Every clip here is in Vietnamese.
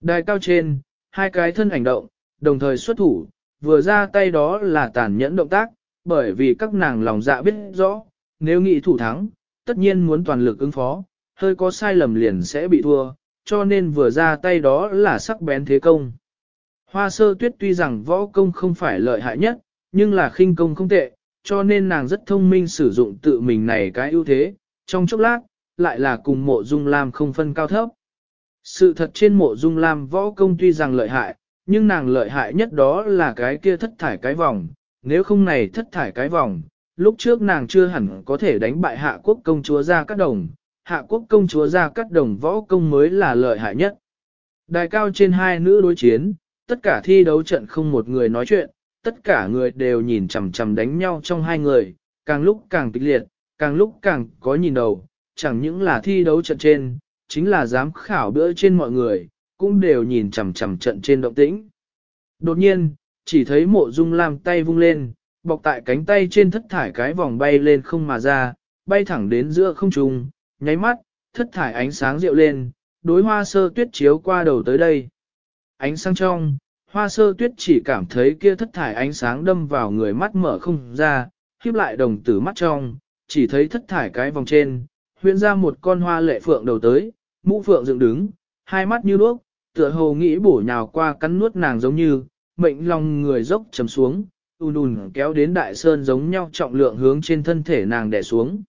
Đài cao trên, hai cái thân ảnh động, đồng thời xuất thủ, vừa ra tay đó là tàn nhẫn động tác, bởi vì các nàng lòng dạ biết rõ, nếu nghị thủ thắng, tất nhiên muốn toàn lực ứng phó, hơi có sai lầm liền sẽ bị thua, cho nên vừa ra tay đó là sắc bén thế công. Hoa sơ tuyết tuy rằng võ công không phải lợi hại nhất, nhưng là khinh công không tệ, cho nên nàng rất thông minh sử dụng tự mình này cái ưu thế, trong chốc lát, lại là cùng mộ dung lam không phân cao thấp. Sự thật trên mộ dung lam võ công tuy rằng lợi hại, nhưng nàng lợi hại nhất đó là cái kia thất thải cái vòng, nếu không này thất thải cái vòng, lúc trước nàng chưa hẳn có thể đánh bại hạ quốc công chúa ra các đồng, hạ quốc công chúa ra các đồng võ công mới là lợi hại nhất. Đài cao trên hai nữ đối chiến, tất cả thi đấu trận không một người nói chuyện, tất cả người đều nhìn chằm chằm đánh nhau trong hai người, càng lúc càng kịch liệt, càng lúc càng có nhìn đầu, chẳng những là thi đấu trận trên, chính là giám khảo bữa trên mọi người, cũng đều nhìn chằm chằm trận trên động tĩnh. Đột nhiên, chỉ thấy mộ dung làm tay vung lên, bọc tại cánh tay trên thất thải cái vòng bay lên không mà ra, bay thẳng đến giữa không trung, nháy mắt, thất thải ánh sáng rượu lên, đối hoa sơ tuyết chiếu qua đầu tới đây. Ánh sáng trong, hoa sơ tuyết chỉ cảm thấy kia thất thải ánh sáng đâm vào người mắt mở không ra, khiếp lại đồng tử mắt trong, chỉ thấy thất thải cái vòng trên, huyễn ra một con hoa lệ phượng đầu tới, mũ phượng dựng đứng, hai mắt như đuốc, tựa hồ nghĩ bổ nhào qua cắn nuốt nàng giống như, mệnh lòng người dốc chầm xuống, ùn ùn kéo đến đại sơn giống nhau trọng lượng hướng trên thân thể nàng đè xuống.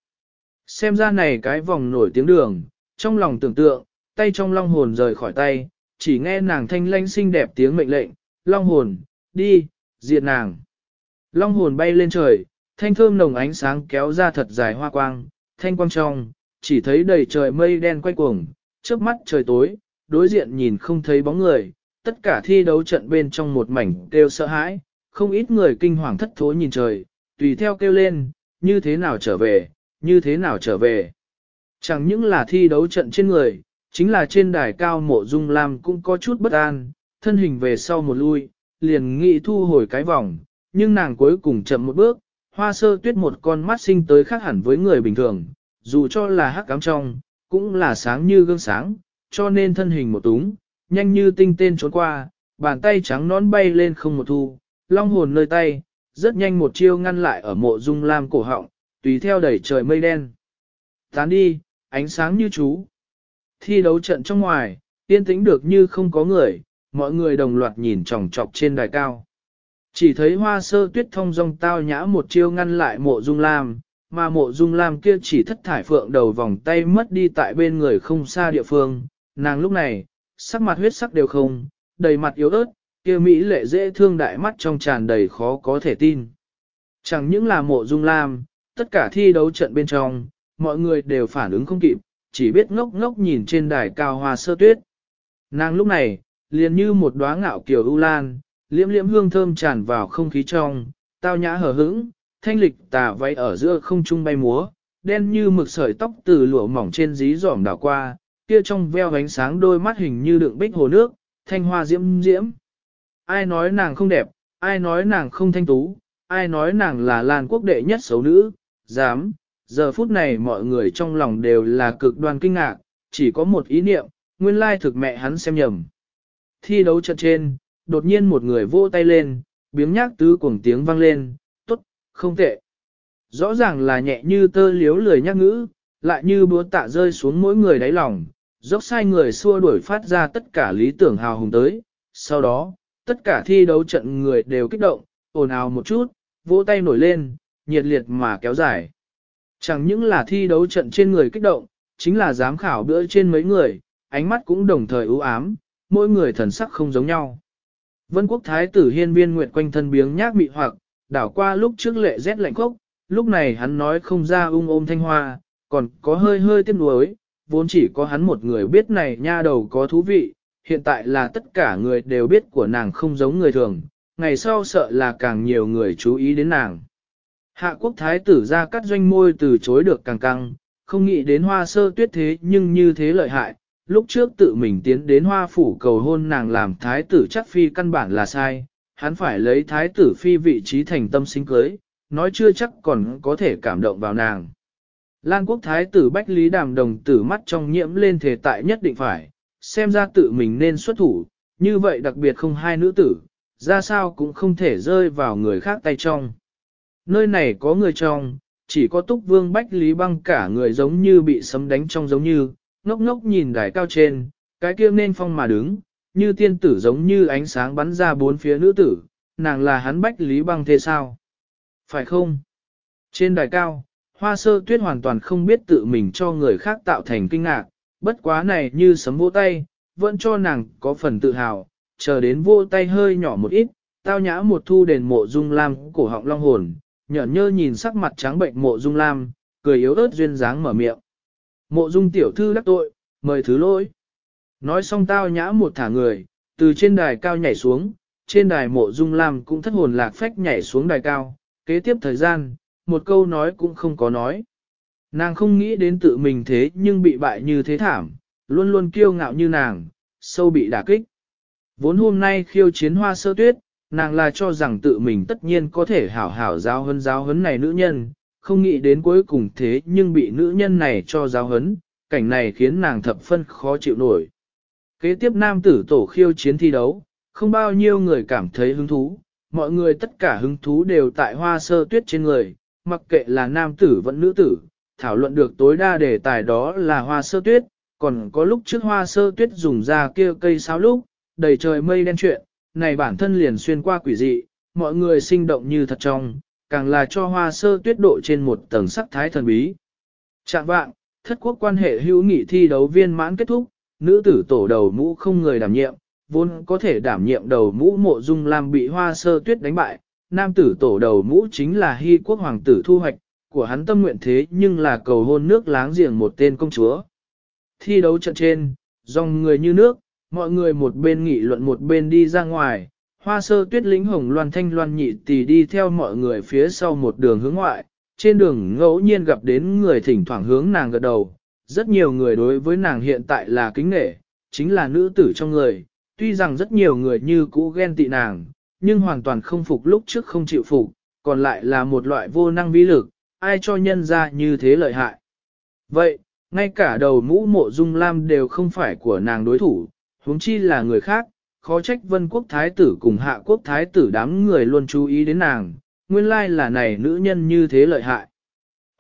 Xem ra này cái vòng nổi tiếng đường, trong lòng tưởng tượng, tay trong long hồn rời khỏi tay, chỉ nghe nàng thanh lanh xinh đẹp tiếng mệnh lệnh, long hồn, đi, diệt nàng. Long hồn bay lên trời, thanh thơm nồng ánh sáng kéo ra thật dài hoa quang, thanh quang trong, chỉ thấy đầy trời mây đen quay cuồng, trước mắt trời tối, đối diện nhìn không thấy bóng người, tất cả thi đấu trận bên trong một mảnh kêu sợ hãi, không ít người kinh hoàng thất thố nhìn trời, tùy theo kêu lên, như thế nào trở về, như thế nào trở về. Chẳng những là thi đấu trận trên người, chính là trên đài cao mộ dung lam cũng có chút bất an, thân hình về sau một lui, liền nghĩ thu hồi cái vòng, nhưng nàng cuối cùng chậm một bước, hoa sơ tuyết một con mắt sinh tới khác hẳn với người bình thường, dù cho là hắc cám trong, cũng là sáng như gương sáng, cho nên thân hình một túng, nhanh như tinh tên trốn qua, bàn tay trắng nón bay lên không một thu, long hồn nơi tay, rất nhanh một chiêu ngăn lại ở mộ dung lam cổ họng, tùy theo đẩy trời mây đen. Tán đi, ánh sáng như chú. Thi đấu trận trong ngoài, yên tĩnh được như không có người, mọi người đồng loạt nhìn chòng chọc trên đài cao. Chỉ thấy hoa sơ tuyết thông dong tao nhã một chiêu ngăn lại mộ dung lam, mà mộ dung lam kia chỉ thất thải phượng đầu vòng tay mất đi tại bên người không xa địa phương, nàng lúc này, sắc mặt huyết sắc đều không, đầy mặt yếu ớt, kia mỹ lệ dễ thương đại mắt trong tràn đầy khó có thể tin. Chẳng những là mộ dung lam, tất cả thi đấu trận bên trong, mọi người đều phản ứng không kịp, chỉ biết ngốc ngốc nhìn trên đài cao hoa sơ tuyết. Nàng lúc này, liền như một đóa ngạo kiều ưu lan, liễm liễm hương thơm tràn vào không khí trong, tao nhã hở hững, thanh lịch tà váy ở giữa không trung bay múa, đen như mực sợi tóc từ lụa mỏng trên dí dỏm đảo qua, kia trong veo ánh sáng đôi mắt hình như đựng bích hồ nước, thanh hoa diễm diễm. Ai nói nàng không đẹp, ai nói nàng không thanh tú, ai nói nàng là làn quốc đệ nhất xấu nữ, dám, giờ phút này mọi người trong lòng đều là cực đoan kinh ngạc, chỉ có một ý niệm, nguyên lai thực mẹ hắn xem nhầm. Thi đấu trận trên, đột nhiên một người vỗ tay lên, biếng nhác tứ cuồng tiếng vang lên, không tệ. Rõ ràng là nhẹ như tơ liếu lười nhắc ngữ, lại như búa tạ rơi xuống mỗi người đáy lòng, dốc sai người xua đuổi phát ra tất cả lý tưởng hào hùng tới. Sau đó, tất cả thi đấu trận người đều kích động, ồn ào một chút, vỗ tay nổi lên, nhiệt liệt mà kéo dài. Chẳng những là thi đấu trận trên người kích động, chính là giám khảo bữa trên mấy người, ánh mắt cũng đồng thời ưu ám, mỗi người thần sắc không giống nhau. Vân quốc thái tử hiên viên nguyệt quanh thân biếng nhác mị hoặc, đảo qua lúc trước lệ rét lạnh khốc, lúc này hắn nói không ra ung ôm thanh hoa, còn có hơi hơi tiếc nuối, vốn chỉ có hắn một người biết này nha đầu có thú vị, hiện tại là tất cả người đều biết của nàng không giống người thường, ngày sau sợ là càng nhiều người chú ý đến nàng. Hạ quốc thái tử ra cắt doanh môi từ chối được càng căng, không nghĩ đến hoa sơ tuyết thế nhưng như thế lợi hại, lúc trước tự mình tiến đến hoa phủ cầu hôn nàng làm thái tử chắc phi căn bản là sai, hắn phải lấy thái tử phi vị trí thành tâm sinh cưới, nói chưa chắc còn có thể cảm động vào nàng. Lan quốc thái tử Bách Lý Đàm đồng tử mắt trong nhiễm lên thể tại nhất định phải, xem ra tự mình nên xuất thủ, như vậy đặc biệt không hai nữ tử, ra sao cũng không thể rơi vào người khác tay trong. Nơi này có người trong, chỉ có túc vương bách lý băng cả người giống như bị sấm đánh trong giống như, ngốc ngốc nhìn đài cao trên, cái kia nên phong mà đứng, như tiên tử giống như ánh sáng bắn ra bốn phía nữ tử, nàng là hắn bách lý băng thế sao? Phải không? Trên đài cao, hoa sơ tuyết hoàn toàn không biết tự mình cho người khác tạo thành kinh ngạc, bất quá này như sấm vỗ tay, vẫn cho nàng có phần tự hào, chờ đến vô tay hơi nhỏ một ít, tao nhã một thu đền mộ dung lam cổ họng long hồn, nhợn nhơ nhìn sắc mặt trắng bệnh mộ dung lam, cười yếu ớt duyên dáng mở miệng. Mộ dung tiểu thư đắc tội, mời thứ lỗi. Nói xong tao nhã một thả người, từ trên đài cao nhảy xuống, trên đài mộ dung lam cũng thất hồn lạc phách nhảy xuống đài cao, kế tiếp thời gian, một câu nói cũng không có nói. Nàng không nghĩ đến tự mình thế nhưng bị bại như thế thảm, luôn luôn kiêu ngạo như nàng, sâu bị đả kích. Vốn hôm nay khiêu chiến hoa sơ tuyết, nàng là cho rằng tự mình tất nhiên có thể hảo hảo giáo hấn giáo hấn này nữ nhân, không nghĩ đến cuối cùng thế nhưng bị nữ nhân này cho giáo hấn, cảnh này khiến nàng thập phân khó chịu nổi. Kế tiếp nam tử tổ khiêu chiến thi đấu, không bao nhiêu người cảm thấy hứng thú, mọi người tất cả hứng thú đều tại hoa sơ tuyết trên người, mặc kệ là nam tử vẫn nữ tử, thảo luận được tối đa đề tài đó là hoa sơ tuyết, còn có lúc trước hoa sơ tuyết dùng ra kia cây sáo lúc, đầy trời mây đen chuyện, này bản thân liền xuyên qua quỷ dị, mọi người sinh động như thật trong, càng là cho hoa sơ tuyết độ trên một tầng sắc thái thần bí. Trạng vạng, thất quốc quan hệ hữu nghị thi đấu viên mãn kết thúc, nữ tử tổ đầu mũ không người đảm nhiệm, vốn có thể đảm nhiệm đầu mũ mộ dung lam bị hoa sơ tuyết đánh bại, nam tử tổ đầu mũ chính là hy quốc hoàng tử thu hoạch, của hắn tâm nguyện thế nhưng là cầu hôn nước láng giềng một tên công chúa. Thi đấu trận trên, dòng người như nước, mọi người một bên nghị luận một bên đi ra ngoài, hoa sơ tuyết lính hồng loan thanh loan nhị tỷ đi theo mọi người phía sau một đường hướng ngoại, trên đường ngẫu nhiên gặp đến người thỉnh thoảng hướng nàng gật đầu, rất nhiều người đối với nàng hiện tại là kính nghệ, chính là nữ tử trong người, tuy rằng rất nhiều người như cũ ghen tị nàng, nhưng hoàn toàn không phục lúc trước không chịu phục, còn lại là một loại vô năng vi lực, ai cho nhân ra như thế lợi hại. Vậy, ngay cả đầu mũ mộ dung lam đều không phải của nàng đối thủ, huống chi là người khác, khó trách vân quốc thái tử cùng hạ quốc thái tử đám người luôn chú ý đến nàng, nguyên lai là này nữ nhân như thế lợi hại.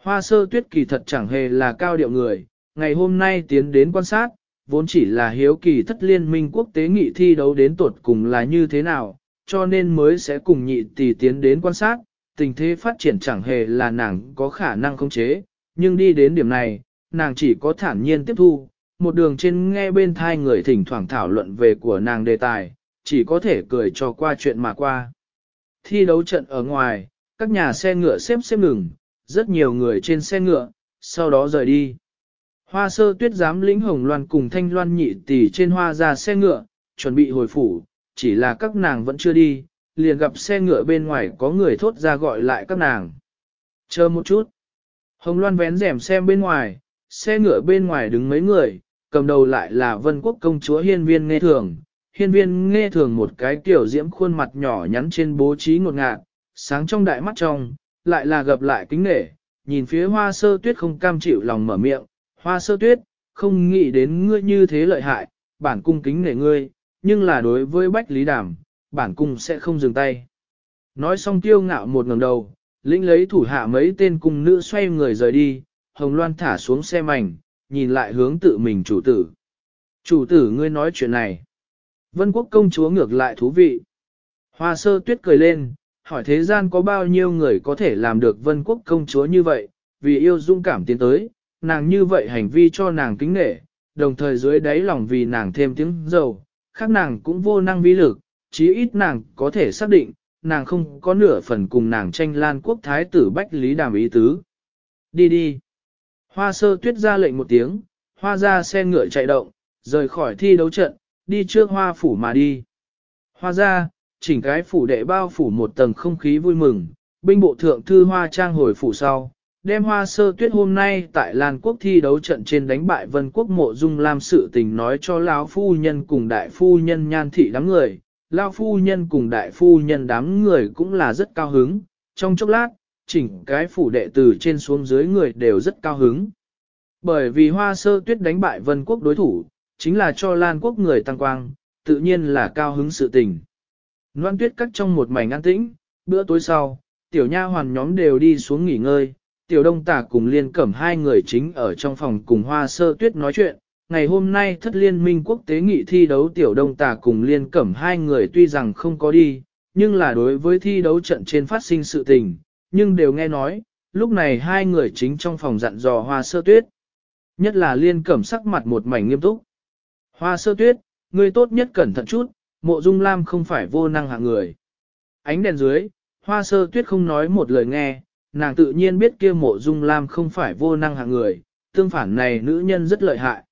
Hoa sơ tuyết kỳ thật chẳng hề là cao điệu người, ngày hôm nay tiến đến quan sát, vốn chỉ là hiếu kỳ thất liên minh quốc tế nghị thi đấu đến tuột cùng là như thế nào, cho nên mới sẽ cùng nhị tỷ tiến đến quan sát, tình thế phát triển chẳng hề là nàng có khả năng khống chế, nhưng đi đến điểm này, nàng chỉ có thản nhiên tiếp thu, một đường trên nghe bên thai người thỉnh thoảng thảo luận về của nàng đề tài, chỉ có thể cười cho qua chuyện mà qua. Thi đấu trận ở ngoài, các nhà xe ngựa xếp xếp ngừng, rất nhiều người trên xe ngựa, sau đó rời đi. Hoa sơ tuyết giám lĩnh hồng loan cùng thanh loan nhị tỷ trên hoa ra xe ngựa, chuẩn bị hồi phủ, chỉ là các nàng vẫn chưa đi, liền gặp xe ngựa bên ngoài có người thốt ra gọi lại các nàng. Chờ một chút. Hồng loan vén rèm xem bên ngoài, xe ngựa bên ngoài đứng mấy người, cầm đầu lại là vân quốc công chúa hiên viên nghe thường. Hiên viên nghe thường một cái kiểu diễm khuôn mặt nhỏ nhắn trên bố trí ngột ngạt, sáng trong đại mắt trong, lại là gặp lại kính nể, nhìn phía hoa sơ tuyết không cam chịu lòng mở miệng, hoa sơ tuyết, không nghĩ đến ngươi như thế lợi hại, bản cung kính nể ngươi, nhưng là đối với bách lý đảm, bản cung sẽ không dừng tay. Nói xong tiêu ngạo một ngẩng đầu, lĩnh lấy thủ hạ mấy tên cung nữ xoay người rời đi, hồng loan thả xuống xe mảnh, nhìn lại hướng tự mình chủ tử. Chủ tử ngươi nói chuyện này. Vân quốc công chúa ngược lại thú vị. Hoa sơ tuyết cười lên, hỏi thế gian có bao nhiêu người có thể làm được vân quốc công chúa như vậy, vì yêu dung cảm tiến tới, nàng như vậy hành vi cho nàng kính nghệ, đồng thời dưới đáy lòng vì nàng thêm tiếng dầu, khác nàng cũng vô năng vi lực, chí ít nàng có thể xác định, nàng không có nửa phần cùng nàng tranh lan quốc thái tử Bách Lý Đàm ý tứ. Đi đi. Hoa sơ tuyết ra lệnh một tiếng, hoa ra xe ngựa chạy động, rời khỏi thi đấu trận, đi trước hoa phủ mà đi. Hoa ra, chỉnh cái phủ đệ bao phủ một tầng không khí vui mừng, binh bộ thượng thư hoa trang hồi phủ sau, đem hoa sơ tuyết hôm nay tại Lan Quốc thi đấu trận trên đánh bại Vân Quốc mộ dung làm sự tình nói cho lão phu nhân cùng đại phu nhân nhan thị đám người. Lão phu nhân cùng đại phu nhân đám người cũng là rất cao hứng, trong chốc lát, chỉnh cái phủ đệ từ trên xuống dưới người đều rất cao hứng. Bởi vì hoa sơ tuyết đánh bại Vân Quốc đối thủ, chính là cho Lan quốc người tăng quang, tự nhiên là cao hứng sự tình. Loan tuyết cắt trong một mảnh an tĩnh, bữa tối sau, tiểu nha hoàn nhóm đều đi xuống nghỉ ngơi, tiểu đông tả cùng liên cẩm hai người chính ở trong phòng cùng hoa sơ tuyết nói chuyện. Ngày hôm nay thất liên minh quốc tế nghị thi đấu tiểu đông tả cùng liên cẩm hai người tuy rằng không có đi, nhưng là đối với thi đấu trận trên phát sinh sự tình, nhưng đều nghe nói, lúc này hai người chính trong phòng dặn dò hoa sơ tuyết. Nhất là liên cẩm sắc mặt một mảnh nghiêm túc. Hoa sơ tuyết, ngươi tốt nhất cẩn thận chút, mộ dung lam không phải vô năng hạng người. Ánh đèn dưới, hoa sơ tuyết không nói một lời nghe, nàng tự nhiên biết kia mộ dung lam không phải vô năng hạng người, tương phản này nữ nhân rất lợi hại.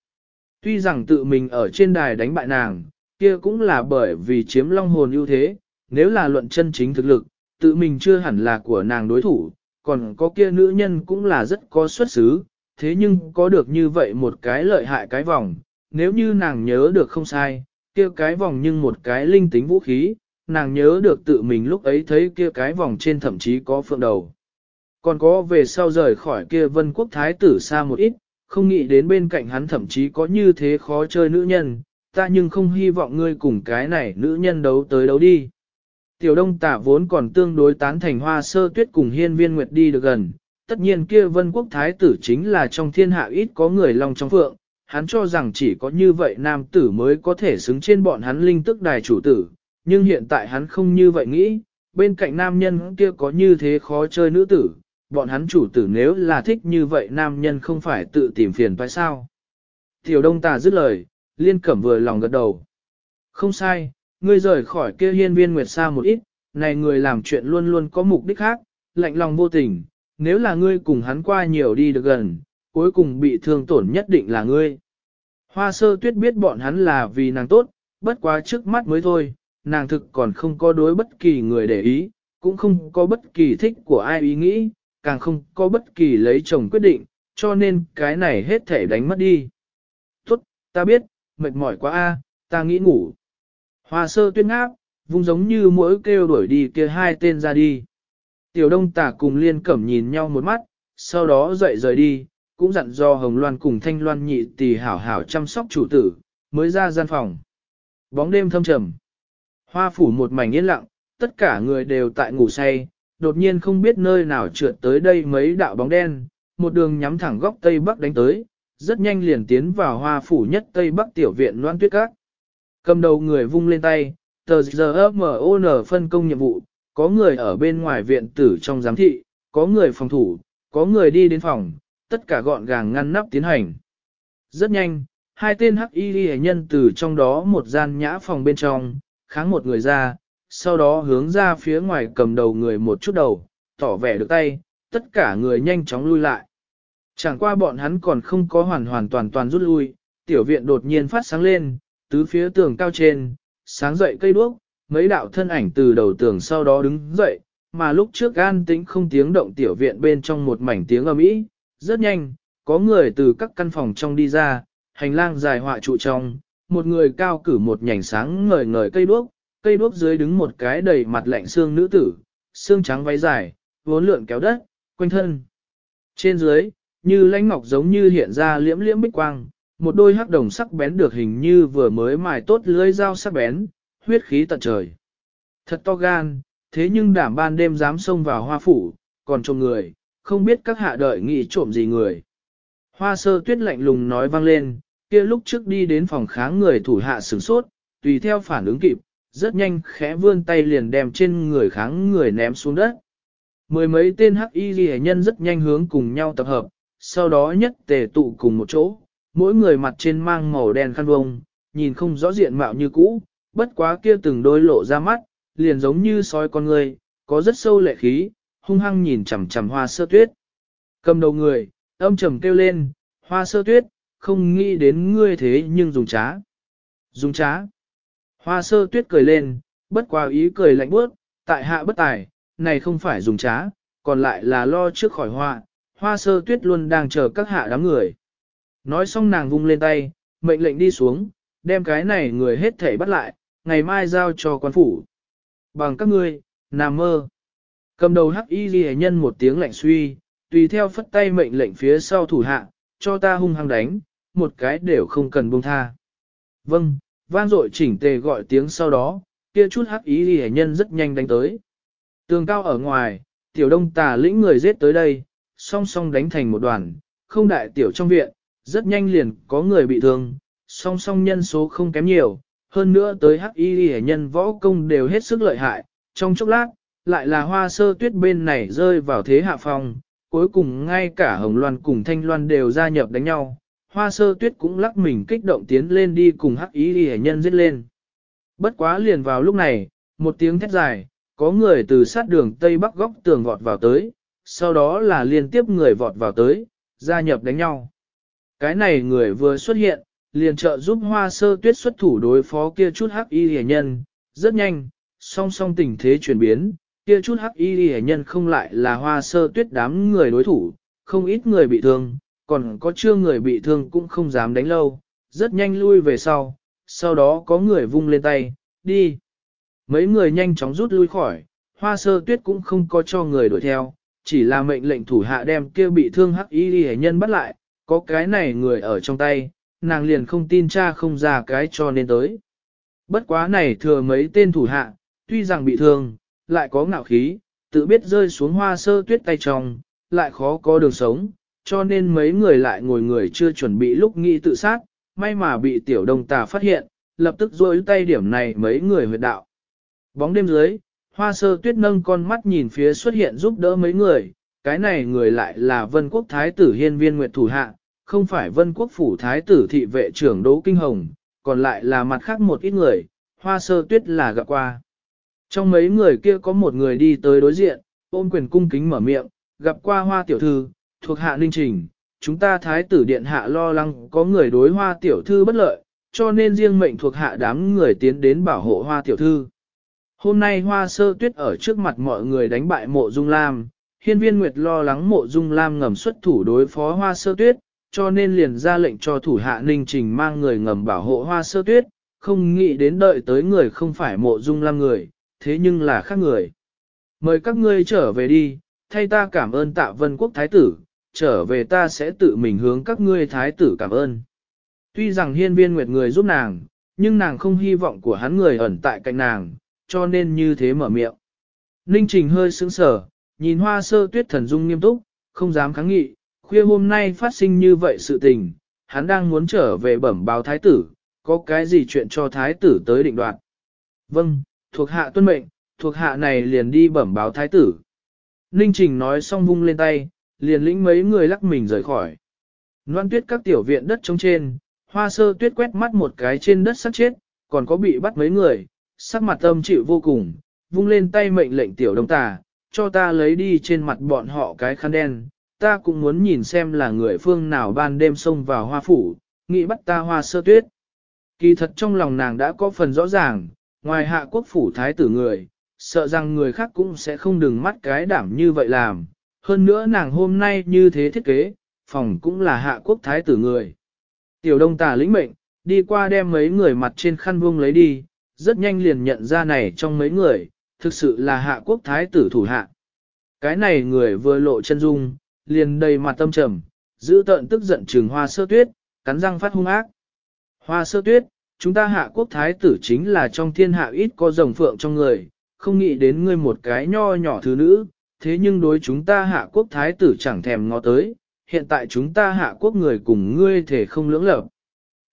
Tuy rằng tự mình ở trên đài đánh bại nàng, kia cũng là bởi vì chiếm long hồn ưu thế, nếu là luận chân chính thực lực, tự mình chưa hẳn là của nàng đối thủ, còn có kia nữ nhân cũng là rất có xuất xứ, thế nhưng có được như vậy một cái lợi hại cái vòng, nếu như nàng nhớ được không sai, kia cái vòng nhưng một cái linh tính vũ khí, nàng nhớ được tự mình lúc ấy thấy kia cái vòng trên thậm chí có phượng đầu. Còn có về sau rời khỏi kia vân quốc thái tử xa một ít, không nghĩ đến bên cạnh hắn thậm chí có như thế khó chơi nữ nhân, ta nhưng không hy vọng ngươi cùng cái này nữ nhân đấu tới đấu đi. Tiểu đông tả vốn còn tương đối tán thành hoa sơ tuyết cùng hiên viên nguyệt đi được gần, tất nhiên kia vân quốc thái tử chính là trong thiên hạ ít có người lòng trong phượng, hắn cho rằng chỉ có như vậy nam tử mới có thể xứng trên bọn hắn linh tức đài chủ tử, nhưng hiện tại hắn không như vậy nghĩ, bên cạnh nam nhân kia có như thế khó chơi nữ tử, bọn hắn chủ tử nếu là thích như vậy nam nhân không phải tự tìm phiền phải sao. Tiểu đông tà dứt lời, liên cẩm vừa lòng gật đầu. Không sai, ngươi rời khỏi kia hiên viên nguyệt xa một ít, này người làm chuyện luôn luôn có mục đích khác, lạnh lòng vô tình, nếu là ngươi cùng hắn qua nhiều đi được gần, cuối cùng bị thương tổn nhất định là ngươi. Hoa sơ tuyết biết bọn hắn là vì nàng tốt, bất quá trước mắt mới thôi, nàng thực còn không có đối bất kỳ người để ý, cũng không có bất kỳ thích của ai ý nghĩ, càng không có bất kỳ lấy chồng quyết định, cho nên cái này hết thể đánh mất đi. Tốt, ta biết, mệt mỏi quá a, ta nghĩ ngủ. Hoa sơ tuyên áp, vung giống như mỗi kêu đuổi đi kia hai tên ra đi. Tiểu đông tả cùng liên cẩm nhìn nhau một mắt, sau đó dậy rời đi, cũng dặn do Hồng Loan cùng Thanh Loan nhị tỷ hảo hảo chăm sóc chủ tử, mới ra gian phòng. Bóng đêm thâm trầm. Hoa phủ một mảnh yên lặng, tất cả người đều tại ngủ say, đột nhiên không biết nơi nào trượt tới đây mấy đạo bóng đen, một đường nhắm thẳng góc tây bắc đánh tới, rất nhanh liền tiến vào hoa phủ nhất tây bắc tiểu viện loan tuyết các. Cầm đầu người vung lên tay, tờ giờ MON phân công nhiệm vụ, có người ở bên ngoài viện tử trong giám thị, có người phòng thủ, có người đi đến phòng, tất cả gọn gàng ngăn nắp tiến hành. Rất nhanh, hai tên hắc y nhân từ trong đó một gian nhã phòng bên trong, kháng một người ra, sau đó hướng ra phía ngoài cầm đầu người một chút đầu, tỏ vẻ được tay, tất cả người nhanh chóng lui lại. Chẳng qua bọn hắn còn không có hoàn hoàn toàn toàn rút lui, tiểu viện đột nhiên phát sáng lên, tứ phía tường cao trên, sáng dậy cây đuốc, mấy đạo thân ảnh từ đầu tường sau đó đứng dậy, mà lúc trước gan tĩnh không tiếng động tiểu viện bên trong một mảnh tiếng ầm ĩ, rất nhanh, có người từ các căn phòng trong đi ra, hành lang dài họa trụ trong, một người cao cử một nhành sáng ngời ngời cây đuốc, cây đuốc dưới đứng một cái đầy mặt lạnh xương nữ tử, xương trắng váy dài, vốn lượn kéo đất, quanh thân. Trên dưới, như lãnh ngọc giống như hiện ra liễm liễm bích quang, một đôi hắc đồng sắc bén được hình như vừa mới mài tốt lưới dao sắc bén, huyết khí tận trời. Thật to gan, thế nhưng đảm ban đêm dám xông vào hoa phủ, còn trộm người, không biết các hạ đợi nghĩ trộm gì người. Hoa sơ tuyết lạnh lùng nói vang lên, kia lúc trước đi đến phòng kháng người thủ hạ sửng sốt, tùy theo phản ứng kịp, rất nhanh khẽ vươn tay liền đem trên người kháng người ném xuống đất. Mười mấy tên hắc y ghi nhân rất nhanh hướng cùng nhau tập hợp, sau đó nhất tề tụ cùng một chỗ, mỗi người mặt trên mang màu đen khăn vông, nhìn không rõ diện mạo như cũ, bất quá kia từng đôi lộ ra mắt, liền giống như soi con người, có rất sâu lệ khí, hung hăng nhìn chằm chằm hoa sơ tuyết. Cầm đầu người, âm trầm kêu lên, hoa sơ tuyết, không nghĩ đến ngươi thế nhưng dùng trá. Dùng trá. Hoa sơ tuyết cười lên, bất quá ý cười lạnh bước, tại hạ bất tài, này không phải dùng trá, còn lại là lo trước khỏi hoa, hoa sơ tuyết luôn đang chờ các hạ đám người. Nói xong nàng vung lên tay, mệnh lệnh đi xuống, đem cái này người hết thể bắt lại, ngày mai giao cho quan phủ. Bằng các ngươi, nằm mơ. Cầm đầu hắc y ghi nhân một tiếng lạnh suy, tùy theo phất tay mệnh lệnh phía sau thủ hạ, cho ta hung hăng đánh, một cái đều không cần buông tha. Vâng, vang dội chỉnh tề gọi tiếng sau đó, kia chút hắc ý hề nhân rất nhanh đánh tới. Tường cao ở ngoài, tiểu đông tà lĩnh người giết tới đây, song song đánh thành một đoàn, không đại tiểu trong viện, rất nhanh liền có người bị thương, song song nhân số không kém nhiều, hơn nữa tới hắc y hề nhân võ công đều hết sức lợi hại, trong chốc lát, lại là hoa sơ tuyết bên này rơi vào thế hạ phong, cuối cùng ngay cả hồng loan cùng thanh loan đều gia nhập đánh nhau, hoa sơ tuyết cũng lắc mình kích động tiến lên đi cùng hắc y hề nhân giết lên. Bất quá liền vào lúc này, một tiếng thét dài, có người từ sát đường Tây Bắc góc tường vọt vào tới, sau đó là liên tiếp người vọt vào tới, gia nhập đánh nhau. Cái này người vừa xuất hiện, liền trợ giúp hoa sơ tuyết xuất thủ đối phó kia chút hắc y hề nhân, rất nhanh, song song tình thế chuyển biến, kia chút hắc y hề nhân không lại là hoa sơ tuyết đám người đối thủ, không ít người bị thương, còn có chưa người bị thương cũng không dám đánh lâu, rất nhanh lui về sau, sau đó có người vung lên tay, đi. Mấy người nhanh chóng rút lui khỏi, hoa sơ tuyết cũng không có cho người đuổi theo, chỉ là mệnh lệnh thủ hạ đem kia bị thương hắc y hề nhân bắt lại, có cái này người ở trong tay, nàng liền không tin cha không ra cái cho nên tới. Bất quá này thừa mấy tên thủ hạ, tuy rằng bị thương, lại có ngạo khí, tự biết rơi xuống hoa sơ tuyết tay trong, lại khó có đường sống, cho nên mấy người lại ngồi người chưa chuẩn bị lúc nghĩ tự sát, may mà bị tiểu đông tà phát hiện, lập tức rôi tay điểm này mấy người huyệt đạo. Bóng đêm dưới, hoa sơ tuyết nâng con mắt nhìn phía xuất hiện giúp đỡ mấy người, cái này người lại là vân quốc thái tử hiên viên nguyệt thủ hạ, không phải vân quốc phủ thái tử thị vệ trưởng Đỗ Kinh Hồng, còn lại là mặt khác một ít người, hoa sơ tuyết là gặp qua. Trong mấy người kia có một người đi tới đối diện, ôm quyền cung kính mở miệng, gặp qua hoa tiểu thư, thuộc hạ ninh trình, chúng ta thái tử điện hạ lo lắng có người đối hoa tiểu thư bất lợi, cho nên riêng mệnh thuộc hạ đám người tiến đến bảo hộ hoa tiểu thư. Hôm nay hoa sơ tuyết ở trước mặt mọi người đánh bại mộ dung lam, hiên viên nguyệt lo lắng mộ dung lam ngầm xuất thủ đối phó hoa sơ tuyết, cho nên liền ra lệnh cho thủ hạ ninh trình mang người ngầm bảo hộ hoa sơ tuyết, không nghĩ đến đợi tới người không phải mộ dung lam người, thế nhưng là khác người. Mời các ngươi trở về đi, thay ta cảm ơn tạ vân quốc thái tử, trở về ta sẽ tự mình hướng các ngươi thái tử cảm ơn. Tuy rằng hiên viên nguyệt người giúp nàng, nhưng nàng không hy vọng của hắn người ẩn tại cạnh nàng, cho nên như thế mở miệng. Ninh Trình hơi sững sờ, nhìn hoa sơ tuyết thần dung nghiêm túc, không dám kháng nghị, khuya hôm nay phát sinh như vậy sự tình, hắn đang muốn trở về bẩm báo thái tử, có cái gì chuyện cho thái tử tới định đoạt. Vâng, thuộc hạ tuân mệnh, thuộc hạ này liền đi bẩm báo thái tử. Ninh Trình nói xong vung lên tay, liền lĩnh mấy người lắc mình rời khỏi. Loan tuyết các tiểu viện đất trống trên, hoa sơ tuyết quét mắt một cái trên đất sắc chết, còn có bị bắt mấy người, sắc mặt âm chịu vô cùng, vung lên tay mệnh lệnh tiểu đông tà, cho ta lấy đi trên mặt bọn họ cái khăn đen, ta cũng muốn nhìn xem là người phương nào ban đêm xông vào hoa phủ, nghĩ bắt ta hoa sơ tuyết. Kỳ thật trong lòng nàng đã có phần rõ ràng, ngoài hạ quốc phủ thái tử người, sợ rằng người khác cũng sẽ không đừng mắt cái đảm như vậy làm. Hơn nữa nàng hôm nay như thế thiết kế, phòng cũng là hạ quốc thái tử người. Tiểu đông tà lĩnh mệnh, đi qua đem mấy người mặt trên khăn vuông lấy đi, rất nhanh liền nhận ra này trong mấy người, thực sự là hạ quốc thái tử thủ hạ. Cái này người vừa lộ chân dung, liền đầy mặt tâm trầm, giữ tợn tức giận trừng hoa sơ tuyết, cắn răng phát hung ác. Hoa sơ tuyết, chúng ta hạ quốc thái tử chính là trong thiên hạ ít có rồng phượng trong người, không nghĩ đến ngươi một cái nho nhỏ thứ nữ, thế nhưng đối chúng ta hạ quốc thái tử chẳng thèm ngó tới, hiện tại chúng ta hạ quốc người cùng ngươi thể không lưỡng lập.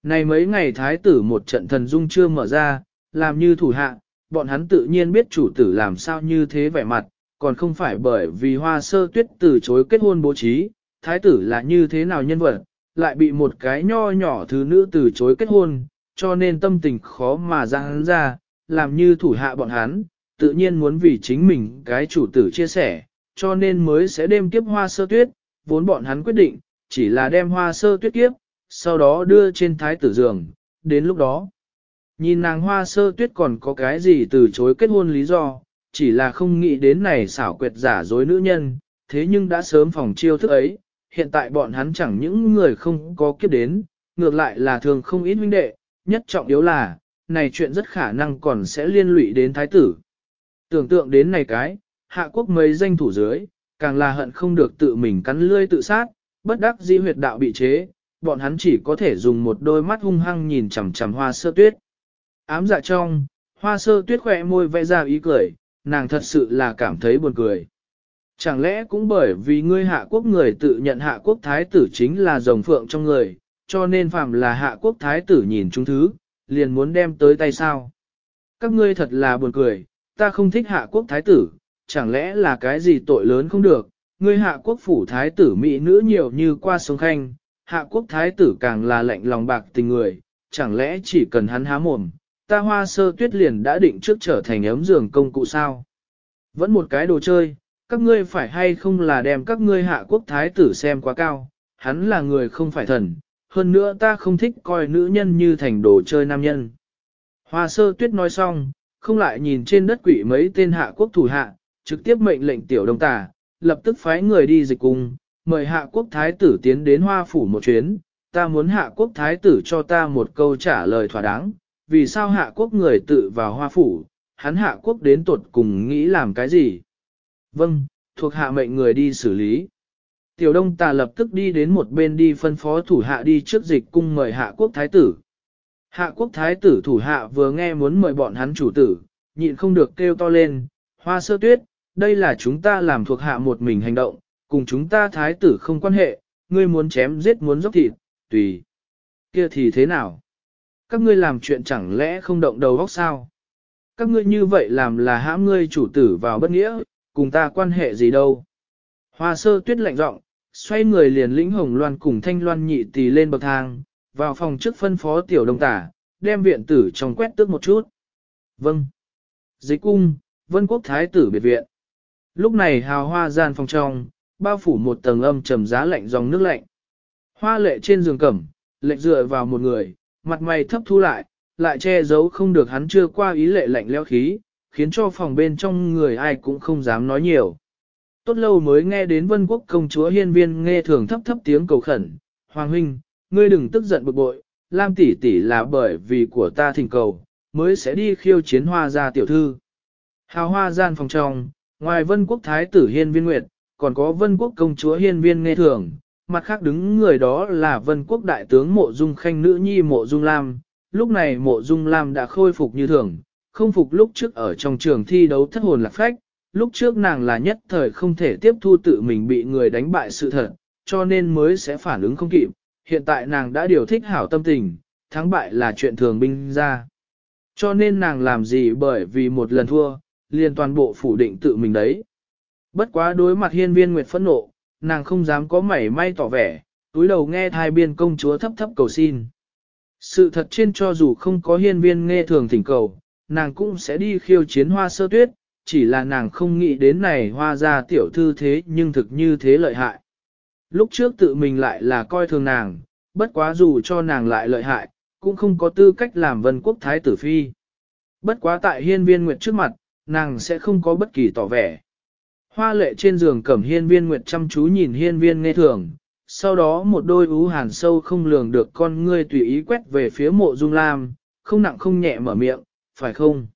Này mấy ngày thái tử một trận thần dung chưa mở ra, làm như thủ hạ, bọn hắn tự nhiên biết chủ tử làm sao như thế vẻ mặt, còn không phải bởi vì hoa sơ tuyết từ chối kết hôn bố trí, thái tử là như thế nào nhân vật, lại bị một cái nho nhỏ thứ nữ từ chối kết hôn, cho nên tâm tình khó mà ra hắn ra, làm như thủ hạ bọn hắn, tự nhiên muốn vì chính mình cái chủ tử chia sẻ, cho nên mới sẽ đem kiếp hoa sơ tuyết, vốn bọn hắn quyết định, chỉ là đem hoa sơ tuyết kiếp, sau đó đưa trên thái tử giường, đến lúc đó. Nhìn nàng hoa sơ tuyết còn có cái gì từ chối kết hôn lý do, chỉ là không nghĩ đến này xảo quyệt giả dối nữ nhân, thế nhưng đã sớm phòng chiêu thức ấy, hiện tại bọn hắn chẳng những người không có kiếp đến, ngược lại là thường không ít huynh đệ, nhất trọng yếu là, này chuyện rất khả năng còn sẽ liên lụy đến thái tử. Tưởng tượng đến này cái, hạ quốc mấy danh thủ dưới, càng là hận không được tự mình cắn lươi tự sát, bất đắc dĩ huyệt đạo bị chế, bọn hắn chỉ có thể dùng một đôi mắt hung hăng nhìn chằm chằm hoa sơ tuyết. Ám dạ trong, hoa sơ tuyết khỏe môi vẽ ra ý cười, nàng thật sự là cảm thấy buồn cười. Chẳng lẽ cũng bởi vì ngươi hạ quốc người tự nhận hạ quốc thái tử chính là rồng phượng trong người, cho nên phạm là hạ quốc thái tử nhìn chúng thứ, liền muốn đem tới tay sao? Các ngươi thật là buồn cười, ta không thích hạ quốc thái tử, chẳng lẽ là cái gì tội lớn không được, ngươi hạ quốc phủ thái tử mỹ nữ nhiều như qua sông khanh, hạ quốc thái tử càng là lạnh lòng bạc tình người, chẳng lẽ chỉ cần hắn há mồm, ta hoa sơ tuyết liền đã định trước trở thành ấm giường công cụ sao? Vẫn một cái đồ chơi, các ngươi phải hay không là đem các ngươi hạ quốc thái tử xem quá cao, hắn là người không phải thần, hơn nữa ta không thích coi nữ nhân như thành đồ chơi nam nhân. Hoa sơ tuyết nói xong, không lại nhìn trên đất quỷ mấy tên hạ quốc thủ hạ, trực tiếp mệnh lệnh tiểu đông tà, lập tức phái người đi dịch cung, mời hạ quốc thái tử tiến đến hoa phủ một chuyến, ta muốn hạ quốc thái tử cho ta một câu trả lời thỏa đáng, vì sao hạ quốc người tự vào hoa phủ, hắn hạ quốc đến tuột cùng nghĩ làm cái gì? Vâng, thuộc hạ mệnh người đi xử lý. Tiểu đông tà lập tức đi đến một bên đi phân phó thủ hạ đi trước dịch cung mời hạ quốc thái tử. Hạ quốc thái tử thủ hạ vừa nghe muốn mời bọn hắn chủ tử, nhịn không được kêu to lên, hoa sơ tuyết, đây là chúng ta làm thuộc hạ một mình hành động, cùng chúng ta thái tử không quan hệ, ngươi muốn chém giết muốn dốc thịt, tùy. Kia thì thế nào? Các ngươi làm chuyện chẳng lẽ không động đầu óc sao? Các ngươi như vậy làm là hãm ngươi chủ tử vào bất nghĩa, cùng ta quan hệ gì đâu? Hoa sơ tuyết lạnh giọng, xoay người liền lĩnh hồng loan cùng thanh loan nhị tì lên bậc thang, vào phòng trước phân phó tiểu đông tả, đem viện tử trong quét tước một chút. Vâng. Dịch cung, vân quốc thái tử biệt viện. Lúc này hào hoa gian phòng trong, bao phủ một tầng âm trầm giá lạnh dòng nước lạnh. Hoa lệ trên giường cẩm, lệnh dựa vào một người, mặt mày thấp thu lại, lại che giấu không được hắn chưa qua ý lệ lạnh leo khí, khiến cho phòng bên trong người ai cũng không dám nói nhiều. Tốt lâu mới nghe đến vân quốc công chúa hiên viên nghe thường thấp thấp tiếng cầu khẩn, Hoàng huynh, ngươi đừng tức giận bực bội, Lam tỷ tỷ là bởi vì của ta thỉnh cầu, mới sẽ đi khiêu chiến hoa gia tiểu thư. Hào hoa gian phòng trong, ngoài vân quốc thái tử hiên viên nguyệt, còn có vân quốc công chúa hiên viên nghe thường, mặt khác đứng người đó là vân quốc đại tướng mộ dung khanh nữ nhi mộ dung lam, lúc này mộ dung lam đã khôi phục như thường, không phục lúc trước ở trong trường thi đấu thất hồn lạc phách, lúc trước nàng là nhất thời không thể tiếp thu tự mình bị người đánh bại sự thật, cho nên mới sẽ phản ứng không kịp, hiện tại nàng đã điều thích hảo tâm tình, thắng bại là chuyện thường binh ra. Cho nên nàng làm gì bởi vì một lần thua, liền toàn bộ phủ định tự mình đấy. Bất quá đối mặt hiên viên nguyệt phẫn nộ, nàng không dám có mảy may tỏ vẻ, túi đầu nghe thai biên công chúa thấp thấp cầu xin. Sự thật trên cho dù không có hiên viên nghe thường thỉnh cầu, nàng cũng sẽ đi khiêu chiến hoa sơ tuyết, chỉ là nàng không nghĩ đến này hoa ra tiểu thư thế nhưng thực như thế lợi hại. Lúc trước tự mình lại là coi thường nàng, bất quá dù cho nàng lại lợi hại, cũng không có tư cách làm vân quốc thái tử phi. Bất quá tại hiên viên nguyệt trước mặt, nàng sẽ không có bất kỳ tỏ vẻ. Hoa lệ trên giường cẩm hiên viên nguyệt chăm chú nhìn hiên viên nghe thường, sau đó một đôi ú hàn sâu không lường được con ngươi tùy ý quét về phía mộ dung lam, không nặng không nhẹ mở miệng, phải không?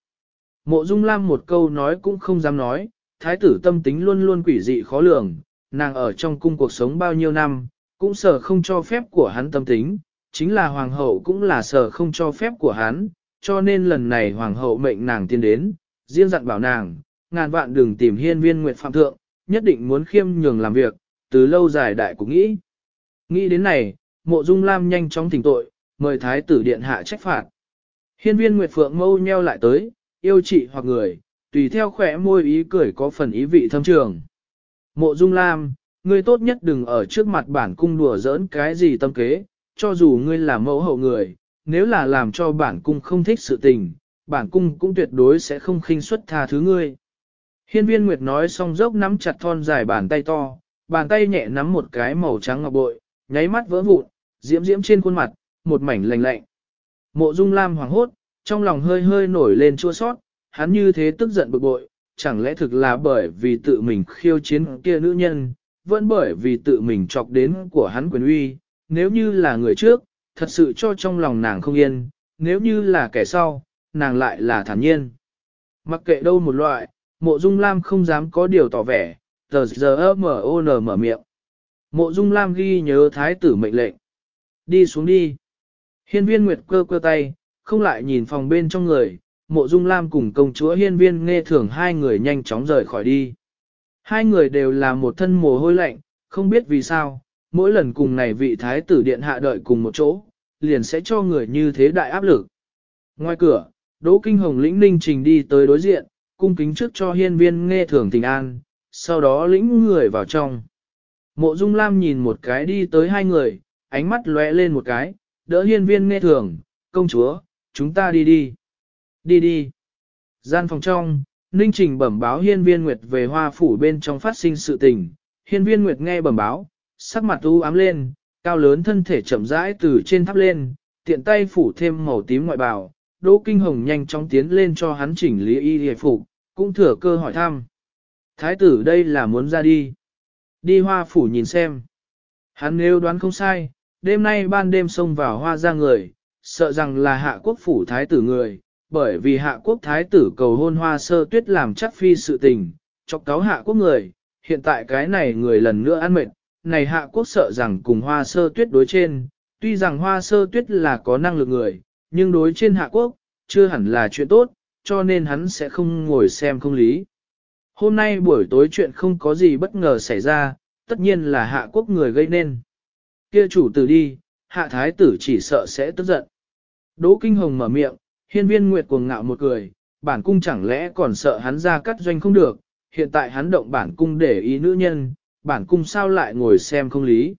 Mộ dung lam một câu nói cũng không dám nói, thái tử tâm tính luôn luôn quỷ dị khó lường, nàng ở trong cung cuộc sống bao nhiêu năm, cũng sợ không cho phép của hắn tâm tính, chính là hoàng hậu cũng là sợ không cho phép của hắn, cho nên lần này hoàng hậu mệnh nàng tiến đến, riêng dặn bảo nàng, ngàn vạn đừng tìm hiên viên nguyệt phạm thượng, nhất định muốn khiêm nhường làm việc, từ lâu dài đại cũng nghĩ. Nghĩ đến này, mộ dung lam nhanh chóng thỉnh tội, mời thái tử điện hạ trách phạt. Hiên viên nguyệt phượng mâu nheo lại tới, yêu chị hoặc người, tùy theo khỏe môi ý cười có phần ý vị thâm trường. Mộ dung lam, ngươi tốt nhất đừng ở trước mặt bản cung đùa giỡn cái gì tâm kế, cho dù ngươi là mẫu hậu người, nếu là làm cho bản cung không thích sự tình, bản cung cũng tuyệt đối sẽ không khinh suất tha thứ ngươi. Hiên viên Nguyệt nói xong dốc nắm chặt thon dài bàn tay to, bàn tay nhẹ nắm một cái màu trắng ngọc bội, nháy mắt vỡ vụn, diễm diễm trên khuôn mặt, một mảnh lạnh lạnh. Mộ Dung Lam hoàng hốt, trong lòng hơi hơi nổi lên chua sót, hắn như thế tức giận bực bội, chẳng lẽ thực là bởi vì tự mình khiêu chiến kia nữ nhân, vẫn bởi vì tự mình chọc đến của hắn quyền uy, nếu như là người trước, thật sự cho trong lòng nàng không yên, nếu như là kẻ sau, nàng lại là thản nhiên. Mặc kệ đâu một loại, mộ dung lam không dám có điều tỏ vẻ, tờ giờ mở mở miệng. Mộ dung lam ghi nhớ thái tử mệnh lệnh. Đi xuống đi. Hiên viên Nguyệt cơ cơ tay, không lại nhìn phòng bên trong người, mộ dung lam cùng công chúa hiên viên nghe thưởng hai người nhanh chóng rời khỏi đi. Hai người đều là một thân mồ hôi lạnh, không biết vì sao, mỗi lần cùng này vị thái tử điện hạ đợi cùng một chỗ, liền sẽ cho người như thế đại áp lực. Ngoài cửa, Đỗ Kinh Hồng lĩnh ninh trình đi tới đối diện, cung kính trước cho hiên viên nghe thưởng tình an, sau đó lĩnh người vào trong. Mộ Dung Lam nhìn một cái đi tới hai người, ánh mắt lóe lên một cái, đỡ hiên viên nghe thưởng, công chúa, chúng ta đi đi. Đi đi. Gian phòng trong, Ninh Trình bẩm báo hiên viên Nguyệt về hoa phủ bên trong phát sinh sự tình. Hiên viên Nguyệt nghe bẩm báo, sắc mặt u ám lên, cao lớn thân thể chậm rãi từ trên tháp lên, tiện tay phủ thêm màu tím ngoại bào. Đỗ Kinh Hồng nhanh chóng tiến lên cho hắn chỉnh lý y hề phục, cũng thừa cơ hỏi thăm. Thái tử đây là muốn ra đi. Đi hoa phủ nhìn xem. Hắn nếu đoán không sai, đêm nay ban đêm xông vào hoa ra người, sợ rằng là hạ quốc phủ thái tử người, bởi vì hạ quốc thái tử cầu hôn hoa sơ tuyết làm chắc phi sự tình, chọc cáo hạ quốc người, hiện tại cái này người lần nữa ăn mệt, này hạ quốc sợ rằng cùng hoa sơ tuyết đối trên, tuy rằng hoa sơ tuyết là có năng lực người, nhưng đối trên hạ quốc, chưa hẳn là chuyện tốt, cho nên hắn sẽ không ngồi xem không lý. Hôm nay buổi tối chuyện không có gì bất ngờ xảy ra, tất nhiên là hạ quốc người gây nên. Kia chủ tử đi, hạ thái tử chỉ sợ sẽ tức giận. Đỗ Kinh Hồng mở miệng, hiên viên nguyệt cuồng ngạo một cười, bản cung chẳng lẽ còn sợ hắn ra cắt doanh không được, hiện tại hắn động bản cung để ý nữ nhân, bản cung sao lại ngồi xem không lý.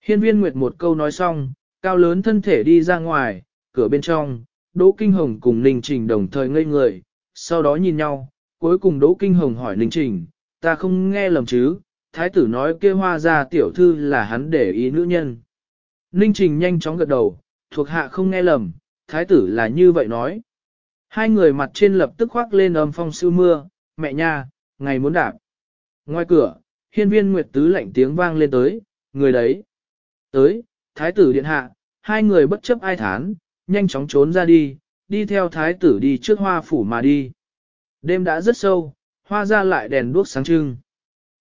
Hiên viên nguyệt một câu nói xong, cao lớn thân thể đi ra ngoài, cửa bên trong, Đỗ Kinh Hồng cùng Ninh Trình đồng thời ngây người, sau đó nhìn nhau, cuối cùng Đỗ Kinh Hồng hỏi Ninh Trình, ta không nghe lầm chứ, thái tử nói kia hoa ra tiểu thư là hắn để ý nữ nhân. Ninh Trình nhanh chóng gật đầu, thuộc hạ không nghe lầm, thái tử là như vậy nói. Hai người mặt trên lập tức khoác lên âm phong siêu mưa, mẹ nha, ngày muốn đạp. Ngoài cửa, hiên viên nguyệt tứ lạnh tiếng vang lên tới, người đấy. Tới, thái tử điện hạ, hai người bất chấp ai thán, nhanh chóng trốn ra đi, đi theo thái tử đi trước hoa phủ mà đi. Đêm đã rất sâu, hoa ra lại đèn đuốc sáng trưng.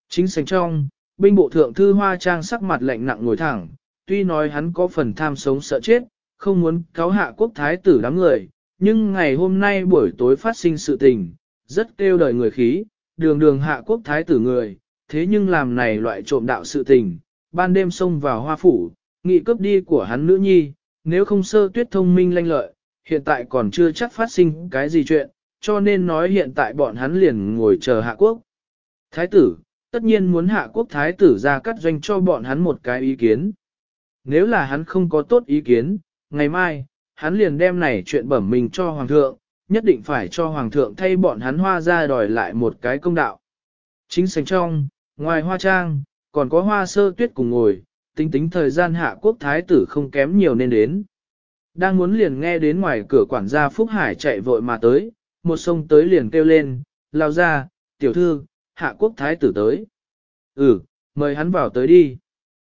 Chính sánh trong, binh bộ thượng thư hoa trang sắc mặt lạnh nặng ngồi thẳng, tuy nói hắn có phần tham sống sợ chết, không muốn cáo hạ quốc thái tử đám người, nhưng ngày hôm nay buổi tối phát sinh sự tình, rất kêu đời người khí, đường đường hạ quốc thái tử người, thế nhưng làm này loại trộm đạo sự tình, ban đêm xông vào hoa phủ, nghị cướp đi của hắn nữ nhi, nếu không sơ tuyết thông minh lanh lợi, hiện tại còn chưa chắc phát sinh cái gì chuyện, cho nên nói hiện tại bọn hắn liền ngồi chờ hạ quốc. Thái tử, tất nhiên muốn hạ quốc thái tử ra cắt doanh cho bọn hắn một cái ý kiến. Nếu là hắn không có tốt ý kiến, ngày mai, hắn liền đem này chuyện bẩm mình cho hoàng thượng, nhất định phải cho hoàng thượng thay bọn hắn hoa ra đòi lại một cái công đạo. Chính sành trong, ngoài hoa trang, còn có hoa sơ tuyết cùng ngồi, tính tính thời gian hạ quốc thái tử không kém nhiều nên đến. Đang muốn liền nghe đến ngoài cửa quản gia Phúc Hải chạy vội mà tới, một sông tới liền kêu lên, lao ra, tiểu thư, hạ quốc thái tử tới. Ừ, mời hắn vào tới đi.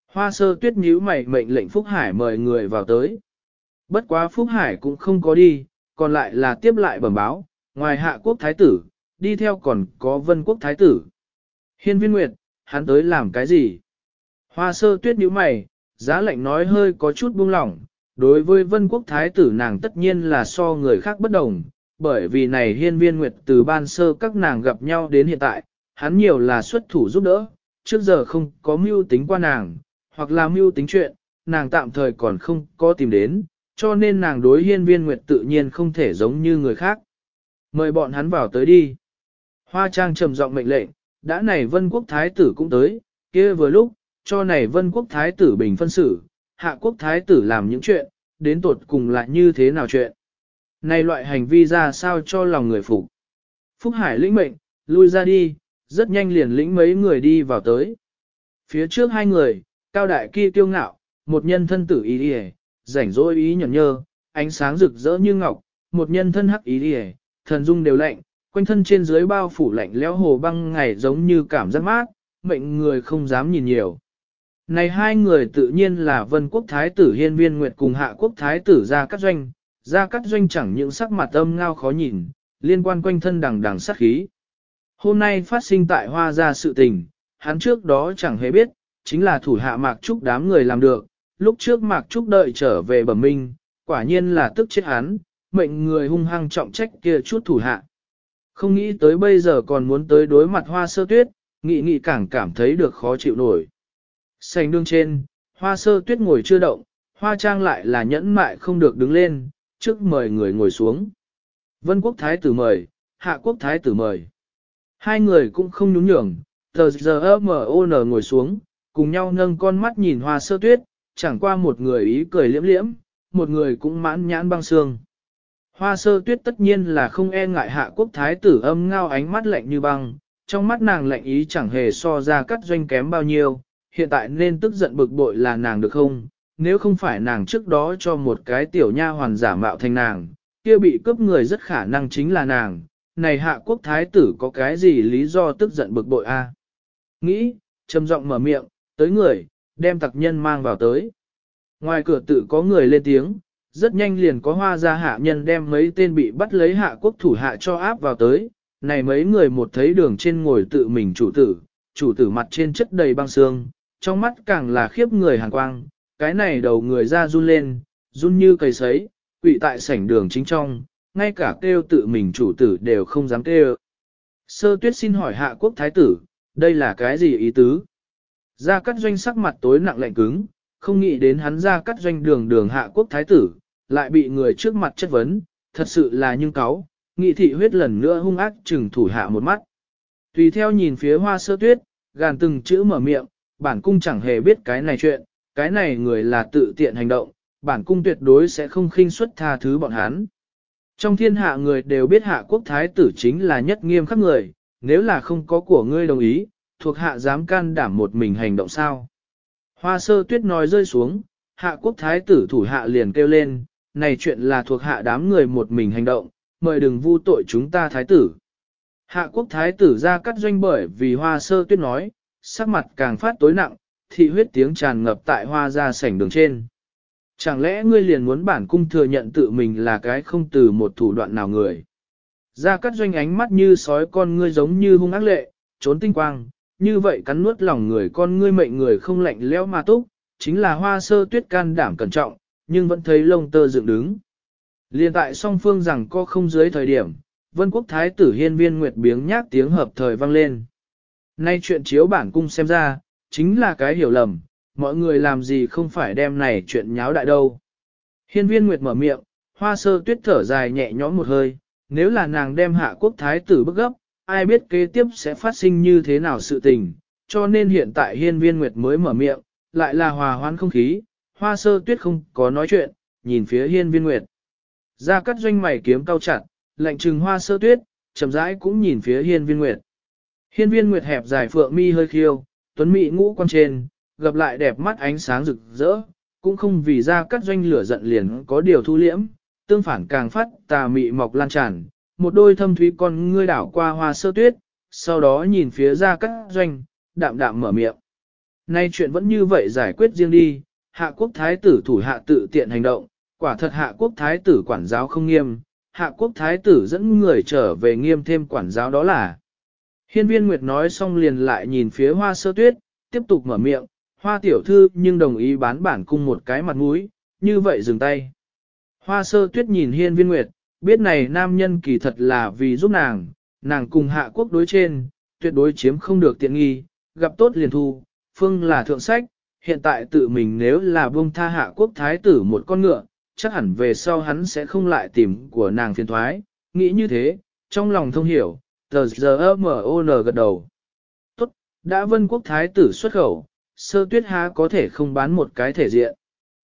Hoa sơ tuyết nhíu mày mệnh lệnh Phúc Hải mời người vào tới. Bất quá Phúc Hải cũng không có đi, còn lại là tiếp lại bẩm báo, ngoài hạ quốc thái tử, đi theo còn có vân quốc thái tử. Hiên viên nguyệt, hắn tới làm cái gì? Hoa sơ tuyết nhíu mày, giá lệnh nói hơi có chút buông lỏng, đối với vân quốc thái tử nàng tất nhiên là so người khác bất đồng, bởi vì này hiên viên nguyệt từ ban sơ các nàng gặp nhau đến hiện tại, hắn nhiều là xuất thủ giúp đỡ, trước giờ không có mưu tính qua nàng, hoặc là mưu tính chuyện, nàng tạm thời còn không có tìm đến, cho nên nàng đối hiên viên nguyệt tự nhiên không thể giống như người khác. Mời bọn hắn vào tới đi. Hoa trang trầm giọng mệnh lệnh, đã này vân quốc thái tử cũng tới, kia vừa lúc, cho này vân quốc thái tử bình phân xử, hạ quốc thái tử làm những chuyện, đến tột cùng lại như thế nào chuyện. Này loại hành vi ra sao cho lòng người phục. Phúc Hải lĩnh mệnh, lui ra đi, rất nhanh liền lĩnh mấy người đi vào tới. Phía trước hai người, cao đại kia kiêu ngạo, một nhân thân tử y đi rảnh rỗi ý nhẫn nhơ, ánh sáng rực rỡ như ngọc, một nhân thân hắc ý đi thần dung đều lạnh, quanh thân trên dưới bao phủ lạnh lẽo hồ băng ngày giống như cảm giác mát, mệnh người không dám nhìn nhiều. Này hai người tự nhiên là vân quốc thái tử hiên viên nguyệt cùng hạ quốc thái tử gia cắt doanh, gia cắt doanh chẳng những sắc mặt âm ngao khó nhìn, liên quan quanh thân đằng đằng sát khí. Hôm nay phát sinh tại hoa gia sự tình, hắn trước đó chẳng hề biết, chính là thủ hạ mạc trúc đám người làm được, lúc trước Mạc Trúc đợi trở về bẩm minh, quả nhiên là tức chết hắn, mệnh người hung hăng trọng trách kia chút thủ hạ. Không nghĩ tới bây giờ còn muốn tới đối mặt hoa sơ tuyết, nghị nghị càng cảm thấy được khó chịu nổi. Sành đương trên, hoa sơ tuyết ngồi chưa động, hoa trang lại là nhẫn mại không được đứng lên, trước mời người ngồi xuống. Vân quốc thái tử mời, hạ quốc thái tử mời. Hai người cũng không nhún nhường, tờ giờ M.O.N. ngồi xuống, cùng nhau nâng con mắt nhìn hoa sơ tuyết, chẳng qua một người ý cười liễm liễm, một người cũng mãn nhãn băng xương. Hoa sơ tuyết tất nhiên là không e ngại hạ quốc thái tử âm ngao ánh mắt lạnh như băng, trong mắt nàng lạnh ý chẳng hề so ra cắt doanh kém bao nhiêu, hiện tại nên tức giận bực bội là nàng được không, nếu không phải nàng trước đó cho một cái tiểu nha hoàn giả mạo thành nàng, kia bị cướp người rất khả năng chính là nàng, này hạ quốc thái tử có cái gì lý do tức giận bực bội a? Nghĩ, trầm giọng mở miệng, tới người, đem tặc nhân mang vào tới. Ngoài cửa tự có người lên tiếng, rất nhanh liền có hoa gia hạ nhân đem mấy tên bị bắt lấy hạ quốc thủ hạ cho áp vào tới. Này mấy người một thấy đường trên ngồi tự mình chủ tử, chủ tử mặt trên chất đầy băng xương, trong mắt càng là khiếp người hàn quang, cái này đầu người ra run lên, run như cây sấy, quỷ tại sảnh đường chính trong, ngay cả kêu tự mình chủ tử đều không dám kêu. Sơ tuyết xin hỏi hạ quốc thái tử, đây là cái gì ý tứ? Gia cát doanh sắc mặt tối nặng lạnh cứng, không nghĩ đến hắn gia cát doanh đường đường hạ quốc thái tử, lại bị người trước mặt chất vấn, thật sự là nhưng cáo, nghị thị huyết lần nữa hung ác chừng thủ hạ một mắt. Tùy theo nhìn phía hoa sơ tuyết, gàn từng chữ mở miệng, bản cung chẳng hề biết cái này chuyện, cái này người là tự tiện hành động, bản cung tuyệt đối sẽ không khinh suất tha thứ bọn hắn. Trong thiên hạ người đều biết hạ quốc thái tử chính là nhất nghiêm khắc người, nếu là không có của ngươi đồng ý, thuộc hạ dám can đảm một mình hành động sao. Hoa sơ tuyết nói rơi xuống, hạ quốc thái tử thủ hạ liền kêu lên, này chuyện là thuộc hạ đám người một mình hành động, mời đừng vu tội chúng ta thái tử. Hạ quốc thái tử ra cắt doanh bởi vì hoa sơ tuyết nói, sắc mặt càng phát tối nặng, thị huyết tiếng tràn ngập tại hoa ra sảnh đường trên. Chẳng lẽ ngươi liền muốn bản cung thừa nhận tự mình là cái không từ một thủ đoạn nào người? Ra cắt doanh ánh mắt như sói con ngươi giống như hung ác lệ, trốn tinh quang, như vậy cắn nuốt lòng người con ngươi mệnh người không lạnh lẽo mà túc, chính là hoa sơ tuyết can đảm cẩn trọng, nhưng vẫn thấy lông tơ dựng đứng. Liên tại song phương rằng có không dưới thời điểm, vân quốc thái tử hiên viên nguyệt biếng nhác tiếng hợp thời vang lên. Nay chuyện chiếu bản cung xem ra, chính là cái hiểu lầm, mọi người làm gì không phải đem này chuyện nháo đại đâu. Hiên viên nguyệt mở miệng, hoa sơ tuyết thở dài nhẹ nhõm một hơi, nếu là nàng đem hạ quốc thái tử bức gấp, ai biết kế tiếp sẽ phát sinh như thế nào sự tình, cho nên hiện tại hiên viên nguyệt mới mở miệng, lại là hòa hoãn không khí, hoa sơ tuyết không có nói chuyện, nhìn phía hiên viên nguyệt. Ra cắt doanh mày kiếm cao chặt, lạnh trừng hoa sơ tuyết, chậm rãi cũng nhìn phía hiên viên nguyệt. Hiên viên nguyệt hẹp dài phượng mi hơi khiêu, tuấn mỹ ngũ quan trên, gặp lại đẹp mắt ánh sáng rực rỡ, cũng không vì ra cắt doanh lửa giận liền có điều thu liễm, tương phản càng phát tà mị mọc lan tràn, một đôi thâm thúy con ngươi đảo qua hoa sơ tuyết, sau đó nhìn phía ra cắt doanh, đạm đạm mở miệng. Nay chuyện vẫn như vậy giải quyết riêng đi, hạ quốc thái tử thủ hạ tự tiện hành động, quả thật hạ quốc thái tử quản giáo không nghiêm, hạ quốc thái tử dẫn người trở về nghiêm thêm quản giáo đó là. Hiên viên Nguyệt nói xong liền lại nhìn phía hoa sơ tuyết, tiếp tục mở miệng, hoa tiểu thư nhưng đồng ý bán bản cung một cái mặt mũi, như vậy dừng tay. Hoa sơ tuyết nhìn hiên viên Nguyệt, biết này nam nhân kỳ thật là vì giúp nàng, nàng cùng hạ quốc đối trên, tuyệt đối chiếm không được tiện nghi, gặp tốt liền thu, phương là thượng sách, hiện tại tự mình nếu là buông tha hạ quốc thái tử một con ngựa, chắc hẳn về sau hắn sẽ không lại tìm của nàng phiền thoái, nghĩ như thế, trong lòng thông hiểu, tờ giờ M.O.N. gật đầu. Tốt, đã vân quốc thái tử xuất khẩu, sơ tuyết há có thể không bán một cái thể diện.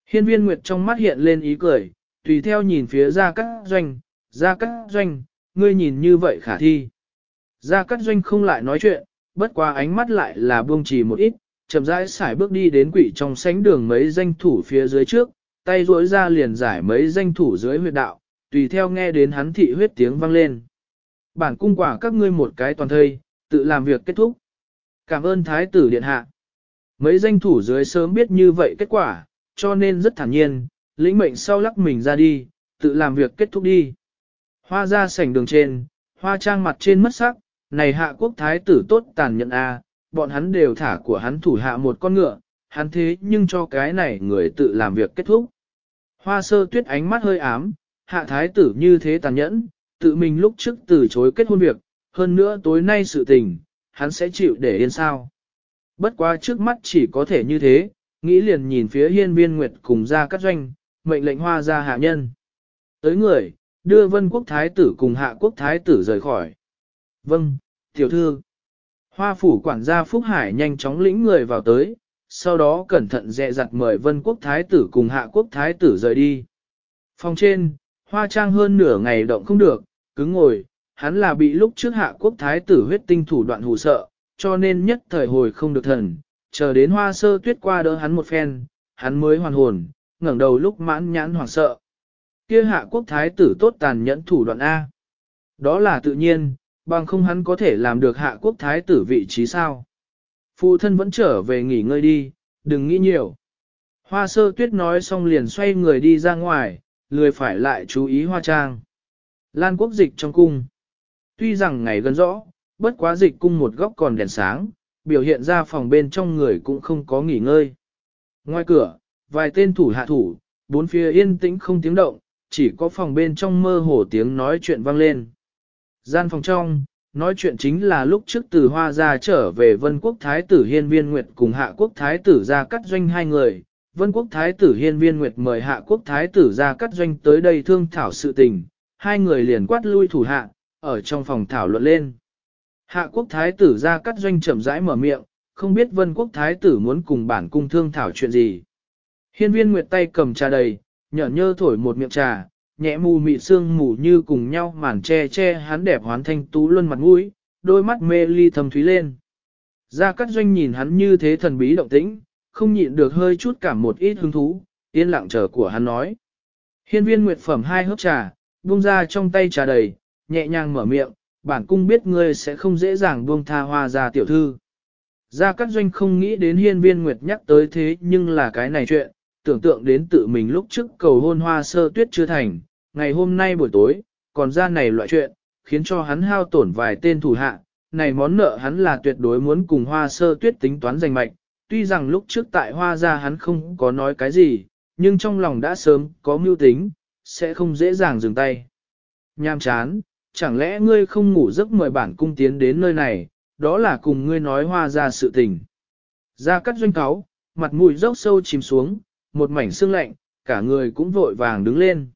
Hiên viên Nguyệt trong mắt hiện lên ý cười, tùy theo nhìn phía ra các doanh, ra các doanh, ngươi nhìn như vậy khả thi. Ra các doanh không lại nói chuyện, bất qua ánh mắt lại là buông trì một ít, chậm rãi xải bước đi đến quỷ trong sánh đường mấy danh thủ phía dưới trước, tay duỗi ra liền giải mấy danh thủ dưới huyệt đạo, tùy theo nghe đến hắn thị huyết tiếng vang lên. Bản cung quả các ngươi một cái toàn thây, tự làm việc kết thúc. Cảm ơn Thái tử Điện Hạ. Mấy danh thủ dưới sớm biết như vậy kết quả, cho nên rất thản nhiên, lĩnh mệnh sau lắc mình ra đi, tự làm việc kết thúc đi. Hoa ra sảnh đường trên, hoa trang mặt trên mất sắc, này hạ quốc thái tử tốt tàn nhẫn a, bọn hắn đều thả của hắn thủ hạ một con ngựa, hắn thế nhưng cho cái này người tự làm việc kết thúc. Hoa sơ tuyết ánh mắt hơi ám, hạ thái tử như thế tàn nhẫn, tự mình lúc trước từ chối kết hôn việc, hơn nữa tối nay sự tình, hắn sẽ chịu để yên sao. Bất quá trước mắt chỉ có thể như thế, nghĩ liền nhìn phía hiên viên nguyệt cùng ra cắt doanh, mệnh lệnh hoa ra hạ nhân. Tới người, đưa vân quốc thái tử cùng hạ quốc thái tử rời khỏi. Vâng, tiểu thư. Hoa phủ quản gia Phúc Hải nhanh chóng lĩnh người vào tới, sau đó cẩn thận dè dặt mời vân quốc thái tử cùng hạ quốc thái tử rời đi. Phòng trên, hoa trang hơn nửa ngày động không được, cứng ngồi, hắn là bị lúc trước hạ quốc thái tử huyết tinh thủ đoạn hù sợ, cho nên nhất thời hồi không được thần, chờ đến hoa sơ tuyết qua đỡ hắn một phen, hắn mới hoàn hồn, ngẩng đầu lúc mãn nhãn hoảng sợ. Kia hạ quốc thái tử tốt tàn nhẫn thủ đoạn A. Đó là tự nhiên, bằng không hắn có thể làm được hạ quốc thái tử vị trí sao. Phụ thân vẫn trở về nghỉ ngơi đi, đừng nghĩ nhiều. Hoa sơ tuyết nói xong liền xoay người đi ra ngoài, lười phải lại chú ý hoa trang. Lan quốc dịch trong cung. Tuy rằng ngày gần rõ, bất quá dịch cung một góc còn đèn sáng, biểu hiện ra phòng bên trong người cũng không có nghỉ ngơi. Ngoài cửa, vài tên thủ hạ thủ, bốn phía yên tĩnh không tiếng động, chỉ có phòng bên trong mơ hồ tiếng nói chuyện vang lên. Gian phòng trong, nói chuyện chính là lúc trước từ Hoa ra trở về Vân Quốc Thái tử Hiên Viên Nguyệt cùng Hạ Quốc Thái tử ra cắt doanh hai người. Vân Quốc Thái tử Hiên Viên Nguyệt mời Hạ Quốc Thái tử ra cắt doanh tới đây thương thảo sự tình, hai người liền quát lui thủ hạ, ở trong phòng thảo luận lên. Hạ Quốc Thái tử ra cắt doanh chậm rãi mở miệng, không biết Vân Quốc Thái tử muốn cùng bản cung thương thảo chuyện gì. Hiên Viên Nguyệt tay cầm trà đầy, nhở nhơ thổi một miệng trà, nhẹ mù mị sương mù như cùng nhau màn che che hắn đẹp hoán thanh tú luôn mặt mũi, đôi mắt mê ly thâm thúy lên. Gia Cát Doanh nhìn hắn như thế thần bí động tĩnh, không nhịn được hơi chút cảm một ít hứng thú, yên lặng chờ của hắn nói. Hiên viên nguyệt phẩm hai hớp trà, buông ra trong tay trà đầy, nhẹ nhàng mở miệng, bản cung biết ngươi sẽ không dễ dàng buông tha hoa ra tiểu thư. Gia Cát Doanh không nghĩ đến hiên viên nguyệt nhắc tới thế nhưng là cái này chuyện, tưởng tượng đến tự mình lúc trước cầu hôn hoa sơ tuyết chưa thành, ngày hôm nay buổi tối, còn ra này loại chuyện, khiến cho hắn hao tổn vài tên thủ hạ, này món nợ hắn là tuyệt đối muốn cùng hoa sơ tuyết tính toán giành mạch, tuy rằng lúc trước tại hoa ra hắn không có nói cái gì, nhưng trong lòng đã sớm có mưu tính, sẽ không dễ dàng dừng tay. Nham chán, chẳng lẽ ngươi không ngủ giấc mời bản cung tiến đến nơi này, đó là cùng ngươi nói hoa ra sự tình. Ra cắt doanh cáo, mặt mũi dốc sâu chìm xuống, một mảnh xương lạnh, cả người cũng vội vàng đứng lên.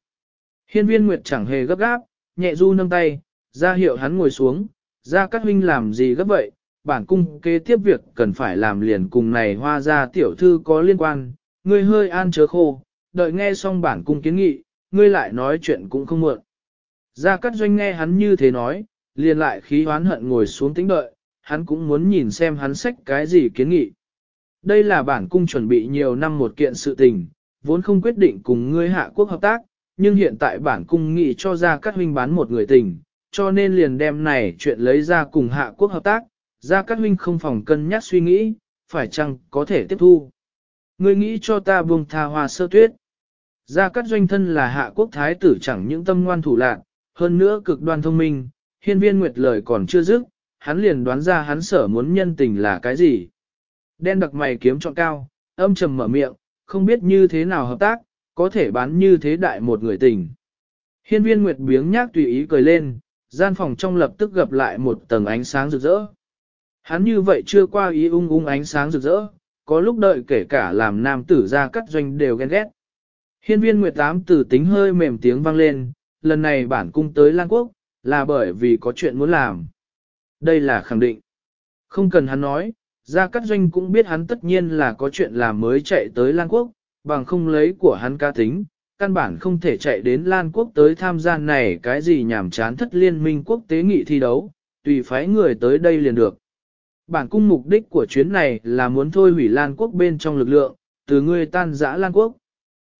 Hiên viên Nguyệt chẳng hề gấp gáp, nhẹ du nâng tay, ra hiệu hắn ngồi xuống, ra các huynh làm gì gấp vậy, bản cung kế tiếp việc cần phải làm liền cùng này hoa ra tiểu thư có liên quan, ngươi hơi an chớ khô, đợi nghe xong bản cung kiến nghị, ngươi lại nói chuyện cũng không muộn. Gia Cát Doanh nghe hắn như thế nói, liền lại khí hoán hận ngồi xuống tĩnh đợi, hắn cũng muốn nhìn xem hắn sách cái gì kiến nghị. Đây là bản cung chuẩn bị nhiều năm một kiện sự tình, vốn không quyết định cùng ngươi hạ quốc hợp tác, nhưng hiện tại bản cung nghị cho ra các huynh bán một người tình, cho nên liền đem này chuyện lấy ra cùng hạ quốc hợp tác, ra các huynh không phòng cân nhắc suy nghĩ, phải chăng có thể tiếp thu. Ngươi nghĩ cho ta buông tha hoa sơ tuyết. Gia Cát Doanh thân là hạ quốc thái tử chẳng những tâm ngoan thủ lạc, hơn nữa cực đoan thông minh, hiên viên nguyệt lời còn chưa dứt, hắn liền đoán ra hắn sở muốn nhân tình là cái gì. Đen đặc mày kiếm trọn cao, âm trầm mở miệng, không biết như thế nào hợp tác, có thể bán như thế đại một người tình. Hiên viên Nguyệt biếng nhác tùy ý cười lên, gian phòng trong lập tức gặp lại một tầng ánh sáng rực rỡ. Hắn như vậy chưa qua ý ung ung ánh sáng rực rỡ, có lúc đợi kể cả làm nam tử ra cắt doanh đều ghen ghét. Hiên viên Nguyệt tám tử tính hơi mềm tiếng vang lên, lần này bản cung tới Lan Quốc, là bởi vì có chuyện muốn làm. Đây là khẳng định. Không cần hắn nói, Gia Cát Doanh cũng biết hắn tất nhiên là có chuyện làm mới chạy tới Lan Quốc, bằng không lấy của hắn ca tính, căn bản không thể chạy đến Lan Quốc tới tham gia này cái gì nhảm chán thất liên minh quốc tế nghị thi đấu, tùy phái người tới đây liền được. Bản cung mục đích của chuyến này là muốn thôi hủy Lan Quốc bên trong lực lượng, từ người tan giã Lan Quốc.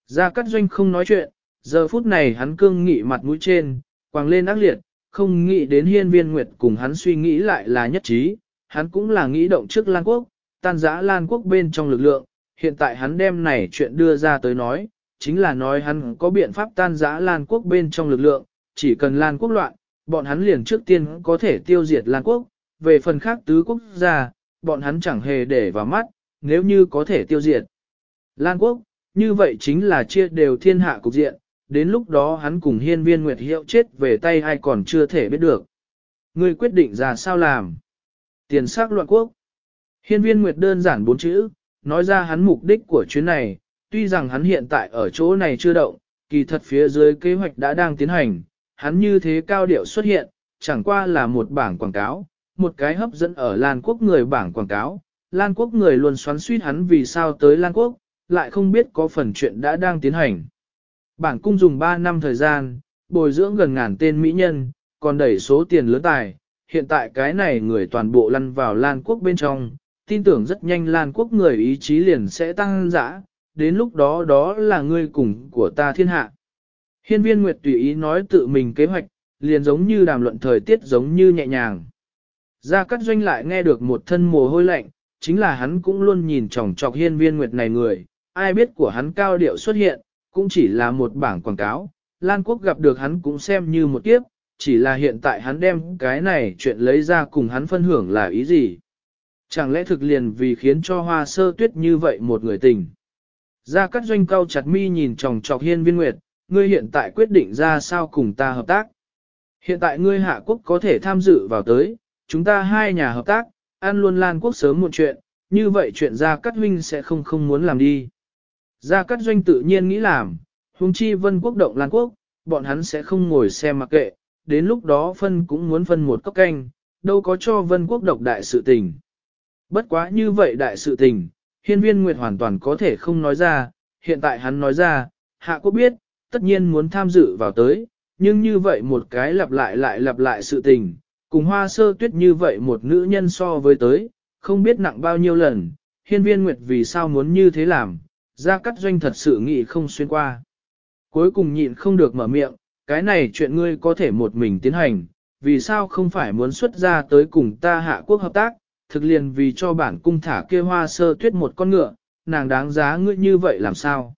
Gia Cát Doanh không nói chuyện, giờ phút này hắn cương nghị mặt mũi trên, quàng lên ác liệt, không nghĩ đến hiên viên nguyệt cùng hắn suy nghĩ lại là nhất trí, hắn cũng là nghĩ động trước Lan Quốc, tan giã Lan Quốc bên trong lực lượng, hiện tại hắn đem này chuyện đưa ra tới nói, chính là nói hắn có biện pháp tan giã Lan Quốc bên trong lực lượng, chỉ cần Lan Quốc loạn, bọn hắn liền trước tiên có thể tiêu diệt Lan Quốc, về phần khác tứ quốc gia, bọn hắn chẳng hề để vào mắt, nếu như có thể tiêu diệt. Lan quốc, như vậy chính là chia đều thiên hạ cục diện, đến lúc đó hắn cùng hiên viên Nguyệt Hiệu chết về tay ai còn chưa thể biết được. Ngươi quyết định ra sao làm? Tiền sắc loạn quốc. Hiên viên Nguyệt đơn giản bốn chữ, nói ra hắn mục đích của chuyến này, tuy rằng hắn hiện tại ở chỗ này chưa động, kỳ thật phía dưới kế hoạch đã đang tiến hành, hắn như thế cao điệu xuất hiện, chẳng qua là một bảng quảng cáo, một cái hấp dẫn ở Lan Quốc người bảng quảng cáo. Lan Quốc người luôn xoắn suýt hắn vì sao tới Lan Quốc, lại không biết có phần chuyện đã đang tiến hành. Bảng cung dùng 3 năm thời gian, bồi dưỡng gần ngàn tên mỹ nhân, còn đẩy số tiền lớn tài, hiện tại cái này người toàn bộ lăn vào Lan Quốc bên trong, tin tưởng rất nhanh Lan Quốc người ý chí liền sẽ tăng dã, đến lúc đó đó là ngươi cùng của ta thiên hạ. Hiên viên Nguyệt tùy ý nói tự mình kế hoạch, liền giống như đàm luận thời tiết giống như nhẹ nhàng. Gia Cát Doanh lại nghe được một thân mồ hôi lạnh, chính là hắn cũng luôn nhìn chòng chọc hiên viên Nguyệt này người, ai biết của hắn cao điệu xuất hiện, cũng chỉ là một bảng quảng cáo, Lan Quốc gặp được hắn cũng xem như một kiếp, chỉ là hiện tại hắn đem cái này chuyện lấy ra cùng hắn phân hưởng là ý gì. Chẳng lẽ thực liền vì khiến cho hoa sơ tuyết như vậy một người tình. Gia Cát Doanh cao chặt mi nhìn chòng chọc hiên viên nguyệt, ngươi hiện tại quyết định ra sao cùng ta hợp tác. Hiện tại ngươi hạ quốc có thể tham dự vào tới, chúng ta hai nhà hợp tác, ăn luôn Lan quốc sớm một chuyện, như vậy chuyện Gia Cát Huynh sẽ không không muốn làm đi. Gia Cát Doanh tự nhiên nghĩ làm, huống chi vân quốc động Lan quốc, bọn hắn sẽ không ngồi xem mặc kệ, đến lúc đó phân cũng muốn phân một cốc canh, đâu có cho vân quốc độc đại sự tình. Bất quá như vậy đại sự tình, hiên viên Nguyệt hoàn toàn có thể không nói ra, hiện tại hắn nói ra, hạ quốc biết, tất nhiên muốn tham dự vào tới, nhưng như vậy một cái lặp lại lại lặp lại sự tình, cùng hoa sơ tuyết như vậy một nữ nhân so với tới, không biết nặng bao nhiêu lần, hiên viên Nguyệt vì sao muốn như thế làm, ra cắt doanh thật sự nghĩ không xuyên qua. Cuối cùng nhịn không được mở miệng, cái này chuyện ngươi có thể một mình tiến hành, vì sao không phải muốn xuất ra tới cùng ta hạ quốc hợp tác, thực liền vì cho bản cung thả kia hoa sơ tuyết một con ngựa, nàng đáng giá ngươi như vậy làm sao?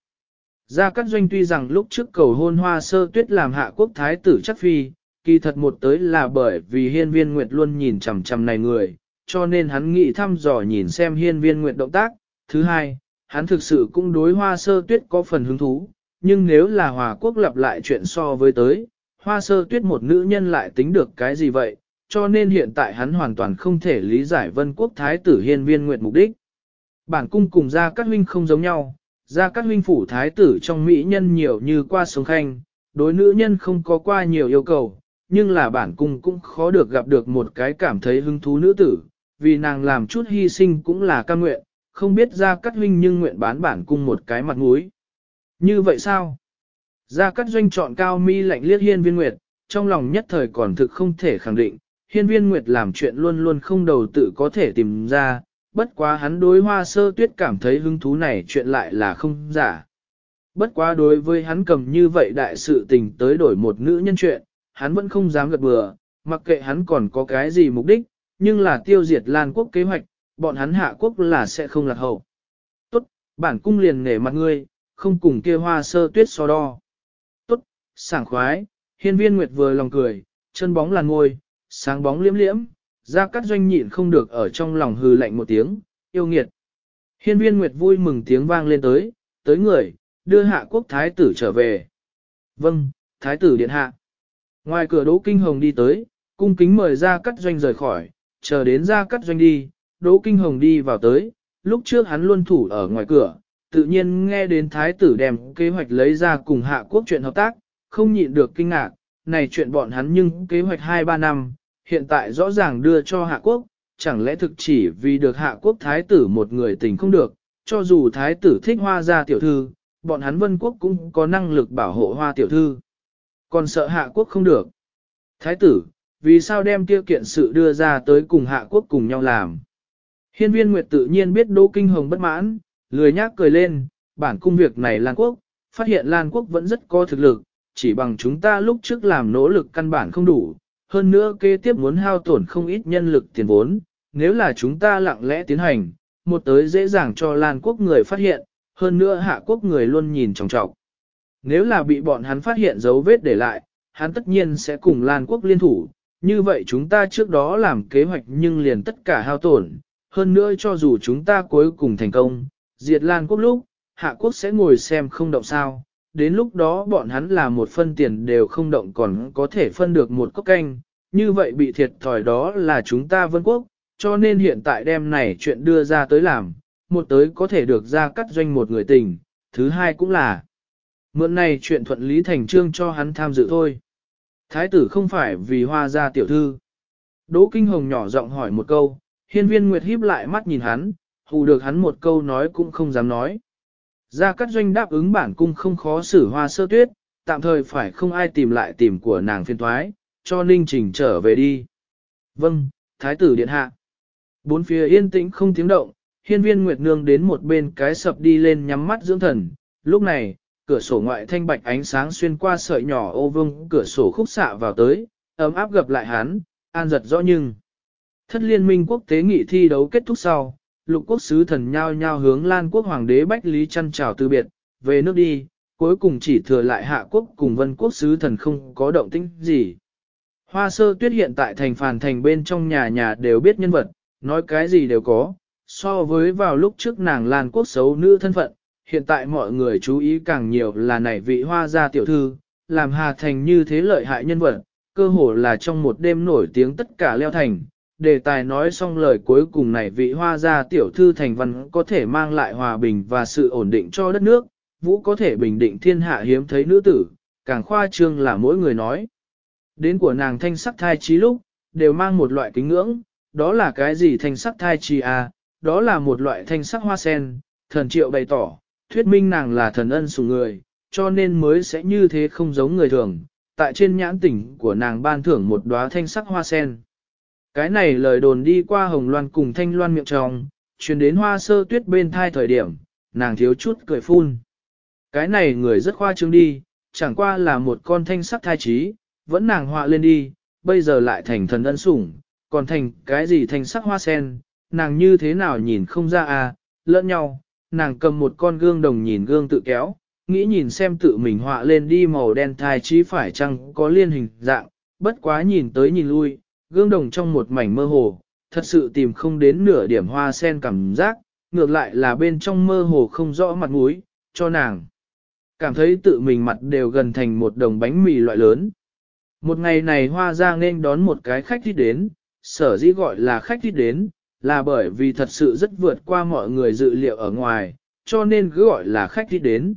Gia Cát Doanh tuy rằng lúc trước cầu hôn hoa sơ tuyết làm hạ quốc thái tử chắc phi, kỳ thật một tới là bởi vì hiên viên nguyệt luôn nhìn chằm chằm này người, cho nên hắn nghĩ thăm dò nhìn xem hiên viên nguyệt động tác. Thứ hai, hắn thực sự cũng đối hoa sơ tuyết có phần hứng thú, nhưng nếu là hòa quốc lặp lại chuyện so với tới, hoa sơ tuyết một nữ nhân lại tính được cái gì vậy, cho nên hiện tại hắn hoàn toàn không thể lý giải vân quốc thái tử hiên viên nguyện mục đích. Bản cung cùng gia các huynh không giống nhau, gia các huynh phủ thái tử trong mỹ nhân nhiều như qua sống khanh, đối nữ nhân không có qua nhiều yêu cầu, nhưng là bản cung cũng khó được gặp được một cái cảm thấy hứng thú nữ tử, vì nàng làm chút hy sinh cũng là ca nguyện, không biết gia cát huynh nhưng nguyện bán bản cung một cái mặt mũi. Như vậy sao? Gia cát doanh chọn cao mi lạnh liếc hiên viên nguyệt, trong lòng nhất thời còn thực không thể khẳng định, hiên viên nguyệt làm chuyện luôn luôn không đầu tự có thể tìm ra, bất quá hắn đối hoa sơ tuyết cảm thấy hứng thú này chuyện lại là không giả. Bất quá đối với hắn cầm như vậy đại sự tình tới đổi một nữ nhân chuyện, hắn vẫn không dám gật bừa, mặc kệ hắn còn có cái gì mục đích, nhưng là tiêu diệt Lan quốc kế hoạch, bọn hắn hạ quốc là sẽ không lạc hậu. Tốt, bản cung liền nể mặt ngươi, không cùng kia hoa sơ tuyết so đo. Tốt, sảng khoái, hiên viên nguyệt vừa lòng cười, chân bóng làn ngôi, sáng bóng liếm liễm, ra cắt doanh nhịn không được ở trong lòng hừ lạnh một tiếng, yêu nghiệt. Hiên viên nguyệt vui mừng tiếng vang lên tới, tới người, đưa hạ quốc thái tử trở về. Vâng, thái tử điện hạ. Ngoài cửa đỗ kinh hồng đi tới, cung kính mời ra cắt doanh rời khỏi, chờ đến ra cắt doanh đi, đỗ kinh hồng đi vào tới, lúc trước hắn luôn thủ ở ngoài cửa, tự nhiên nghe đến thái tử đem kế hoạch lấy ra cùng hạ quốc chuyện hợp tác, không nhịn được kinh ngạc, này chuyện bọn hắn nhưng kế hoạch 2-3 năm, hiện tại rõ ràng đưa cho hạ quốc, chẳng lẽ thực chỉ vì được hạ quốc thái tử một người tình không được, cho dù thái tử thích hoa gia tiểu thư, bọn hắn vân quốc cũng có năng lực bảo hộ hoa tiểu thư. Còn sợ hạ quốc không được. Thái tử, vì sao đem tiêu kiện sự đưa ra tới cùng hạ quốc cùng nhau làm? Hiên viên Nguyệt tự nhiên biết Đỗ Kinh Hồng bất mãn, lười nhác cười lên, bản cung việc này Lan Quốc, phát hiện Lan Quốc vẫn rất có thực lực, chỉ bằng chúng ta lúc trước làm nỗ lực căn bản không đủ, hơn nữa kế tiếp muốn hao tổn không ít nhân lực tiền vốn, nếu là chúng ta lặng lẽ tiến hành, một tới dễ dàng cho Lan Quốc người phát hiện, hơn nữa Hạ Quốc người luôn nhìn trọng trọng. Nếu là bị bọn hắn phát hiện dấu vết để lại, hắn tất nhiên sẽ cùng Lan Quốc liên thủ, như vậy chúng ta trước đó làm kế hoạch nhưng liền tất cả hao tổn, hơn nữa cho dù chúng ta cuối cùng thành công, diệt Lan quốc lúc, Hạ quốc sẽ ngồi xem không động sao, đến lúc đó bọn hắn là một phân tiền đều không động còn có thể phân được một cốc canh, như vậy bị thiệt thòi đó là chúng ta vân quốc, cho nên hiện tại đem này chuyện đưa ra tới làm, một tới có thể được ra cắt doanh một người tình, thứ hai cũng là mượn này chuyện thuận lý thành trương cho hắn tham dự thôi. Thái tử không phải vì hoa gia tiểu thư. Đỗ Kinh Hồng nhỏ giọng hỏi một câu, hiên viên Nguyệt híp lại mắt nhìn hắn, hù được hắn một câu nói cũng không dám nói. Gia Cát Doanh đáp ứng bản cung không khó xử hoa sơ tuyết, tạm thời phải không ai tìm lại tìm của nàng phiên thoái, cho Ninh Trình trở về đi. Vâng, Thái tử điện hạ. Bốn phía yên tĩnh không tiếng động, hiên viên Nguyệt Nương đến một bên cái sập đi lên nhắm mắt dưỡng thần. Lúc này, cửa sổ ngoại thanh bạch ánh sáng xuyên qua sợi nhỏ ô vương, cửa sổ khúc xạ vào tới, ấm áp gặp lại hắn, an giật rõ nhưng. Thất liên minh quốc tế nghị thi đấu kết thúc sau, lục quốc sứ thần nhao nhao hướng Lan quốc hoàng đế Bách Lý chăn chào từ biệt, về nước đi, cuối cùng chỉ thừa lại hạ quốc cùng vân quốc sứ thần không có động tĩnh gì. Hoa sơ tuyết hiện tại thành phàn thành bên trong nhà nhà đều biết nhân vật, nói cái gì đều có, so với vào lúc trước nàng Lan quốc xấu nữ thân phận, hiện tại mọi người chú ý càng nhiều là nảy vị hoa gia tiểu thư, làm Hà Thành như thế lợi hại nhân vật, cơ hồ là trong một đêm nổi tiếng tất cả leo thành. Đề tài nói xong lời cuối cùng này vị hoa gia tiểu thư thành văn có thể mang lại hòa bình và sự ổn định cho đất nước, vũ có thể bình định thiên hạ hiếm thấy nữ tử, càng khoa trương là mỗi người nói. Đến của nàng thanh sắc thai trí lúc, đều mang một loại kính ngưỡng, đó là cái gì thanh sắc thai trí à, đó là một loại thanh sắc hoa sen, thần triệu bày tỏ, thuyết minh nàng là thần ân sủng người, cho nên mới sẽ như thế không giống người thường, tại trên nhãn tỉnh của nàng ban thưởng một đóa thanh sắc hoa sen. Cái này lời đồn đi qua hồng loan cùng thanh loan miệng tròng, truyền đến hoa sơ tuyết bên thai thời điểm, nàng thiếu chút cười phun. Cái này người rất khoa trương đi, chẳng qua là một con thanh sắc thai trí, vẫn nàng họa lên đi, bây giờ lại thành thần ân sủng, còn thành cái gì thanh sắc hoa sen, nàng như thế nào nhìn không ra à, lẫn nhau, nàng cầm một con gương đồng nhìn gương tự kéo, nghĩ nhìn xem tự mình họa lên đi màu đen thai trí phải chăng có liên hình dạng, bất quá nhìn tới nhìn lui, gương đồng trong một mảnh mơ hồ, thật sự tìm không đến nửa điểm hoa sen cảm giác, ngược lại là bên trong mơ hồ không rõ mặt mũi, cho nàng. Cảm thấy tự mình mặt đều gần thành một đồng bánh mì loại lớn. Một ngày này hoa ra nên đón một cái khách thích đến, sở dĩ gọi là khách thích đến, là bởi vì thật sự rất vượt qua mọi người dự liệu ở ngoài, cho nên cứ gọi là khách thích đến.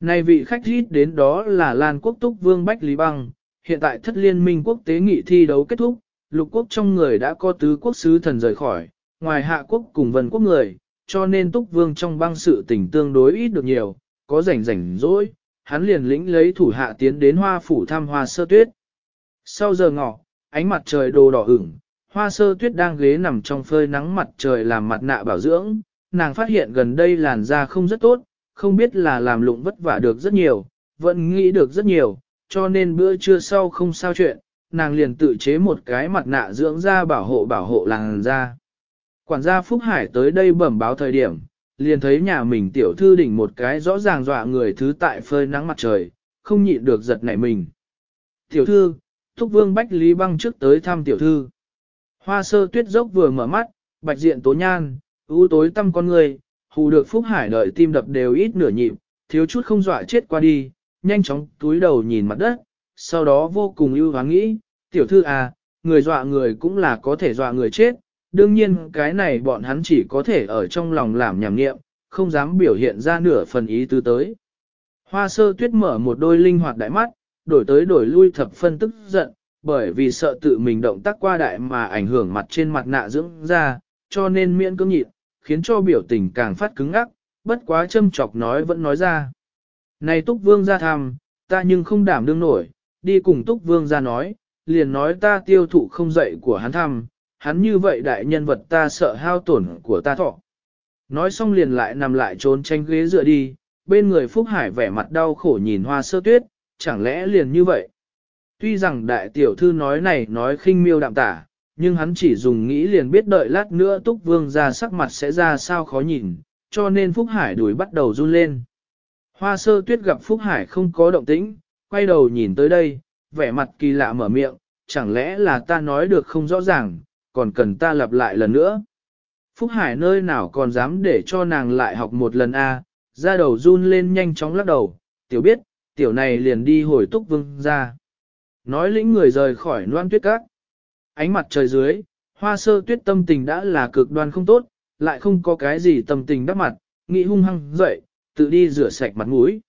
Này vị khách rít đến đó là Lan Quốc Túc Vương Bách Lý Băng, hiện tại thất liên minh quốc tế nghị thi đấu kết thúc, lục quốc trong người đã có tứ quốc sứ thần rời khỏi, ngoài hạ quốc cùng vân quốc người, cho nên Túc Vương trong băng sự tình tương đối ít được nhiều, có rảnh rảnh rỗi, hắn liền lĩnh lấy thủ hạ tiến đến hoa phủ thăm hoa sơ tuyết. Sau giờ ngọ, ánh mặt trời đồ đỏ ửng, hoa sơ tuyết đang ghế nằm trong phơi nắng mặt trời làm mặt nạ bảo dưỡng, nàng phát hiện gần đây làn da không rất tốt, không biết là làm lụng vất vả được rất nhiều, vẫn nghĩ được rất nhiều, cho nên bữa trưa sau không sao chuyện, nàng liền tự chế một cái mặt nạ dưỡng da bảo hộ bảo hộ làn da. Quản gia Phúc Hải tới đây bẩm báo thời điểm, liền thấy nhà mình tiểu thư đỉnh một cái rõ ràng dọa người thứ tại phơi nắng mặt trời, không nhịn được giật nảy mình. Tiểu thư, Thúc Vương Bách Lý Băng trước tới thăm tiểu thư. Hoa sơ tuyết dốc vừa mở mắt, bạch diện tố nhan, ưu tối tâm con người, hù được Phúc Hải đợi tim đập đều ít nửa nhịp, thiếu chút không dọa chết qua đi, nhanh chóng túi đầu nhìn mặt đất, sau đó vô cùng ưu hoáng nghĩ, tiểu thư à, người dọa người cũng là có thể dọa người chết, đương nhiên cái này bọn hắn chỉ có thể ở trong lòng làm nhảm nghiệm, không dám biểu hiện ra nửa phần ý tứ tới. Hoa sơ tuyết mở một đôi linh hoạt đại mắt, đổi tới đổi lui thập phân tức giận, bởi vì sợ tự mình động tác qua đại mà ảnh hưởng mặt trên mặt nạ dưỡng ra, cho nên miễn cưỡng nhịn, khiến cho biểu tình càng phát cứng ngắc, bất quá châm chọc nói vẫn nói ra. Này túc vương ra thăm, ta nhưng không đảm đương nổi, đi cùng túc vương ra nói, liền nói ta tiêu thụ không dậy của hắn thăm, hắn như vậy đại nhân vật ta sợ hao tổn của ta thọ. Nói xong liền lại nằm lại trốn tranh ghế dựa đi, bên người Phúc Hải vẻ mặt đau khổ nhìn hoa sơ tuyết, chẳng lẽ liền như vậy. Tuy rằng đại tiểu thư nói này nói khinh miêu đạm tả, nhưng hắn chỉ dùng nghĩ liền biết đợi lát nữa túc vương ra sắc mặt sẽ ra sao khó nhìn, cho nên Phúc Hải đuổi bắt đầu run lên. Hoa sơ tuyết gặp Phúc Hải không có động tĩnh, quay đầu nhìn tới đây, vẻ mặt kỳ lạ mở miệng, chẳng lẽ là ta nói được không rõ ràng, còn cần ta lặp lại lần nữa. Phúc Hải nơi nào còn dám để cho nàng lại học một lần a ra đầu run lên nhanh chóng lắc đầu, tiểu biết, tiểu này liền đi hồi túc vương ra. Nói lĩnh người rời khỏi loan tuyết cát. Ánh mặt trời dưới, hoa sơ tuyết tâm tình đã là cực đoan không tốt, lại không có cái gì tâm tình đắp mặt, nghĩ hung hăng dậy, tự đi rửa sạch mặt mũi.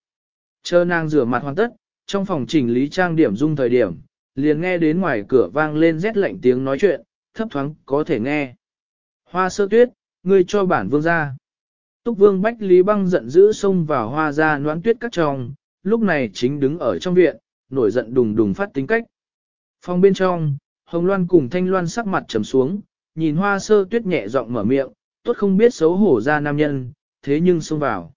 Chờ nàng rửa mặt hoàn tất, trong phòng chỉnh lý trang điểm dung thời điểm, liền nghe đến ngoài cửa vang lên rét lạnh tiếng nói chuyện, thấp thoáng có thể nghe. Hoa sơ tuyết, ngươi cho bản vương ra. Túc vương Bách Lý băng giận dữ xông vào hoa ra noán tuyết các tròng, lúc này chính đứng ở trong viện, nổi giận đùng đùng phát tính cách. Phòng bên trong, Hồng Loan cùng Thanh Loan sắc mặt trầm xuống, nhìn hoa sơ tuyết nhẹ giọng mở miệng, tốt không biết xấu hổ ra nam nhân, thế nhưng xông vào.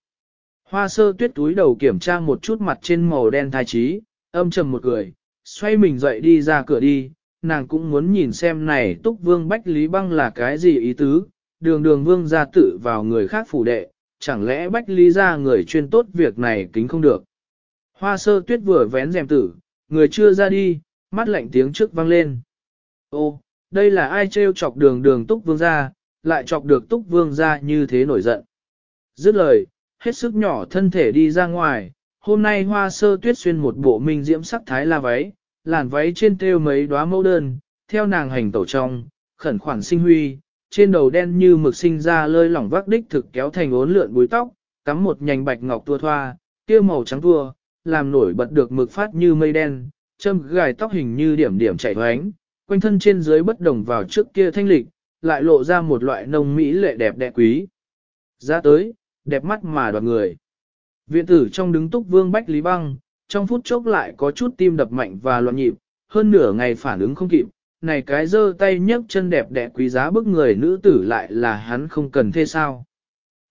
Hoa sơ tuyết túi đầu kiểm tra một chút mặt trên màu đen thai trí, âm trầm một cười, xoay mình dậy đi ra cửa đi, nàng cũng muốn nhìn xem này túc vương bách lý băng là cái gì ý tứ, đường đường vương ra tự vào người khác phủ đệ, chẳng lẽ bách lý ra người chuyên tốt việc này kính không được. Hoa sơ tuyết vừa vén rèm tử, người chưa ra đi, mắt lạnh tiếng trước vang lên. Ô, đây là ai trêu chọc đường đường túc vương ra, lại chọc được túc vương ra như thế nổi giận. Dứt lời, hết sức nhỏ thân thể đi ra ngoài, hôm nay hoa sơ tuyết xuyên một bộ minh diễm sắc thái la váy, làn váy trên treo mấy đóa mẫu đơn, theo nàng hành tẩu trong, khẩn khoản sinh huy, trên đầu đen như mực sinh ra lơi lỏng vác đích thực kéo thành ốn lượn búi tóc, cắm một nhành bạch ngọc tua thoa, kia màu trắng tua, làm nổi bật được mực phát như mây đen, châm gài tóc hình như điểm điểm chạy hoánh, quanh thân trên dưới bất đồng vào trước kia thanh lịch, lại lộ ra một loại nông mỹ lệ đẹp đẽ quý. Ra tới, đẹp mắt mà đoạt người. Viện tử trong đứng túc vương Bách Lý Băng, trong phút chốc lại có chút tim đập mạnh và loạn nhịp, hơn nửa ngày phản ứng không kịp, này cái giơ tay nhấc chân đẹp đẽ quý giá bức người nữ tử lại là hắn không cần thế sao.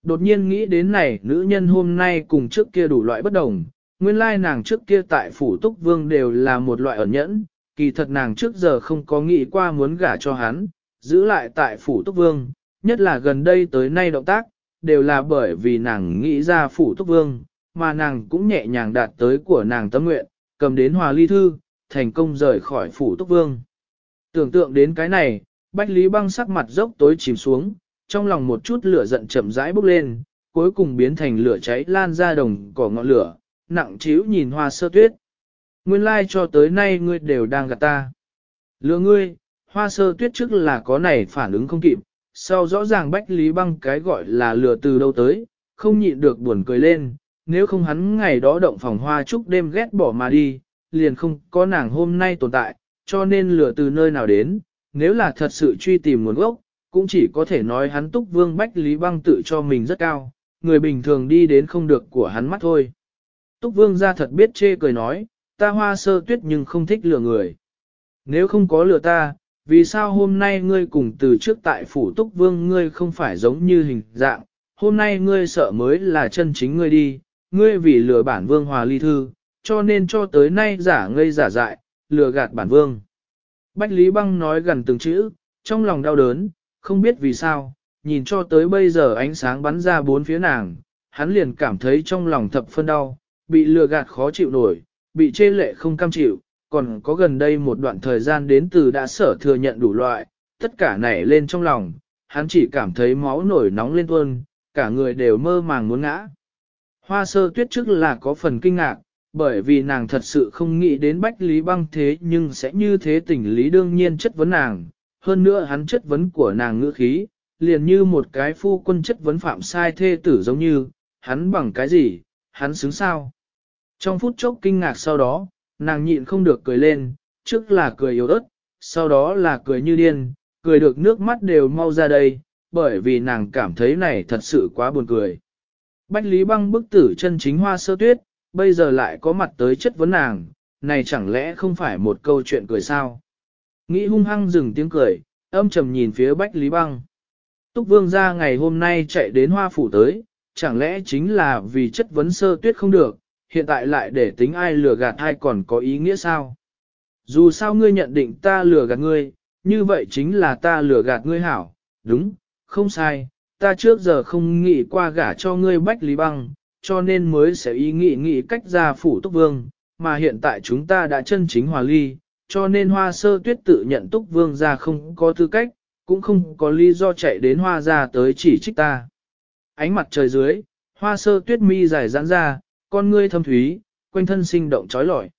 Đột nhiên nghĩ đến này nữ nhân hôm nay cùng trước kia đủ loại bất đồng, nguyên lai nàng trước kia tại phủ túc vương đều là một loại ẩn nhẫn, kỳ thật nàng trước giờ không có nghĩ qua muốn gả cho hắn, giữ lại tại phủ túc vương, nhất là gần đây tới nay động tác, đều là bởi vì nàng nghĩ ra phủ túc vương, mà nàng cũng nhẹ nhàng đạt tới của nàng tâm nguyện, cầm đến hòa ly thư, thành công rời khỏi phủ túc vương. Tưởng tượng đến cái này, Bách Lý băng sắc mặt dốc tối chìm xuống, trong lòng một chút lửa giận chậm rãi bốc lên, cuối cùng biến thành lửa cháy lan ra đồng cỏ ngọn lửa, nặng chiếu nhìn hoa sơ tuyết. Nguyên lai cho tới nay ngươi đều đang gạt ta. Lừa ngươi, hoa sơ tuyết trước là có này phản ứng không kịp, sau rõ ràng Bách Lý băng cái gọi là lừa từ đâu tới, không nhịn được buồn cười lên, nếu không hắn ngày đó động phòng hoa chúc đêm ghét bỏ mà đi, liền không có nàng hôm nay tồn tại, cho nên lừa từ nơi nào đến, nếu là thật sự truy tìm nguồn gốc, cũng chỉ có thể nói hắn túc vương Bách Lý băng tự cho mình rất cao, người bình thường đi đến không được của hắn mắt thôi. Túc vương ra thật biết chê cười nói, ta hoa sơ tuyết nhưng không thích lừa người. Nếu không có lừa ta, vì sao hôm nay ngươi cùng từ trước tại phủ túc vương ngươi không phải giống như hình dạng, hôm nay ngươi sợ mới là chân chính ngươi đi, ngươi vì lừa bản vương hòa ly thư, cho nên cho tới nay giả ngây giả dại, lừa gạt bản vương. Bách Lý Băng nói gần từng chữ, trong lòng đau đớn, không biết vì sao, nhìn cho tới bây giờ ánh sáng bắn ra bốn phía nàng, hắn liền cảm thấy trong lòng thập phân đau, bị lừa gạt khó chịu nổi, bị chê lệ không cam chịu, còn có gần đây một đoạn thời gian đến từ đã sở thừa nhận đủ loại, tất cả nảy lên trong lòng, hắn chỉ cảm thấy máu nổi nóng lên tuôn, cả người đều mơ màng muốn ngã. Hoa sơ tuyết trước là có phần kinh ngạc, bởi vì nàng thật sự không nghĩ đến Bách Lý Băng thế nhưng sẽ như thế tình lý đương nhiên chất vấn nàng, hơn nữa hắn chất vấn của nàng ngữ khí, liền như một cái phu quân chất vấn phạm sai thê tử giống như, hắn bằng cái gì, hắn xứng sao. Trong phút chốc kinh ngạc sau đó, nàng nhịn không được cười lên, trước là cười yếu ớt, sau đó là cười như điên, cười được nước mắt đều mau ra đây, bởi vì nàng cảm thấy này thật sự quá buồn cười. Bách Lý băng bức tử chân chính hoa sơ tuyết, bây giờ lại có mặt tới chất vấn nàng, này chẳng lẽ không phải một câu chuyện cười sao? Nghĩ hung hăng dừng tiếng cười, âm trầm nhìn phía Bách Lý băng. Túc Vương ra ngày hôm nay chạy đến hoa phủ tới, chẳng lẽ chính là vì chất vấn sơ tuyết không được, hiện tại lại để tính ai lừa gạt ai còn có ý nghĩa sao? Dù sao ngươi nhận định ta lừa gạt ngươi, như vậy chính là ta lừa gạt ngươi hảo, đúng, không sai, ta trước giờ không nghĩ qua gả cho ngươi bách lý băng, cho nên mới sẽ ý nghĩ nghĩ cách ra phủ túc vương, mà hiện tại chúng ta đã chân chính hòa ly, cho nên hoa sơ tuyết tự nhận túc vương ra không có tư cách, cũng không có lý do chạy đến hoa ra tới chỉ trích ta. Ánh mặt trời dưới, hoa sơ tuyết mi dài giãn ra, con ngươi thâm thúy, quanh thân sinh động trói lọi.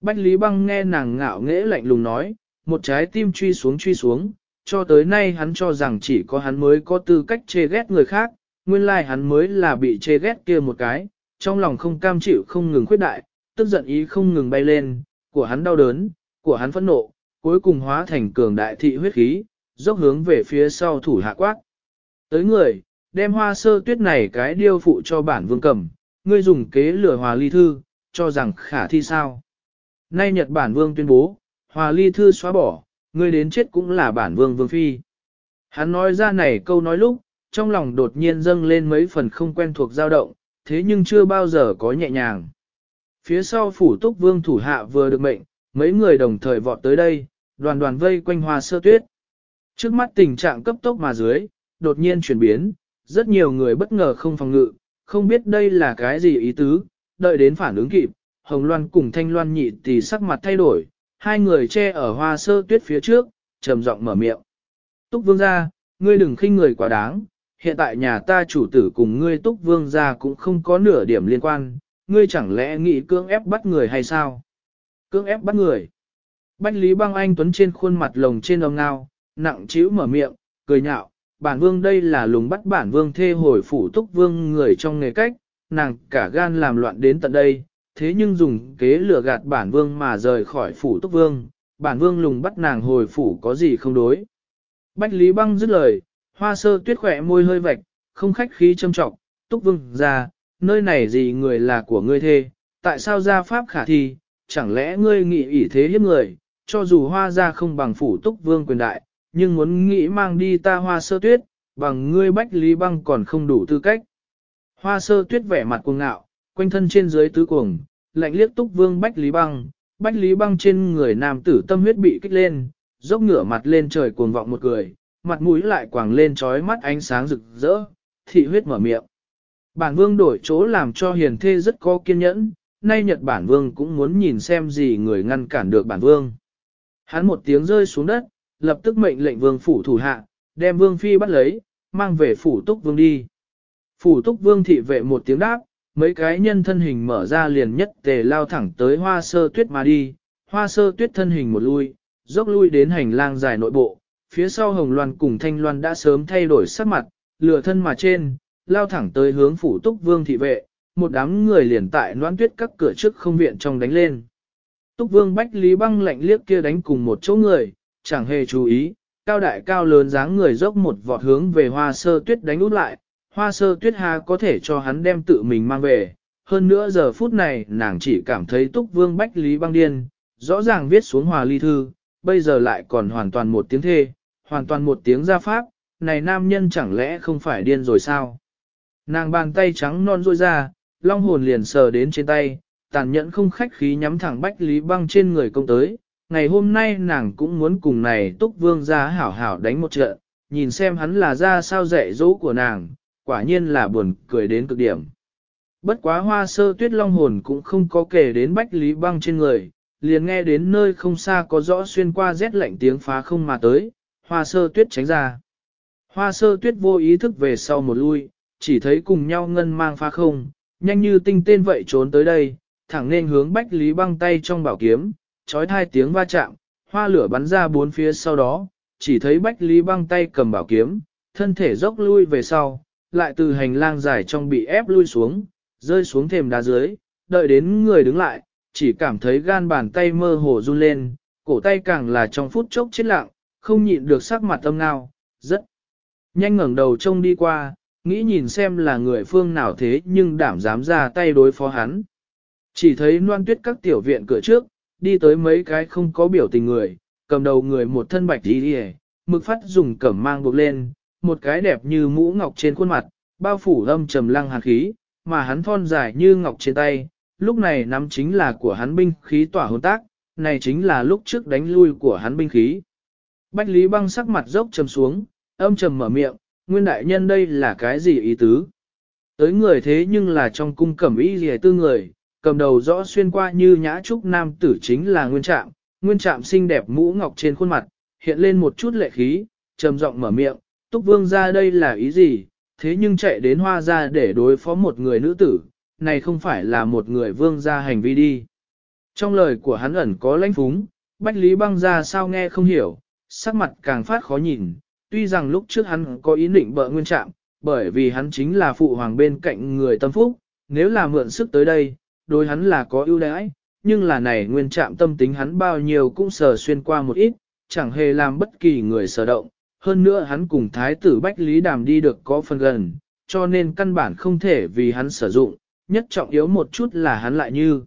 Bách Lý Băng nghe nàng ngạo nghễ lạnh lùng nói, một trái tim truy xuống truy xuống, cho tới nay hắn cho rằng chỉ có hắn mới có tư cách chê ghét người khác, nguyên lai hắn mới là bị chê ghét kia một cái, trong lòng không cam chịu không ngừng khuyết đại, tức giận ý không ngừng bay lên, của hắn đau đớn, của hắn phẫn nộ, cuối cùng hóa thành cường đại thị huyết khí, dốc hướng về phía sau thủ hạ quát. Tới người, đem hoa sơ tuyết này cái điêu phụ cho bản vương cầm, ngươi dùng kế lửa hòa ly thư, cho rằng khả thi sao. Nay Nhật Bản vương tuyên bố, hòa ly thư xóa bỏ, ngươi đến chết cũng là bản vương vương phi. Hắn nói ra này câu nói lúc, trong lòng đột nhiên dâng lên mấy phần không quen thuộc dao động, thế nhưng chưa bao giờ có nhẹ nhàng. Phía sau phủ túc vương thủ hạ vừa được mệnh, mấy người đồng thời vọt tới đây, đoàn đoàn vây quanh hoa sơ tuyết. Trước mắt tình trạng cấp tốc mà dưới, đột nhiên chuyển biến, rất nhiều người bất ngờ không phòng ngự, không biết đây là cái gì ý tứ, đợi đến phản ứng kịp, Hồng Loan cùng Thanh Loan nhị tỷ sắc mặt thay đổi, hai người che ở hoa sơ tuyết phía trước, trầm giọng mở miệng. Túc vương gia, ngươi đừng khinh người quá đáng, hiện tại nhà ta chủ tử cùng ngươi túc vương gia cũng không có nửa điểm liên quan, ngươi chẳng lẽ nghĩ cưỡng ép bắt người hay sao? Cưỡng ép bắt người. Bách Lý băng anh tuấn trên khuôn mặt lồng trên ông ngao, nặng chịu mở miệng, cười nhạo, bản vương đây là lùng bắt bản vương thê hồi phủ túc vương người trong nghề cách, nàng cả gan làm loạn đến tận đây, thế nhưng dùng kế lừa gạt bản vương mà rời khỏi phủ túc vương, bản vương lùng bắt nàng hồi phủ có gì không đối. Bách Lý băng dứt lời, hoa sơ tuyết khỏe môi hơi vạch, không khách khí châm trọng, túc vương ra, nơi này gì người là của ngươi thê, tại sao ra pháp khả thi, chẳng lẽ ngươi nghĩ ỷ thế hiếp người, cho dù hoa ra không bằng phủ túc vương quyền đại, nhưng muốn nghĩ mang đi ta hoa sơ tuyết, bằng ngươi bách lý băng còn không đủ tư cách. Hoa sơ tuyết vẻ mặt cuồng ngạo, quanh thân trên dưới tứ cuồng, lạnh liếc túc vương bách lý băng, bách lý băng trên người nam tử tâm huyết bị kích lên, dốc ngửa mặt lên trời cuồng vọng một cười, mặt mũi lại quàng lên trói mắt ánh sáng rực rỡ, thị huyết mở miệng. Bản vương đổi chỗ làm cho hiền thê rất có kiên nhẫn, nay Nhật Bản vương cũng muốn nhìn xem gì người ngăn cản được bản vương. Hắn một tiếng rơi xuống đất, lập tức mệnh lệnh vương phủ thủ hạ, đem vương phi bắt lấy, mang về phủ túc vương đi. Phủ túc vương thị vệ một tiếng đáp, mấy cái nhân thân hình mở ra liền nhất tề lao thẳng tới hoa sơ tuyết mà đi, hoa sơ tuyết thân hình một lui, dốc lui đến hành lang dài nội bộ, phía sau hồng loan cùng thanh loan đã sớm thay đổi sắc mặt, lửa thân mà trên, lao thẳng tới hướng phủ túc vương thị vệ, một đám người liền tại noan tuyết các cửa trước không viện trong đánh lên. Túc vương bách lý băng lạnh liếc kia đánh cùng một chỗ người, chẳng hề chú ý, cao đại cao lớn dáng người dốc một vọt hướng về hoa sơ tuyết đánh út lại, hoa sơ tuyết hà có thể cho hắn đem tự mình mang về. Hơn nữa giờ phút này nàng chỉ cảm thấy túc vương bách lý băng điên, rõ ràng viết xuống hòa ly thư, bây giờ lại còn hoàn toàn một tiếng thê, hoàn toàn một tiếng gia pháp, này nam nhân chẳng lẽ không phải điên rồi sao? Nàng bàn tay trắng non rôi ra, long hồn liền sờ đến trên tay, tàn nhẫn không khách khí nhắm thẳng bách lý băng trên người công tới. Ngày hôm nay nàng cũng muốn cùng này túc vương ra hảo hảo đánh một trận, nhìn xem hắn là ra sao dạy dỗ của nàng, quả nhiên là buồn cười đến cực điểm. Bất quá hoa sơ tuyết long hồn cũng không có kể đến bách lý băng trên người, liền nghe đến nơi không xa có rõ xuyên qua rét lạnh tiếng phá không mà tới, hoa sơ tuyết tránh ra. Hoa sơ tuyết vô ý thức về sau một lui, chỉ thấy cùng nhau ngân mang phá không, nhanh như tinh tên vậy trốn tới đây, thẳng nên hướng Bách Lý băng tay trong bảo kiếm, trói thai tiếng va chạm, hoa lửa bắn ra bốn phía sau đó, chỉ thấy Bách Lý băng tay cầm bảo kiếm, thân thể dốc lui về sau, lại từ hành lang dài trong bị ép lui xuống, rơi xuống thềm đá dưới, đợi đến người đứng lại, chỉ cảm thấy gan bàn tay mơ hồ run lên, cổ tay càng là trong phút chốc chết lặng, không nhịn được sắc mặt âm ngao, rất nhanh ngẩng đầu trông đi qua, nghĩ nhìn xem là người phương nào thế nhưng đảm dám ra tay đối phó hắn. Chỉ thấy noan tuyết các tiểu viện cửa trước, đi tới mấy cái không có biểu tình người, cầm đầu người một thân bạch đi đi mực phát dùng cẩm mang buộc lên, một cái đẹp như mũ ngọc trên khuôn mặt, bao phủ âm trầm lăng hàn khí, mà hắn thon dài như ngọc trên tay, lúc này nắm chính là của hắn binh khí tỏa hồn tác, này chính là lúc trước đánh lui của hắn binh khí. Bách Lý băng sắc mặt dốc trầm xuống, âm trầm mở miệng, nguyên đại nhân đây là cái gì ý tứ? Tới người thế nhưng là trong cung cẩm y gì tư người, cầm đầu rõ xuyên qua như nhã trúc nam tử chính là nguyên trạm, nguyên trạm xinh đẹp mũ ngọc trên khuôn mặt, hiện lên một chút lệ khí, trầm giọng mở miệng, Túc Vương ra đây là ý gì, thế nhưng chạy đến hoa ra để đối phó một người nữ tử, này không phải là một người vương ra hành vi đi. Trong lời của hắn ẩn có lãnh phúng, Bách Lý băng ra sao nghe không hiểu, sắc mặt càng phát khó nhìn, tuy rằng lúc trước hắn có ý định bợ nguyên trạng, bởi vì hắn chính là phụ hoàng bên cạnh người tâm phúc, nếu là mượn sức tới đây, đối hắn là có ưu đãi, nhưng là này nguyên trạm tâm tính hắn bao nhiêu cũng sờ xuyên qua một ít, chẳng hề làm bất kỳ người sở động, hơn nữa hắn cùng thái tử Bách Lý Đàm đi được có phần gần, cho nên căn bản không thể vì hắn sử dụng, nhất trọng yếu một chút là hắn lại như.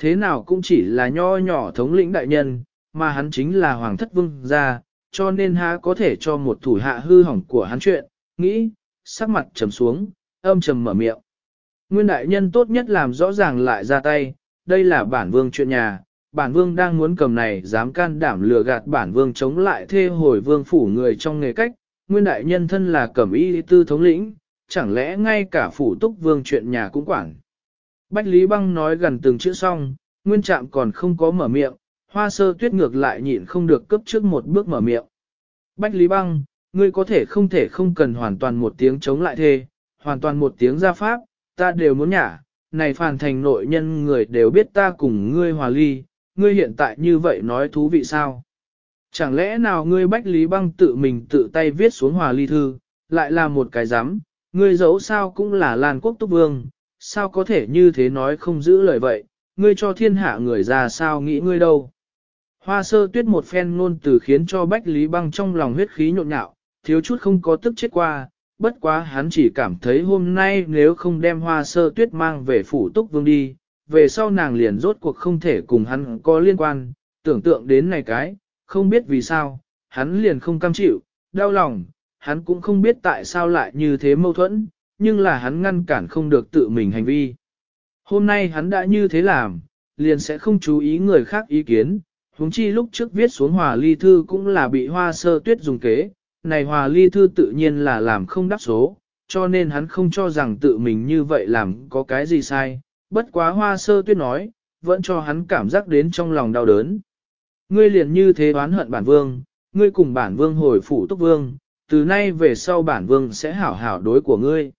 Thế nào cũng chỉ là nho nhỏ thống lĩnh đại nhân, mà hắn chính là hoàng thất vương gia, cho nên há có thể cho một thủ hạ hư hỏng của hắn chuyện, nghĩ, sắc mặt trầm xuống, âm trầm mở miệng. Nguyên đại nhân tốt nhất làm rõ ràng lại ra tay, đây là bản vương chuyện nhà, bản vương đang muốn cầm này dám can đảm lừa gạt bản vương chống lại thê hồi vương phủ người trong nghề cách, nguyên đại nhân thân là cẩm y tư thống lĩnh, chẳng lẽ ngay cả phủ túc vương chuyện nhà cũng quản. Bách Lý Băng nói gần từng chữ xong, nguyên trạm còn không có mở miệng, hoa sơ tuyết ngược lại nhịn không được cấp trước một bước mở miệng. Bách Lý Băng, ngươi có thể không thể không cần hoàn toàn một tiếng chống lại thê, hoàn toàn một tiếng ra pháp, ta đều muốn nhả, này phàn thành nội nhân người đều biết ta cùng ngươi hòa ly, ngươi hiện tại như vậy nói thú vị sao? Chẳng lẽ nào ngươi Bách Lý Băng tự mình tự tay viết xuống hòa ly thư, lại là một cái giám, ngươi giấu sao cũng là Lan Quốc Túc Vương, sao có thể như thế nói không giữ lời vậy, ngươi cho thiên hạ người ra sao nghĩ ngươi đâu? Hoa sơ tuyết một phen ngôn từ khiến cho Bách Lý Băng trong lòng huyết khí nhộn nhạo, thiếu chút không có tức chết qua, bất quá hắn chỉ cảm thấy hôm nay nếu không đem hoa sơ tuyết mang về phủ túc vương đi, về sau nàng liền rốt cuộc không thể cùng hắn có liên quan, tưởng tượng đến này cái, không biết vì sao, hắn liền không cam chịu, đau lòng, hắn cũng không biết tại sao lại như thế mâu thuẫn, nhưng là hắn ngăn cản không được tự mình hành vi. Hôm nay hắn đã như thế làm, liền sẽ không chú ý người khác ý kiến, huống chi lúc trước viết xuống hòa ly thư cũng là bị hoa sơ tuyết dùng kế, này hòa ly thư tự nhiên là làm không đáp số, cho nên hắn không cho rằng tự mình như vậy làm có cái gì sai, bất quá hoa sơ tuyết nói, vẫn cho hắn cảm giác đến trong lòng đau đớn. Ngươi liền như thế oán hận bản vương, ngươi cùng bản vương hồi phủ túc vương, từ nay về sau bản vương sẽ hảo hảo đối của ngươi.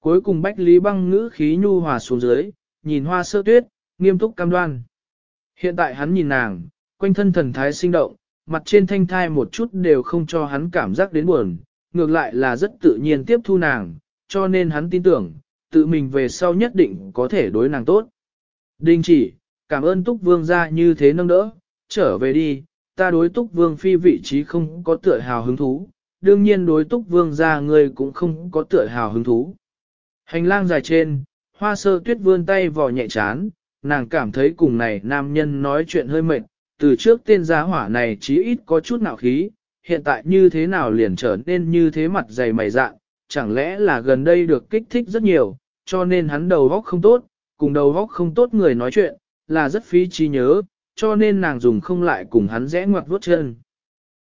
Cuối cùng Bách Lý băng ngữ khí nhu hòa xuống dưới, nhìn hoa sơ tuyết, nghiêm túc cam đoan. Hiện tại hắn nhìn nàng, quanh thân thần thái sinh động, mặt trên thanh thai một chút đều không cho hắn cảm giác đến buồn, ngược lại là rất tự nhiên tiếp thu nàng, cho nên hắn tin tưởng, tự mình về sau nhất định có thể đối nàng tốt. Đinh chỉ, cảm ơn Túc Vương ra như thế nâng đỡ, trở về đi, ta đối Túc Vương phi vị trí không có tựa hào hứng thú, đương nhiên đối Túc Vương ra ngươi cũng không có tựa hào hứng thú. Hành lang dài trên, hoa sơ tuyết vươn tay vò nhẹ chán, nàng cảm thấy cùng này nam nhân nói chuyện hơi mệt, từ trước tên giá hỏa này chí ít có chút nạo khí, hiện tại như thế nào liền trở nên như thế mặt dày mày dạn, chẳng lẽ là gần đây được kích thích rất nhiều, cho nên hắn đầu góc không tốt, cùng đầu góc không tốt người nói chuyện, là rất phí trí nhớ, cho nên nàng dùng không lại cùng hắn rẽ ngoặt vuốt chân.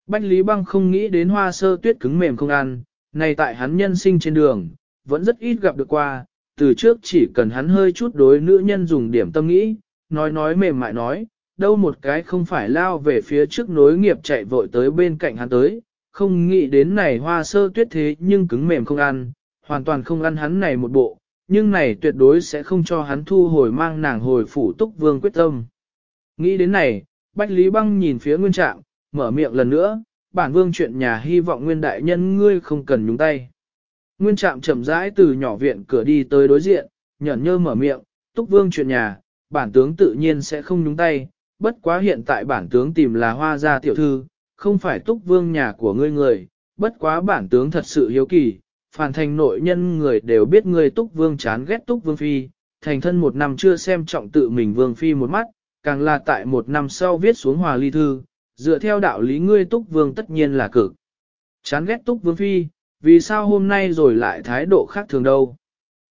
Bách Lý Băng không nghĩ đến hoa sơ tuyết cứng mềm không ăn, này tại hắn nhân sinh trên đường, vẫn rất ít gặp được qua, từ trước chỉ cần hắn hơi chút đối nữ nhân dùng điểm tâm nghĩ, nói nói mềm mại nói, đâu một cái không phải lao về phía trước nối nghiệp chạy vội tới bên cạnh hắn tới, không nghĩ đến này hoa sơ tuyết thế nhưng cứng mềm không ăn, hoàn toàn không ăn hắn này một bộ, nhưng này tuyệt đối sẽ không cho hắn thu hồi mang nàng hồi phủ túc vương quyết tâm. Nghĩ đến này, Bách Lý Băng nhìn phía nguyên trạng, mở miệng lần nữa, bản vương chuyện nhà hy vọng nguyên đại nhân ngươi không cần nhúng tay. Nguyên trạm chậm rãi từ nhỏ viện cửa đi tới đối diện, nhẫn nhơ mở miệng, túc vương chuyện nhà, bản tướng tự nhiên sẽ không nhúng tay, bất quá hiện tại bản tướng tìm là hoa gia tiểu thư, không phải túc vương nhà của ngươi người, bất quá bản tướng thật sự hiếu kỳ, phản thành nội nhân người đều biết ngươi túc vương chán ghét túc vương phi, thành thân một năm chưa xem trọng tự mình vương phi một mắt, càng là tại một năm sau viết xuống hòa ly thư, dựa theo đạo lý ngươi túc vương tất nhiên là cực. Chán ghét túc vương phi, vì sao hôm nay rồi lại thái độ khác thường đâu.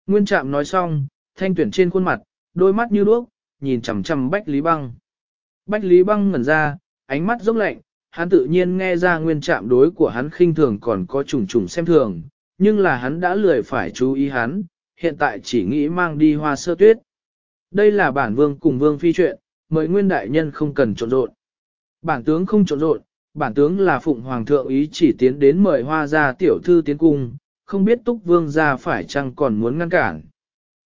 Nguyên trạm nói xong, thanh tuyển trên khuôn mặt, đôi mắt như đuốc, nhìn chằm chằm Bách Lý Băng. Bách Lý Băng ngẩn ra, ánh mắt rốc lạnh, hắn tự nhiên nghe ra nguyên trạm đối của hắn khinh thường còn có trùng trùng xem thường, nhưng là hắn đã lười phải chú ý hắn, hiện tại chỉ nghĩ mang đi hoa sơ tuyết. Đây là bản vương cùng vương phi chuyện, mời nguyên đại nhân không cần trộn rộn. Bản tướng không trộn rộn, bản tướng là phụng hoàng thượng ý chỉ tiến đến mời hoa gia tiểu thư tiến cung, không biết túc vương gia phải chăng còn muốn ngăn cản.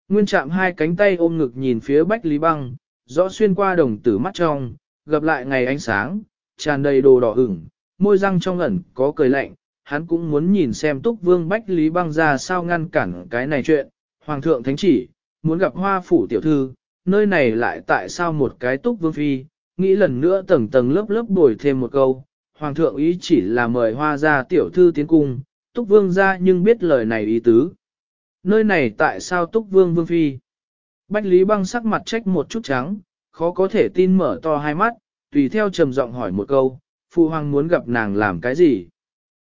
Nguyên chạm hai cánh tay ôm ngực nhìn phía Bách Lý Băng, rõ xuyên qua đồng tử mắt trong, gặp lại ngày ánh sáng, tràn đầy đồ đỏ ửng, môi răng trong ẩn có cười lạnh, hắn cũng muốn nhìn xem túc vương Bách Lý Băng ra sao ngăn cản cái này chuyện, Hoàng thượng thánh chỉ, muốn gặp hoa phủ tiểu thư, nơi này lại tại sao một cái túc vương phi, nghĩ lần nữa tầng tầng lớp lớp bồi thêm một câu, Hoàng thượng ý chỉ là mời hoa ra tiểu thư tiến cung, túc vương ra nhưng biết lời này ý tứ. Nơi này tại sao túc vương vương phi? Bách Lý Băng sắc mặt trách một chút trắng, khó có thể tin mở to hai mắt, tùy theo trầm giọng hỏi một câu, phụ hoàng muốn gặp nàng làm cái gì?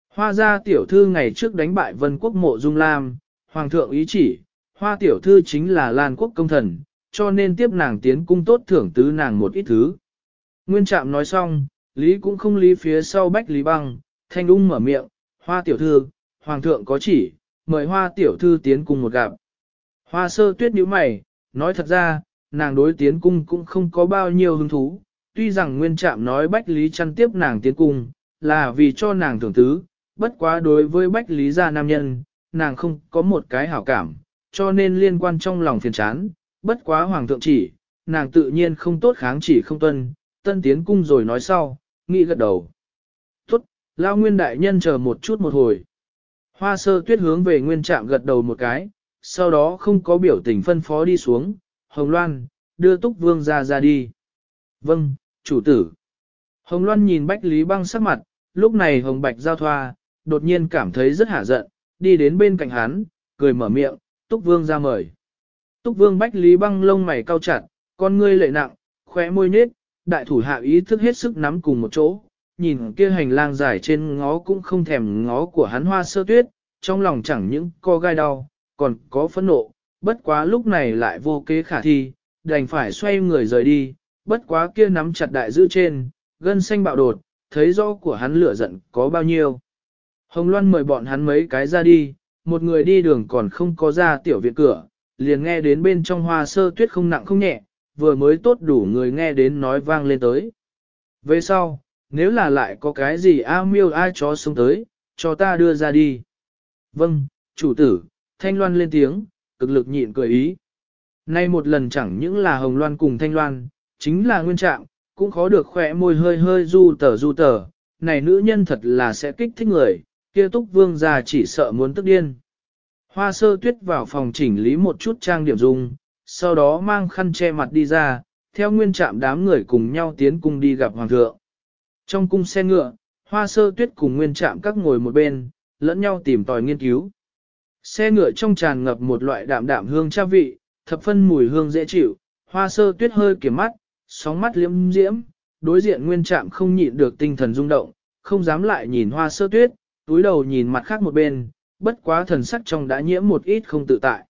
Hoa gia tiểu thư ngày trước đánh bại vân quốc mộ dung lam, hoàng thượng ý chỉ, hoa tiểu thư chính là lan quốc công thần, cho nên tiếp nàng tiến cung tốt thưởng tứ nàng một ít thứ. Nguyên trạm nói xong, lý cũng không lý phía sau bách lý băng, thanh ung mở miệng, hoa tiểu thư, hoàng thượng có chỉ, mời hoa tiểu thư tiến cung một gặp. Hoa sơ tuyết nhíu mày, nói thật ra, nàng đối tiến cung cũng không có bao nhiêu hứng thú, tuy rằng nguyên trạm nói Bách Lý chăn tiếp nàng tiến cung, là vì cho nàng thưởng tứ, bất quá đối với Bách Lý gia nam nhân, nàng không có một cái hảo cảm, cho nên liên quan trong lòng phiền chán, bất quá hoàng thượng chỉ, nàng tự nhiên không tốt kháng chỉ không tuân, tân tiến cung rồi nói sau, nghĩ gật đầu. Tốt, lao nguyên đại nhân chờ một chút một hồi. Hoa sơ tuyết hướng về nguyên trạm gật đầu một cái, sau đó không có biểu tình phân phó đi xuống, Hồng Loan, đưa túc vương ra ra đi. Vâng, chủ tử. Hồng Loan nhìn Bách Lý Băng sắc mặt, lúc này Hồng Bạch giao thoa, đột nhiên cảm thấy rất hả giận, đi đến bên cạnh hắn, cười mở miệng, Túc Vương ra mời. Túc Vương Bách Lý Băng lông mày cau chặt, con ngươi lệ nặng, khóe môi nết, đại thủ hạ ý thức hết sức nắm cùng một chỗ, nhìn kia hành lang dài trên ngó cũng không thèm ngó của hắn hoa sơ tuyết, trong lòng chẳng những co gai đau, còn có phẫn nộ, bất quá lúc này lại vô kế khả thi, đành phải xoay người rời đi, bất quá kia nắm chặt đại giữ trên, gân xanh bạo đột, thấy rõ của hắn lửa giận có bao nhiêu. Hồng Loan mời bọn hắn mấy cái ra đi, một người đi đường còn không có ra tiểu viện cửa, liền nghe đến bên trong hoa sơ tuyết không nặng không nhẹ, vừa mới tốt đủ người nghe đến nói vang lên tới. Về sau, nếu là lại có cái gì a miêu ai chó xuống tới, cho ta đưa ra đi. Vâng, chủ tử, Thanh Loan lên tiếng, cực lực nhịn cười ý. Nay một lần chẳng những là Hồng Loan cùng Thanh Loan, chính là nguyên trạng, cũng khó được khỏe môi hơi hơi du tờ du tờ, này nữ nhân thật là sẽ kích thích người, kia túc vương già chỉ sợ muốn tức điên. Hoa sơ tuyết vào phòng chỉnh lý một chút trang điểm dung, sau đó mang khăn che mặt đi ra, theo nguyên trạm đám người cùng nhau tiến cung đi gặp hoàng thượng. Trong cung xe ngựa, hoa sơ tuyết cùng nguyên trạm các ngồi một bên, lẫn nhau tìm tòi nghiên cứu. Xe ngựa trong tràn ngập một loại đạm đạm hương cha vị, thập phân mùi hương dễ chịu, hoa sơ tuyết hơi kiểm mắt, sóng mắt liếm diễm, đối diện nguyên trạm không nhịn được tinh thần rung động, không dám lại nhìn hoa sơ tuyết, túi đầu nhìn mặt khác một bên, bất quá thần sắc trong đã nhiễm một ít không tự tại.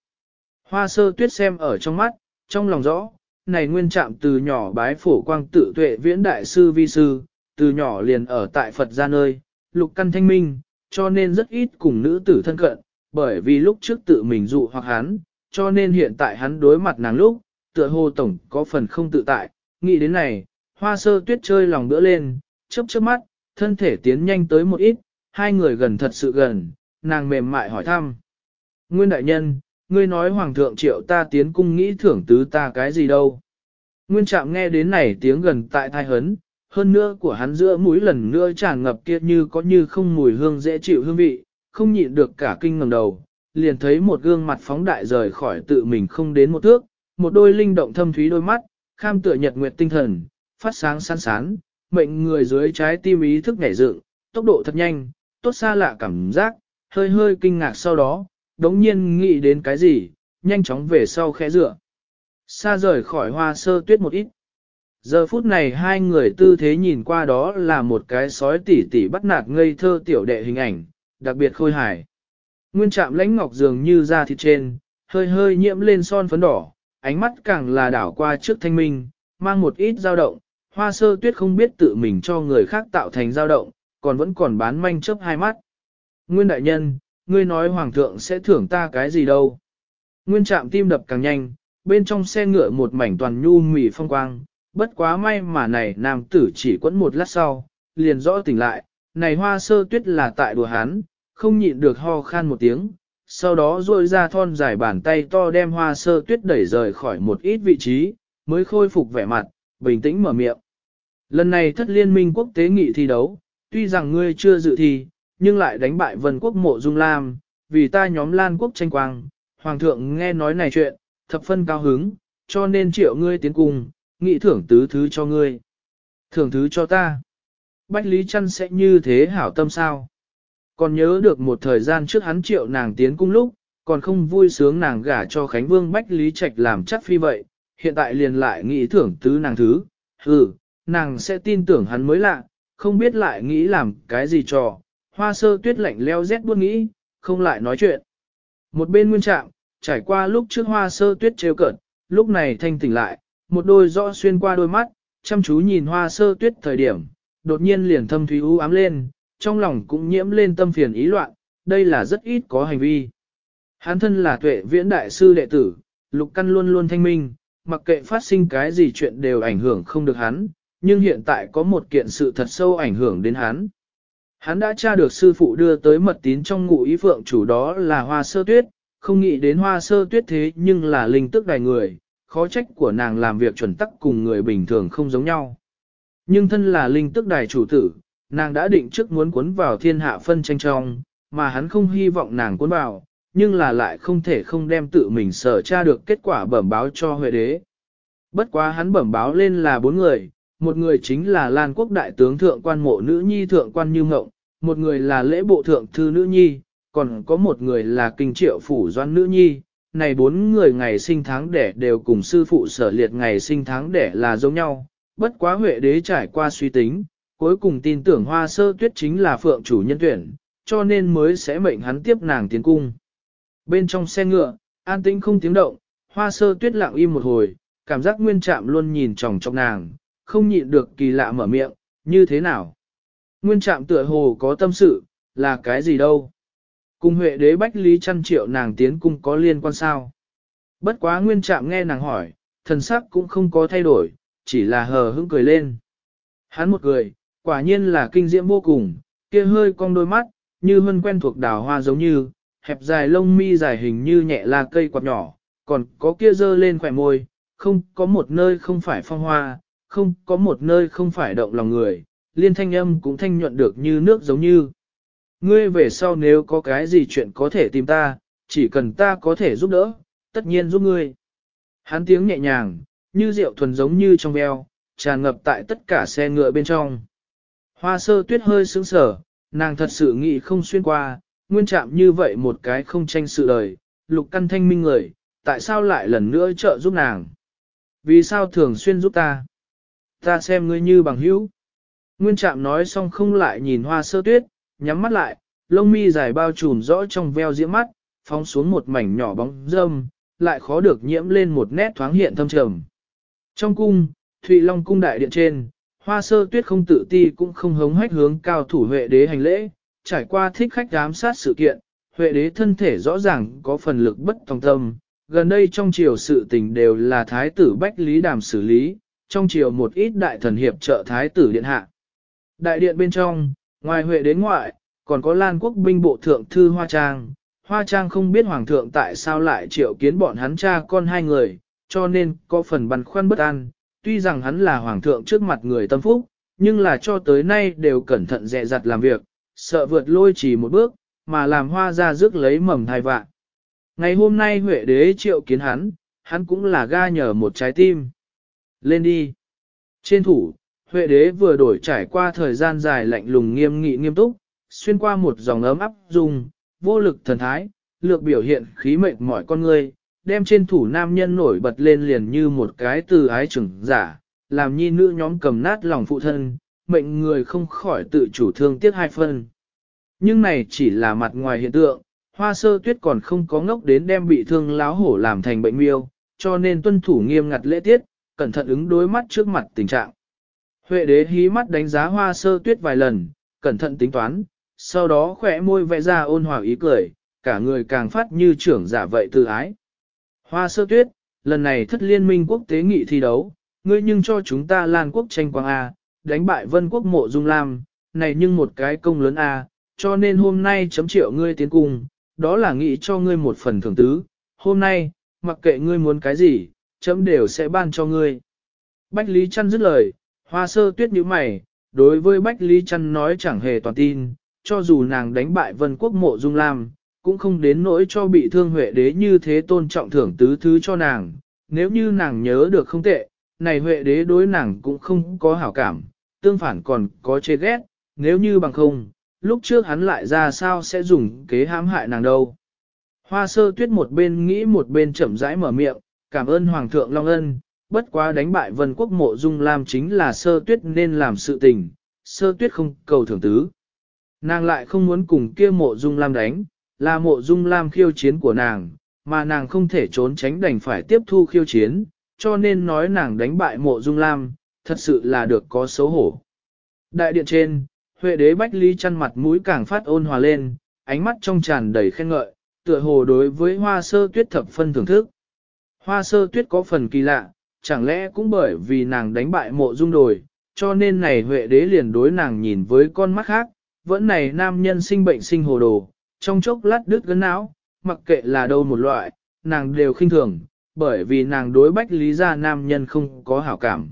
Hoa sơ tuyết xem ở trong mắt, trong lòng rõ, này nguyên trạm từ nhỏ bái phổ quang tự tuệ viễn đại sư vi sư, từ nhỏ liền ở tại Phật gia nơi, lục căn thanh minh, cho nên rất ít cùng nữ tử thân cận, bởi vì lúc trước tự mình dụ hoặc hắn, cho nên hiện tại hắn đối mặt nàng lúc, tựa hồ tổng có phần không tự tại, nghĩ đến này, hoa sơ tuyết chơi lòng bữa lên, chớp chớp mắt, thân thể tiến nhanh tới một ít, hai người gần thật sự gần, nàng mềm mại hỏi thăm. Nguyên đại nhân, ngươi nói hoàng thượng triệu ta tiến cung nghĩ thưởng tứ ta cái gì đâu. Nguyên trạm nghe đến này tiếng gần tại thai hấn, hơn nữa của hắn giữa mũi lần nữa tràn ngập kia như có như không mùi hương dễ chịu hương vị, không nhịn được cả kinh ngẩng đầu, liền thấy một gương mặt phóng đại rời khỏi tự mình không đến một thước, một đôi linh động thâm thúy đôi mắt, kham tựa nhật nguyệt tinh thần, phát sáng sáng sán, mệnh người dưới trái tim ý thức nhảy dựng, tốc độ thật nhanh, tốt xa lạ cảm giác, hơi hơi kinh ngạc sau đó, đống nhiên nghĩ đến cái gì, nhanh chóng về sau khẽ dựa. Xa rời khỏi hoa sơ tuyết một ít. Giờ phút này hai người tư thế nhìn qua đó là một cái sói tỉ tỉ bắt nạt ngây thơ tiểu đệ hình ảnh, đặc biệt khôi hài. Nguyên trạm lãnh ngọc dường như da thịt trên, hơi hơi nhiễm lên son phấn đỏ, ánh mắt càng là đảo qua trước thanh minh, mang một ít dao động, hoa sơ tuyết không biết tự mình cho người khác tạo thành dao động, còn vẫn còn bán manh chớp hai mắt. Nguyên đại nhân, ngươi nói hoàng thượng sẽ thưởng ta cái gì đâu. Nguyên trạm tim đập càng nhanh, bên trong xe ngựa một mảnh toàn nhu mì phong quang, bất quá may mà này nam tử chỉ quẫn một lát sau, liền rõ tỉnh lại, này hoa sơ tuyết là tại đùa hắn, không nhịn được ho khan một tiếng, sau đó rôi ra thon dài bàn tay to đem hoa sơ tuyết đẩy rời khỏi một ít vị trí, mới khôi phục vẻ mặt, bình tĩnh mở miệng. Lần này thất liên minh quốc tế nghị thi đấu, tuy rằng ngươi chưa dự thi, nhưng lại đánh bại vân quốc mộ dung lam, vì ta nhóm lan quốc tranh quang, hoàng thượng nghe nói này chuyện, thập phân cao hứng, cho nên triệu ngươi tiến cùng, nghị thưởng tứ thứ cho ngươi. Thưởng thứ cho ta. Bách Lý Trăn sẽ như thế hảo tâm sao? Còn nhớ được một thời gian trước hắn triệu nàng tiến cung lúc, còn không vui sướng nàng gả cho Khánh Vương Bách Lý Trạch làm chắc phi vậy, hiện tại liền lại nghĩ thưởng tứ nàng thứ, ừ, nàng sẽ tin tưởng hắn mới lạ, không biết lại nghĩ làm cái gì trò, hoa sơ tuyết lạnh leo rét buôn nghĩ, không lại nói chuyện. Một bên nguyên trạng, trải qua lúc trước hoa sơ tuyết trêu cợt, lúc này thanh tỉnh lại, một đôi rõ xuyên qua đôi mắt, chăm chú nhìn hoa sơ tuyết thời điểm, đột nhiên liền thâm thúy u ám lên, trong lòng cũng nhiễm lên tâm phiền ý loạn, đây là rất ít có hành vi. Hắn thân là tuệ viễn đại sư đệ tử, lục căn luôn luôn thanh minh, mặc kệ phát sinh cái gì chuyện đều ảnh hưởng không được hắn, nhưng hiện tại có một kiện sự thật sâu ảnh hưởng đến hắn. Hắn đã tra được sư phụ đưa tới mật tín trong ngụ ý phượng chủ đó là hoa sơ tuyết, không nghĩ đến hoa sơ tuyết thế nhưng là linh tức đài người, khó trách của nàng làm việc chuẩn tắc cùng người bình thường không giống nhau. Nhưng thân là linh tức đài chủ tử, nàng đã định trước muốn cuốn vào thiên hạ phân tranh trong, mà hắn không hy vọng nàng cuốn vào, nhưng là lại không thể không đem tự mình sở tra được kết quả bẩm báo cho Huệ đế. Bất quá hắn bẩm báo lên là bốn người, một người chính là Lan quốc đại tướng thượng quan mộ nữ nhi thượng quan như ngộng, một người là lễ bộ thượng thư nữ nhi, còn có một người là kinh triệu phủ doan nữ nhi. Này bốn người ngày sinh tháng đẻ đều cùng sư phụ sở liệt ngày sinh tháng đẻ là giống nhau, bất quá Huệ đế trải qua suy tính, cuối cùng tin tưởng hoa sơ tuyết chính là phượng chủ nhân tuyển, cho nên mới sẽ mệnh hắn tiếp nàng tiến cung. Bên trong xe ngựa, an tĩnh không tiếng động, hoa sơ tuyết lặng im một hồi, cảm giác nguyên trạm luôn nhìn chòng trong nàng, không nhịn được kỳ lạ mở miệng, như thế nào? Nguyên trạm tựa hồ có tâm sự, là cái gì đâu? Cung huệ đế bách lý chăn triệu nàng tiến cung có liên quan sao? Bất quá nguyên trạm nghe nàng hỏi, thần sắc cũng không có thay đổi, chỉ là hờ hững cười lên. Hắn một cười, quả nhiên là kinh diễm vô cùng, kia hơi cong đôi mắt, như hân quen thuộc đào hoa giống như, hẹp dài lông mi dài hình như nhẹ là cây quạt nhỏ, còn có kia dơ lên khỏe môi, không có một nơi không phải phong hoa, không có một nơi không phải động lòng người, liên thanh âm cũng thanh nhuận được như nước giống như. Ngươi về sau nếu có cái gì chuyện có thể tìm ta, chỉ cần ta có thể giúp đỡ, tất nhiên giúp ngươi. Hắn tiếng nhẹ nhàng, như rượu thuần giống như trong veo, tràn ngập tại tất cả xe ngựa bên trong. Hoa sơ tuyết hơi sững sở, nàng thật sự nghĩ không xuyên qua, nguyên chạm như vậy một cái không tranh sự đời, lục căn thanh minh người, tại sao lại lần nữa trợ giúp nàng? Vì sao thường xuyên giúp ta? Ta xem ngươi như bằng hữu. Nguyên trạm nói xong không lại nhìn hoa sơ tuyết, nhắm mắt lại, lông mi dài bao trùm rõ trong veo diễm mắt, phóng xuống một mảnh nhỏ bóng dâm, lại khó được nhiễm lên một nét thoáng hiện thâm trầm. Trong cung, Thụy Long cung đại điện trên, hoa sơ tuyết không tự ti cũng không hống hách hướng cao thủ Huệ đế hành lễ, trải qua thích khách giám sát sự kiện, Huệ đế thân thể rõ ràng có phần lực bất tòng tâm. Gần đây trong triều sự tình đều là thái tử Bách Lý Đàm xử lý, trong triều một ít đại thần hiệp trợ thái tử điện hạ. Đại điện bên trong, ngoài Huệ đến ngoại, còn có Lan quốc binh bộ thượng thư Hoa Trang. Hoa Trang không biết Hoàng thượng tại sao lại triệu kiến bọn hắn cha con hai người, cho nên có phần băn khoăn bất an. Tuy rằng hắn là Hoàng thượng trước mặt người tâm phúc, nhưng là cho tới nay đều cẩn thận dè dặt làm việc, sợ vượt lôi chỉ một bước, mà làm hoa ra rước lấy mầm thai vạn. Ngày hôm nay Huệ đế triệu kiến hắn, hắn cũng là ga nhờ một trái tim. Lên đi. Trên thủ, Huệ đế vừa đổi trải qua thời gian dài lạnh lùng nghiêm nghị nghiêm túc, xuyên qua một dòng ấm áp dùng, vô lực thần thái, lược biểu hiện khí mệnh mọi con người, đem trên thủ nam nhân nổi bật lên liền như một cái từ ái trưởng giả, làm nhi nữ nhóm cầm nát lòng phụ thân, mệnh người không khỏi tự chủ thương tiếc hai phân. Nhưng này chỉ là mặt ngoài hiện tượng, hoa sơ tuyết còn không có ngốc đến đem bị thương láo hổ làm thành bệnh miêu, cho nên tuân thủ nghiêm ngặt lễ tiết, cẩn thận ứng đối mắt trước mặt tình trạng. Huệ đế hí mắt đánh giá hoa sơ tuyết vài lần, cẩn thận tính toán, sau đó khỏe môi vẽ ra ôn hòa ý cười, cả người càng phát như trưởng giả vậy tự ái. Hoa sơ tuyết, lần này thất liên minh quốc tế nghị thi đấu, ngươi nhưng cho chúng ta lan quốc tranh quang A, đánh bại vân quốc mộ dung lam, này nhưng một cái công lớn a, cho nên hôm nay chấm triệu ngươi tiến cung, đó là nghị cho ngươi một phần thưởng tứ, hôm nay, mặc kệ ngươi muốn cái gì, chấm đều sẽ ban cho ngươi. Bách Lý Trăn dứt lời, hoa sơ tuyết như mày, đối với Bách Lý Trăn nói chẳng hề toàn tin, cho dù nàng đánh bại vân quốc mộ dung lam, cũng không đến nỗi cho bị thương Huệ đế như thế tôn trọng thưởng tứ thứ cho nàng, nếu như nàng nhớ được không tệ, này Huệ đế đối nàng cũng không có hảo cảm, tương phản còn có chê ghét, nếu như bằng không, lúc trước hắn lại ra sao sẽ dùng kế hãm hại nàng đâu. Hoa sơ tuyết một bên nghĩ một bên chậm rãi mở miệng, cảm ơn Hoàng thượng Long Ân, bất quá đánh bại vân quốc mộ dung lam chính là sơ tuyết nên làm sự tình, sơ tuyết không cầu thưởng tứ. Nàng lại không muốn cùng kia mộ dung lam đánh, là mộ dung lam khiêu chiến của nàng, mà nàng không thể trốn tránh đành phải tiếp thu khiêu chiến, cho nên nói nàng đánh bại mộ dung lam, thật sự là được có xấu hổ. Đại điện trên, Huệ đế Bách Ly chăn mặt mũi càng phát ôn hòa lên, ánh mắt trong tràn đầy khen ngợi, tựa hồ đối với hoa sơ tuyết thập phân thưởng thức. Hoa sơ tuyết có phần kỳ lạ, chẳng lẽ cũng bởi vì nàng đánh bại mộ dung đồi, cho nên này Huệ đế liền đối nàng nhìn với con mắt khác, vẫn này nam nhân sinh bệnh sinh hồ đồ, trong chốc lát đứt gân não, mặc kệ là đâu một loại, nàng đều khinh thường, bởi vì nàng đối bách lý gia nam nhân không có hảo cảm.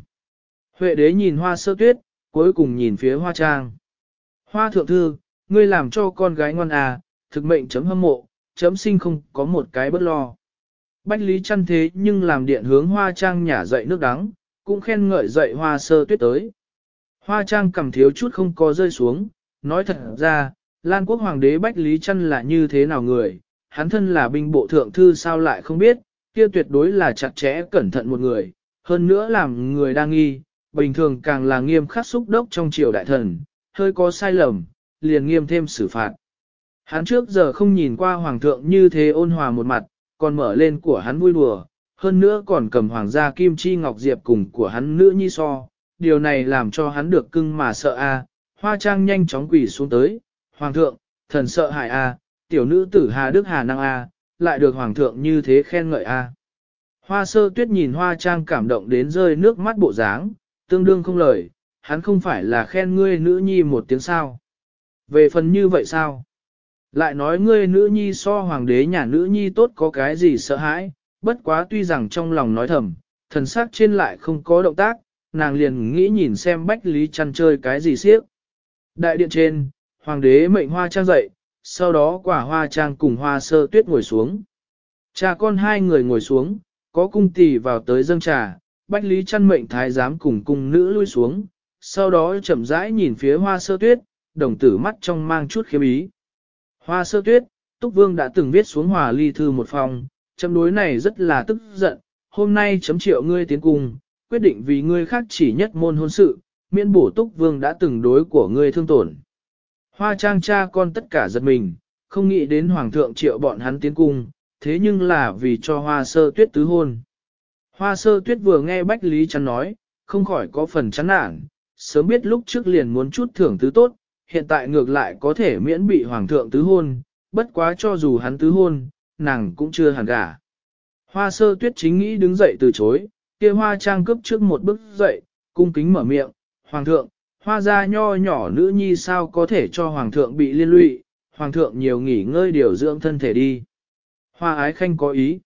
Huệ đế nhìn hoa sơ tuyết, cuối cùng nhìn phía hoa trang. Hoa thượng thư, ngươi làm cho con gái ngoan à, thực mệnh chấm hâm mộ, chấm sinh không có một cái bất lo. Bách lý chăn thế nhưng làm điện hướng hoa trang nhả dậy nước đắng, cũng khen ngợi dậy hoa sơ tuyết tới. Hoa trang cầm thiếu chút không có rơi xuống, nói thật ra, Lan quốc hoàng đế Bách Lý Trân là như thế nào người, hắn thân là binh bộ thượng thư sao lại không biết, kia tuyệt đối là chặt chẽ cẩn thận một người, hơn nữa làm người đang nghi, bình thường càng là nghiêm khắc xúc đốc trong triều đại thần, hơi có sai lầm, liền nghiêm thêm xử phạt. Hắn trước giờ không nhìn qua hoàng thượng như thế ôn hòa một mặt, còn mở lên của hắn vui đùa, hơn nữa còn cầm hoàng gia kim chi ngọc diệp cùng của hắn nữ nhi so, điều này làm cho hắn được cưng mà sợ a. Hoa trang nhanh chóng quỳ xuống tới, Hoàng thượng, thần sợ hại a, tiểu nữ tử Hà Đức Hà năng a, lại được Hoàng thượng như thế khen ngợi a. Hoa sơ tuyết nhìn hoa trang cảm động đến rơi nước mắt bộ dáng, tương đương không lời, hắn không phải là khen ngươi nữ nhi một tiếng sao. Về phần như vậy sao? Lại nói ngươi nữ nhi so hoàng đế nhà nữ nhi tốt có cái gì sợ hãi, bất quá tuy rằng trong lòng nói thầm, thần sắc trên lại không có động tác, nàng liền nghĩ nhìn xem bách lý chăn chơi cái gì siếc. Đại điện trên, hoàng đế mệnh hoa trang dậy, sau đó quả hoa trang cùng hoa sơ tuyết ngồi xuống. Cha con hai người ngồi xuống, có cung tỷ vào tới dâng trà, bách lý chăn mệnh thái giám cùng cung nữ lui xuống, sau đó chậm rãi nhìn phía hoa sơ tuyết, đồng tử mắt trong mang chút khiếm ý. Hoa sơ tuyết, Túc Vương đã từng viết xuống hòa ly thư một phòng, chấm đối này rất là tức giận, hôm nay chấm triệu ngươi tiến cùng, quyết định vì ngươi khác chỉ nhất môn hôn sự, miễn bổ Túc Vương đã từng đối của ngươi thương tổn. Hoa trang cha con tất cả giật mình, không nghĩ đến Hoàng thượng triệu bọn hắn tiến cung, thế nhưng là vì cho hoa sơ tuyết tứ hôn. Hoa sơ tuyết vừa nghe Bách Lý chắn nói, không khỏi có phần chán nản, sớm biết lúc trước liền muốn chút thưởng tứ tốt, hiện tại ngược lại có thể miễn bị Hoàng thượng tứ hôn, bất quá cho dù hắn tứ hôn, nàng cũng chưa hẳn gả. Hoa sơ tuyết chính nghĩ đứng dậy từ chối, kia hoa trang cướp trước một bước dậy, cung kính mở miệng, Hoàng thượng, hoa gia nho nhỏ nữ nhi sao có thể cho hoàng thượng bị liên lụy, hoàng thượng nhiều nghỉ ngơi điều dưỡng thân thể đi. Hoa ái khanh có ý.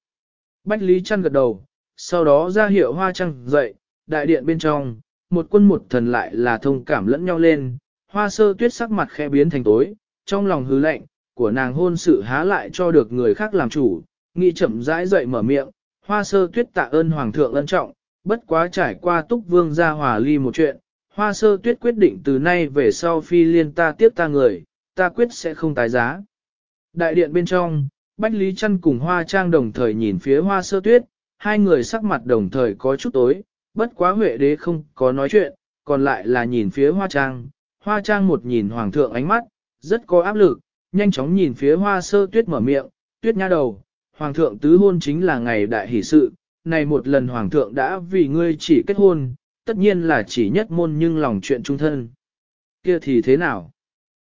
Bách Lý Trăn gật đầu, sau đó ra hiệu hoa trăng dậy, đại điện bên trong, một quân một thần lại là thông cảm lẫn nhau lên, hoa sơ tuyết sắc mặt khẽ biến thành tối, trong lòng hứ lạnh, của nàng hôn sự há lại cho được người khác làm chủ, nghĩ chậm rãi dậy mở miệng, hoa sơ tuyết tạ ơn hoàng thượng ân trọng, bất quá trải qua túc vương gia hòa ly một chuyện, Hoa sơ tuyết quyết định từ nay về sau phi liên ta tiếp ta người, ta quyết sẽ không tái giá. Đại điện bên trong, Bách Lý Trăn cùng Hoa Trang đồng thời nhìn phía Hoa sơ tuyết, hai người sắc mặt đồng thời có chút tối, bất quá Huệ đế không có nói chuyện, còn lại là nhìn phía Hoa Trang. Hoa Trang một nhìn Hoàng thượng ánh mắt, rất có áp lực, nhanh chóng nhìn phía Hoa sơ tuyết mở miệng, tuyết nha đầu, Hoàng thượng tứ hôn chính là ngày đại hỷ sự, này một lần Hoàng thượng đã vì ngươi chỉ kết hôn, tất nhiên là chỉ nhất môn nhưng lòng chuyện trung thân. Kia thì thế nào?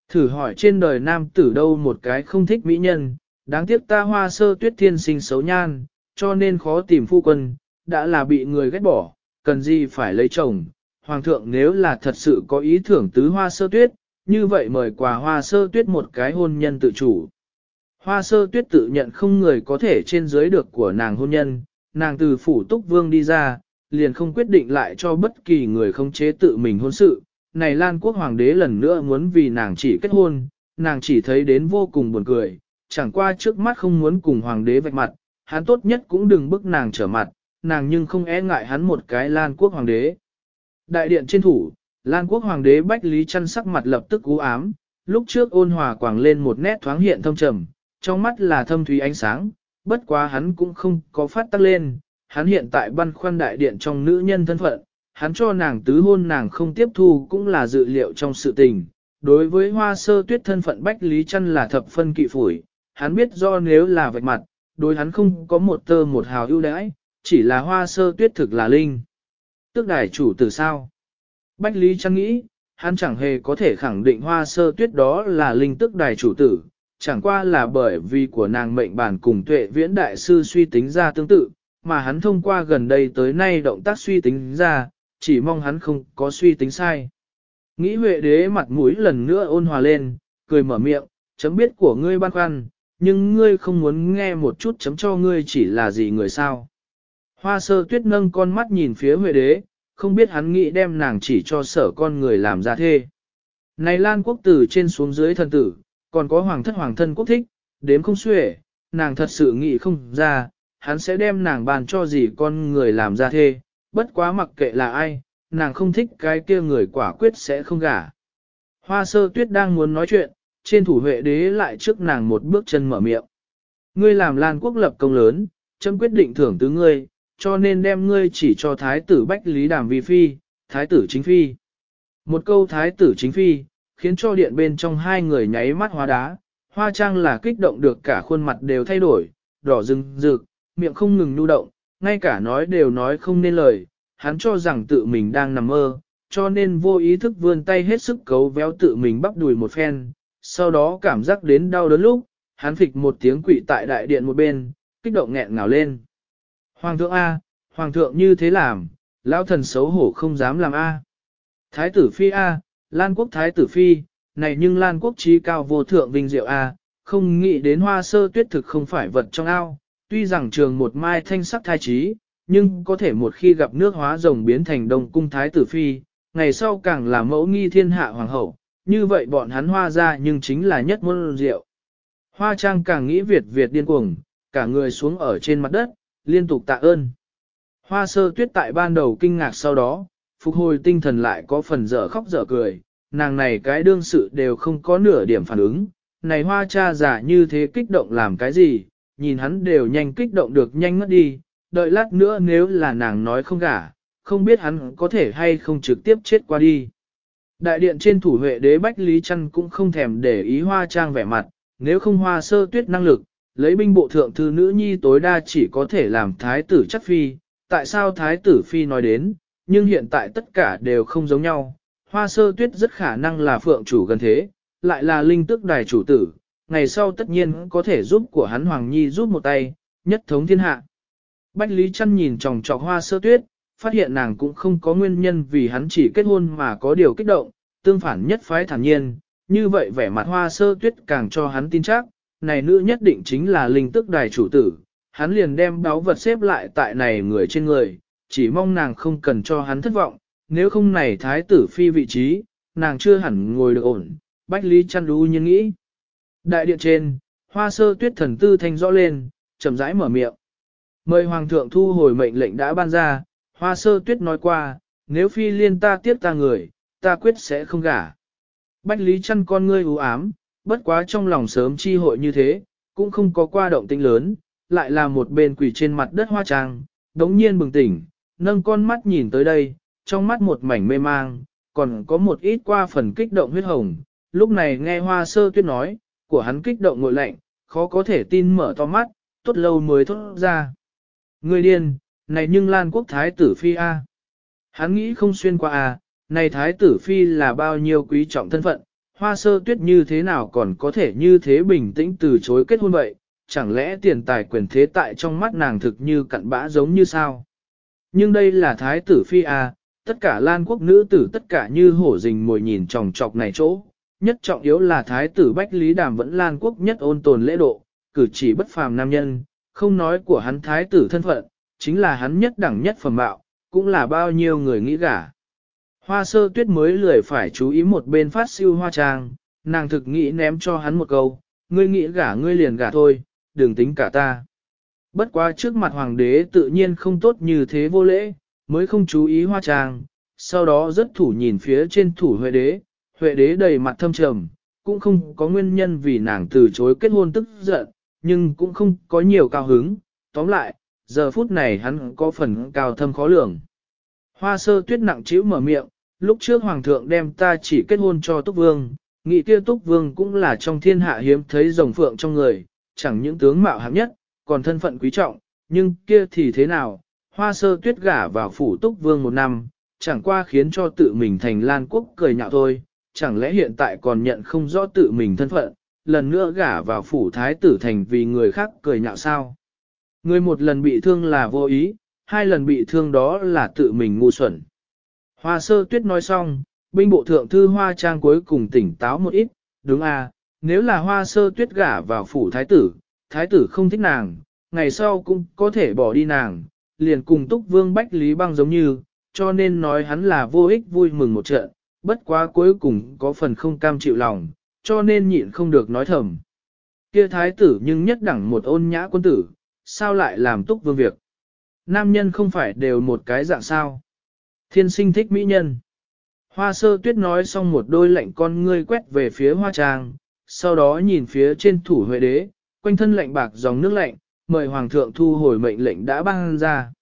Thử hỏi trên đời nam tử đâu một cái không thích mỹ nhân, đáng tiếc ta hoa sơ tuyết thiên sinh xấu nhan, cho nên khó tìm phu quân, đã là bị người ghét bỏ, cần gì phải lấy chồng. Hoàng thượng nếu là thật sự có ý thưởng tứ hoa sơ tuyết, như vậy mời quà hoa sơ tuyết một cái hôn nhân tự chủ. Hoa sơ tuyết tự nhận không người có thể trên dưới được của nàng hôn nhân, nàng từ phủ túc vương đi ra, liền không quyết định lại cho bất kỳ người không chế tự mình hôn sự. Này Lan quốc hoàng đế lần nữa muốn vì nàng chỉ kết hôn, nàng chỉ thấy đến vô cùng buồn cười, chẳng qua trước mắt không muốn cùng hoàng đế vạch mặt, hắn tốt nhất cũng đừng bức nàng trở mặt, nàng nhưng không e ngại hắn một cái Lan quốc hoàng đế. Đại điện trên thủ, Lan quốc hoàng đế Bách Lý chăn sắc mặt lập tức cú ám, lúc trước ôn hòa quảng lên một nét thoáng hiện thâm trầm, trong mắt là thâm thúy ánh sáng, bất quá hắn cũng không có phát tắc lên, hắn hiện tại băn khoăn đại điện trong nữ nhân thân phận, hắn cho nàng tứ hôn nàng không tiếp thu cũng là dự liệu trong sự tình. Đối với hoa sơ tuyết thân phận Bách Lý Trăn là thập phân kỵ phủi, hắn biết do nếu là vạch mặt, đối hắn không có một tơ một hào ưu đãi, chỉ là hoa sơ tuyết thực là linh. Tức đài chủ tử sao? Bách Lý Trăn nghĩ, hắn chẳng hề có thể khẳng định hoa sơ tuyết đó là linh tức đài chủ tử, chẳng qua là bởi vì của nàng mệnh bản cùng tuệ viễn đại sư suy tính ra tương tự, mà hắn thông qua gần đây tới nay động tác suy tính ra, chỉ mong hắn không có suy tính sai. Nghĩ Huệ đế mặt mũi lần nữa ôn hòa lên, cười mở miệng, chấm biết của ngươi băn khoăn, nhưng ngươi không muốn nghe một chút chấm cho ngươi chỉ là gì người sao. Hoa sơ tuyết nâng con mắt nhìn phía Huệ đế, không biết hắn nghĩ đem nàng chỉ cho sở con người làm ra thê. Này Lan quốc tử trên xuống dưới thần tử, còn có hoàng thất hoàng thân quốc thích, đếm không xuể, nàng thật sự nghĩ không ra, hắn sẽ đem nàng bàn cho gì con người làm ra thê, bất quá mặc kệ là ai, nàng không thích cái kia người quả quyết sẽ không gả. Hoa sơ tuyết đang muốn nói chuyện, trên thủ huệ đế lại trước nàng một bước chân mở miệng. Ngươi làm lan quốc lập công lớn, chấm quyết định thưởng tứ ngươi, cho nên đem ngươi chỉ cho thái tử Bách Lý Đàm Vi Phi, thái tử chính phi. Một câu thái tử chính phi, khiến cho điện bên trong hai người nháy mắt hóa đá, hoa trang là kích động được cả khuôn mặt đều thay đổi, đỏ rừng rực, miệng không ngừng nu động, ngay cả nói đều nói không nên lời, hắn cho rằng tự mình đang nằm mơ, cho nên vô ý thức vươn tay hết sức cấu véo tự mình bắp đùi một phen, sau đó cảm giác đến đau đớn lúc, hắn phịch một tiếng quỷ tại đại điện một bên, kích động nghẹn ngào lên. Hoàng thượng A, Hoàng thượng như thế làm, lão thần xấu hổ không dám làm A. Thái tử Phi A, Lan quốc Thái tử Phi, này nhưng Lan quốc trí cao vô thượng vinh diệu A, không nghĩ đến hoa sơ tuyết thực không phải vật trong ao, tuy rằng trường một mai thanh sắc thai trí, nhưng có thể một khi gặp nước hóa rồng biến thành đông cung thái tử phi, ngày sau càng là mẫu nghi thiên hạ hoàng hậu, như vậy bọn hắn hoa ra nhưng chính là nhất môn rượu. Hoa trang càng nghĩ Việt Việt điên cuồng, cả người xuống ở trên mặt đất, liên tục tạ ơn. Hoa sơ tuyết tại ban đầu kinh ngạc sau đó, phục hồi tinh thần lại có phần dở khóc dở cười, nàng này cái đương sự đều không có nửa điểm phản ứng, này hoa cha giả như thế kích động làm cái gì, nhìn hắn đều nhanh kích động được nhanh ngất đi, đợi lát nữa nếu là nàng nói không gả, không biết hắn có thể hay không trực tiếp chết qua đi. Đại điện trên thủ vệ đế Bách Lý Trăn cũng không thèm để ý hoa trang vẻ mặt, nếu không hoa sơ tuyết năng lực, lấy binh bộ thượng thư nữ nhi tối đa chỉ có thể làm thái tử chắc phi, tại sao thái tử phi nói đến, nhưng hiện tại tất cả đều không giống nhau. Hoa sơ tuyết rất khả năng là phượng chủ gần thế, lại là linh tức đài chủ tử, ngày sau tất nhiên có thể giúp của hắn Hoàng Nhi giúp một tay, nhất thống thiên hạ. Bách Lý Trăn nhìn tròng trọc hoa sơ tuyết, phát hiện nàng cũng không có nguyên nhân vì hắn chỉ kết hôn mà có điều kích động, tương phản nhất phái thản nhiên, như vậy vẻ mặt hoa sơ tuyết càng cho hắn tin chắc, này nữ nhất định chính là linh tức đài chủ tử, hắn liền đem báo vật xếp lại tại này người trên người, chỉ mong nàng không cần cho hắn thất vọng, nếu không này thái tử phi vị trí, nàng chưa hẳn ngồi được ổn, Bách Lý Trăn đu nhiên nghĩ. Đại điện trên, hoa sơ tuyết thần tư thanh rõ lên, chậm rãi mở miệng. Mời Hoàng thượng thu hồi mệnh lệnh đã ban ra, hoa sơ tuyết nói qua, nếu phi liên ta tiếp ta người, ta quyết sẽ không gả. Bách Lý chăn con ngươi u ám, bất quá trong lòng sớm chi hội như thế, cũng không có qua động tĩnh lớn, lại là một bên quỷ trên mặt đất hoa trang, đống nhiên bừng tỉnh, nâng con mắt nhìn tới đây, trong mắt một mảnh mê mang, còn có một ít qua phần kích động huyết hồng. Lúc này nghe hoa sơ tuyết nói, của hắn kích động ngội lạnh, khó có thể tin mở to mắt, tốt lâu mới thốt ra. Người điên, này nhưng Lan quốc thái tử phi A. Hắn nghĩ không xuyên qua A, này thái tử phi là bao nhiêu quý trọng thân phận, hoa sơ tuyết như thế nào còn có thể như thế bình tĩnh từ chối kết hôn vậy, chẳng lẽ tiền tài quyền thế tại trong mắt nàng thực như cặn bã giống như sao. Nhưng đây là thái tử phi A, tất cả lan quốc nữ tử tất cả như hổ rình mồi nhìn tròng trọc này chỗ, nhất trọng yếu là thái tử Bách Lý Đàm vẫn lan quốc nhất ôn tồn lễ độ, cử chỉ bất phàm nam nhân, không nói của hắn thái tử thân phận, chính là hắn nhất đẳng nhất phẩm bạo, cũng là bao nhiêu người nghĩ gả. Hoa sơ tuyết mới lười phải chú ý một bên phát siêu hoa trang, nàng thực nghĩ ném cho hắn một câu, ngươi nghĩ gả ngươi liền gả thôi, đừng tính cả ta. Bất quá trước mặt hoàng đế tự nhiên không tốt như thế vô lễ, mới không chú ý hoa trang, sau đó rất thủ nhìn phía trên thủ huệ đế, huệ đế đầy mặt thâm trầm, cũng không có nguyên nhân vì nàng từ chối kết hôn tức giận, nhưng cũng không có nhiều cao hứng, tóm lại, giờ phút này hắn có phần cao thâm khó lường. Hoa sơ tuyết nặng chịu mở miệng, lúc trước hoàng thượng đem ta chỉ kết hôn cho Túc Vương, nghị kia Túc Vương cũng là trong thiên hạ hiếm thấy rồng phượng trong người, chẳng những tướng mạo hạng nhất, còn thân phận quý trọng, nhưng kia thì thế nào, hoa sơ tuyết gả vào phủ Túc Vương một năm, chẳng qua khiến cho tự mình thành Lan Quốc cười nhạo thôi, chẳng lẽ hiện tại còn nhận không rõ tự mình thân phận, lần nữa gả vào phủ thái tử thành vì người khác cười nhạo sao. Người một lần bị thương là vô ý, hai lần bị thương đó là tự mình ngu xuẩn. Hoa sơ tuyết nói xong, binh bộ thượng thư hoa trang cuối cùng tỉnh táo một ít, đúng à, nếu là hoa sơ tuyết gả vào phủ thái tử, thái tử không thích nàng, ngày sau cũng có thể bỏ đi nàng, liền cùng túc vương bách lý băng giống như, cho nên nói hắn là vô ích vui mừng một trận, bất quá cuối cùng có phần không cam chịu lòng, cho nên nhịn không được nói thầm. Kia thái tử nhưng nhất đẳng một ôn nhã quân tử, sao lại làm túc vương việc? Nam nhân không phải đều một cái dạng sao? Thiên sinh thích mỹ nhân. Hoa sơ tuyết nói xong một đôi lạnh con ngươi quét về phía hoa trang, sau đó nhìn phía trên thủ huệ đế, quanh thân lạnh bạc dòng nước lạnh, mời hoàng thượng thu hồi mệnh lệnh đã ban ra.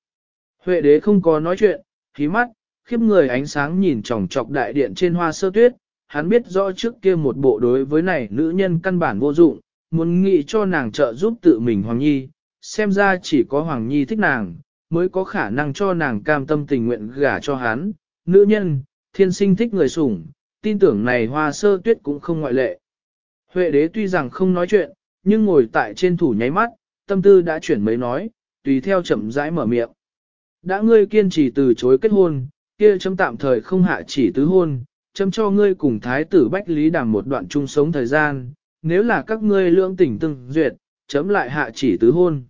Huệ đế không có nói chuyện, khí mắt, khiếp người ánh sáng nhìn chòng chọc đại điện trên hoa sơ tuyết, hắn biết rõ trước kia một bộ đối với này nữ nhân căn bản vô dụng, muốn nghĩ cho nàng trợ giúp tự mình Hoàng Nhi, xem ra chỉ có Hoàng Nhi thích nàng, mới có khả năng cho nàng cam tâm tình nguyện gả cho hắn, nữ nhân, thiên sinh thích người sủng, tin tưởng này hoa sơ tuyết cũng không ngoại lệ. Huệ đế tuy rằng không nói chuyện, nhưng ngồi tại trên thủ nháy mắt, tâm tư đã chuyển mấy nói, tùy theo chậm rãi mở miệng. Đã ngươi kiên trì từ chối kết hôn, kia chấm tạm thời không hạ chỉ tứ hôn, chấm cho ngươi cùng thái tử Bách Lý đàm một đoạn chung sống thời gian, nếu là các ngươi lưỡng tỉnh từng duyệt, chấm lại hạ chỉ tứ hôn.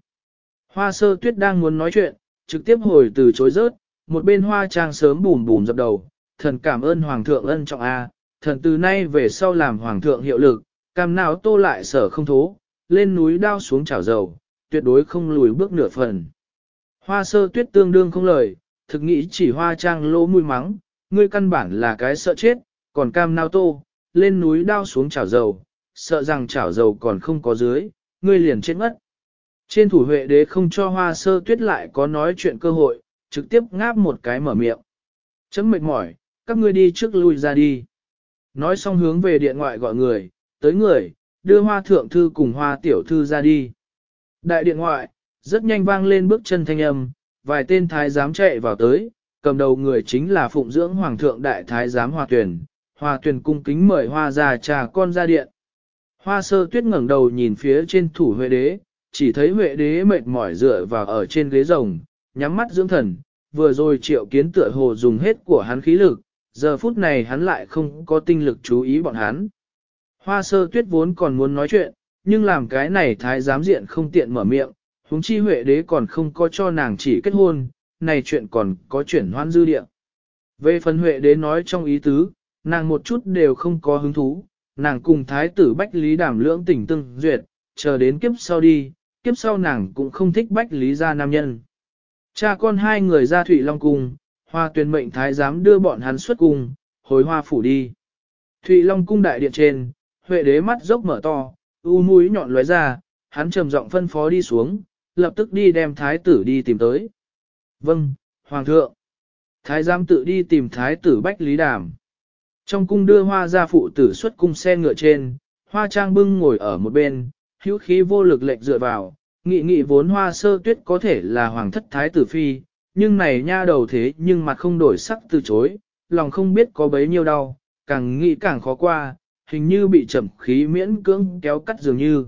Hoa sơ tuyết đang muốn nói chuyện, trực tiếp hồi từ chối rớt, một bên hoa trang sớm bùm bùm dập đầu, thần cảm ơn hoàng thượng ân trọng A, thần từ nay về sau làm hoàng thượng hiệu lực, cam nào tô lại sở không thố, lên núi đao xuống chảo dầu, tuyệt đối không lùi bước nửa phần. Hoa sơ tuyết tương đương không lời, thực nghĩ chỉ hoa trang lỗ mùi mắng, ngươi căn bản là cái sợ chết, còn cam nao tô, lên núi đao xuống chảo dầu, sợ rằng chảo dầu còn không có dưới, ngươi liền chết mất. Trên thủ huệ đế không cho hoa sơ tuyết lại có nói chuyện cơ hội, trực tiếp ngáp một cái mở miệng. Chấm mệt mỏi, các ngươi đi trước lui ra đi. Nói xong hướng về điện ngoại gọi người, tới người, đưa hoa thượng thư cùng hoa tiểu thư ra đi. Đại điện ngoại, rất nhanh vang lên bước chân thanh âm, vài tên thái giám chạy vào tới, cầm đầu người chính là phụng dưỡng hoàng thượng đại thái giám hoa tuyển, hoa tuyển cung kính mời hoa già trà con ra điện. Hoa sơ tuyết ngẩng đầu nhìn phía trên thủ huệ đế, chỉ thấy huệ đế mệt mỏi dựa vào ở trên ghế rồng, nhắm mắt dưỡng thần, vừa rồi triệu kiến tựa hồ dùng hết của hắn khí lực, giờ phút này hắn lại không có tinh lực chú ý bọn hắn. Hoa sơ tuyết vốn còn muốn nói chuyện, nhưng làm cái này thái giám diện không tiện mở miệng, huống chi huệ đế còn không có cho nàng chỉ kết hôn, này chuyện còn có chuyển hoan dư địa. Về phần huệ đế nói trong ý tứ, nàng một chút đều không có hứng thú, nàng cùng thái tử Bách Lý đàm lưỡng tình tương duyệt, chờ đến kiếp sau đi, kiếp sau nàng cũng không thích Bách Lý gia nam nhân. Cha con hai người ra Thụy Long Cung, hoa tuyên mệnh thái giám đưa bọn hắn xuất cung, hồi hoa phủ đi. Thụy Long Cung đại điện trên, huệ đế mắt dốc mở to, u mũi nhọn lóe ra, hắn trầm giọng phân phó đi xuống, lập tức đi đem thái tử đi tìm tới. Vâng, Hoàng thượng. Thái giám tự đi tìm thái tử Bách Lý Đàm. Trong cung đưa hoa ra phụ tử xuất cung xe ngựa trên, hoa trang bưng ngồi ở một bên, hữu khí vô lực lệnh dựa vào, nghị nghị vốn hoa sơ tuyết có thể là hoàng thất thái tử phi, nhưng này nha đầu thế nhưng mặt không đổi sắc từ chối, lòng không biết có bấy nhiêu đau, càng nghĩ càng khó qua, hình như bị chậm khí miễn cưỡng kéo cắt dường như.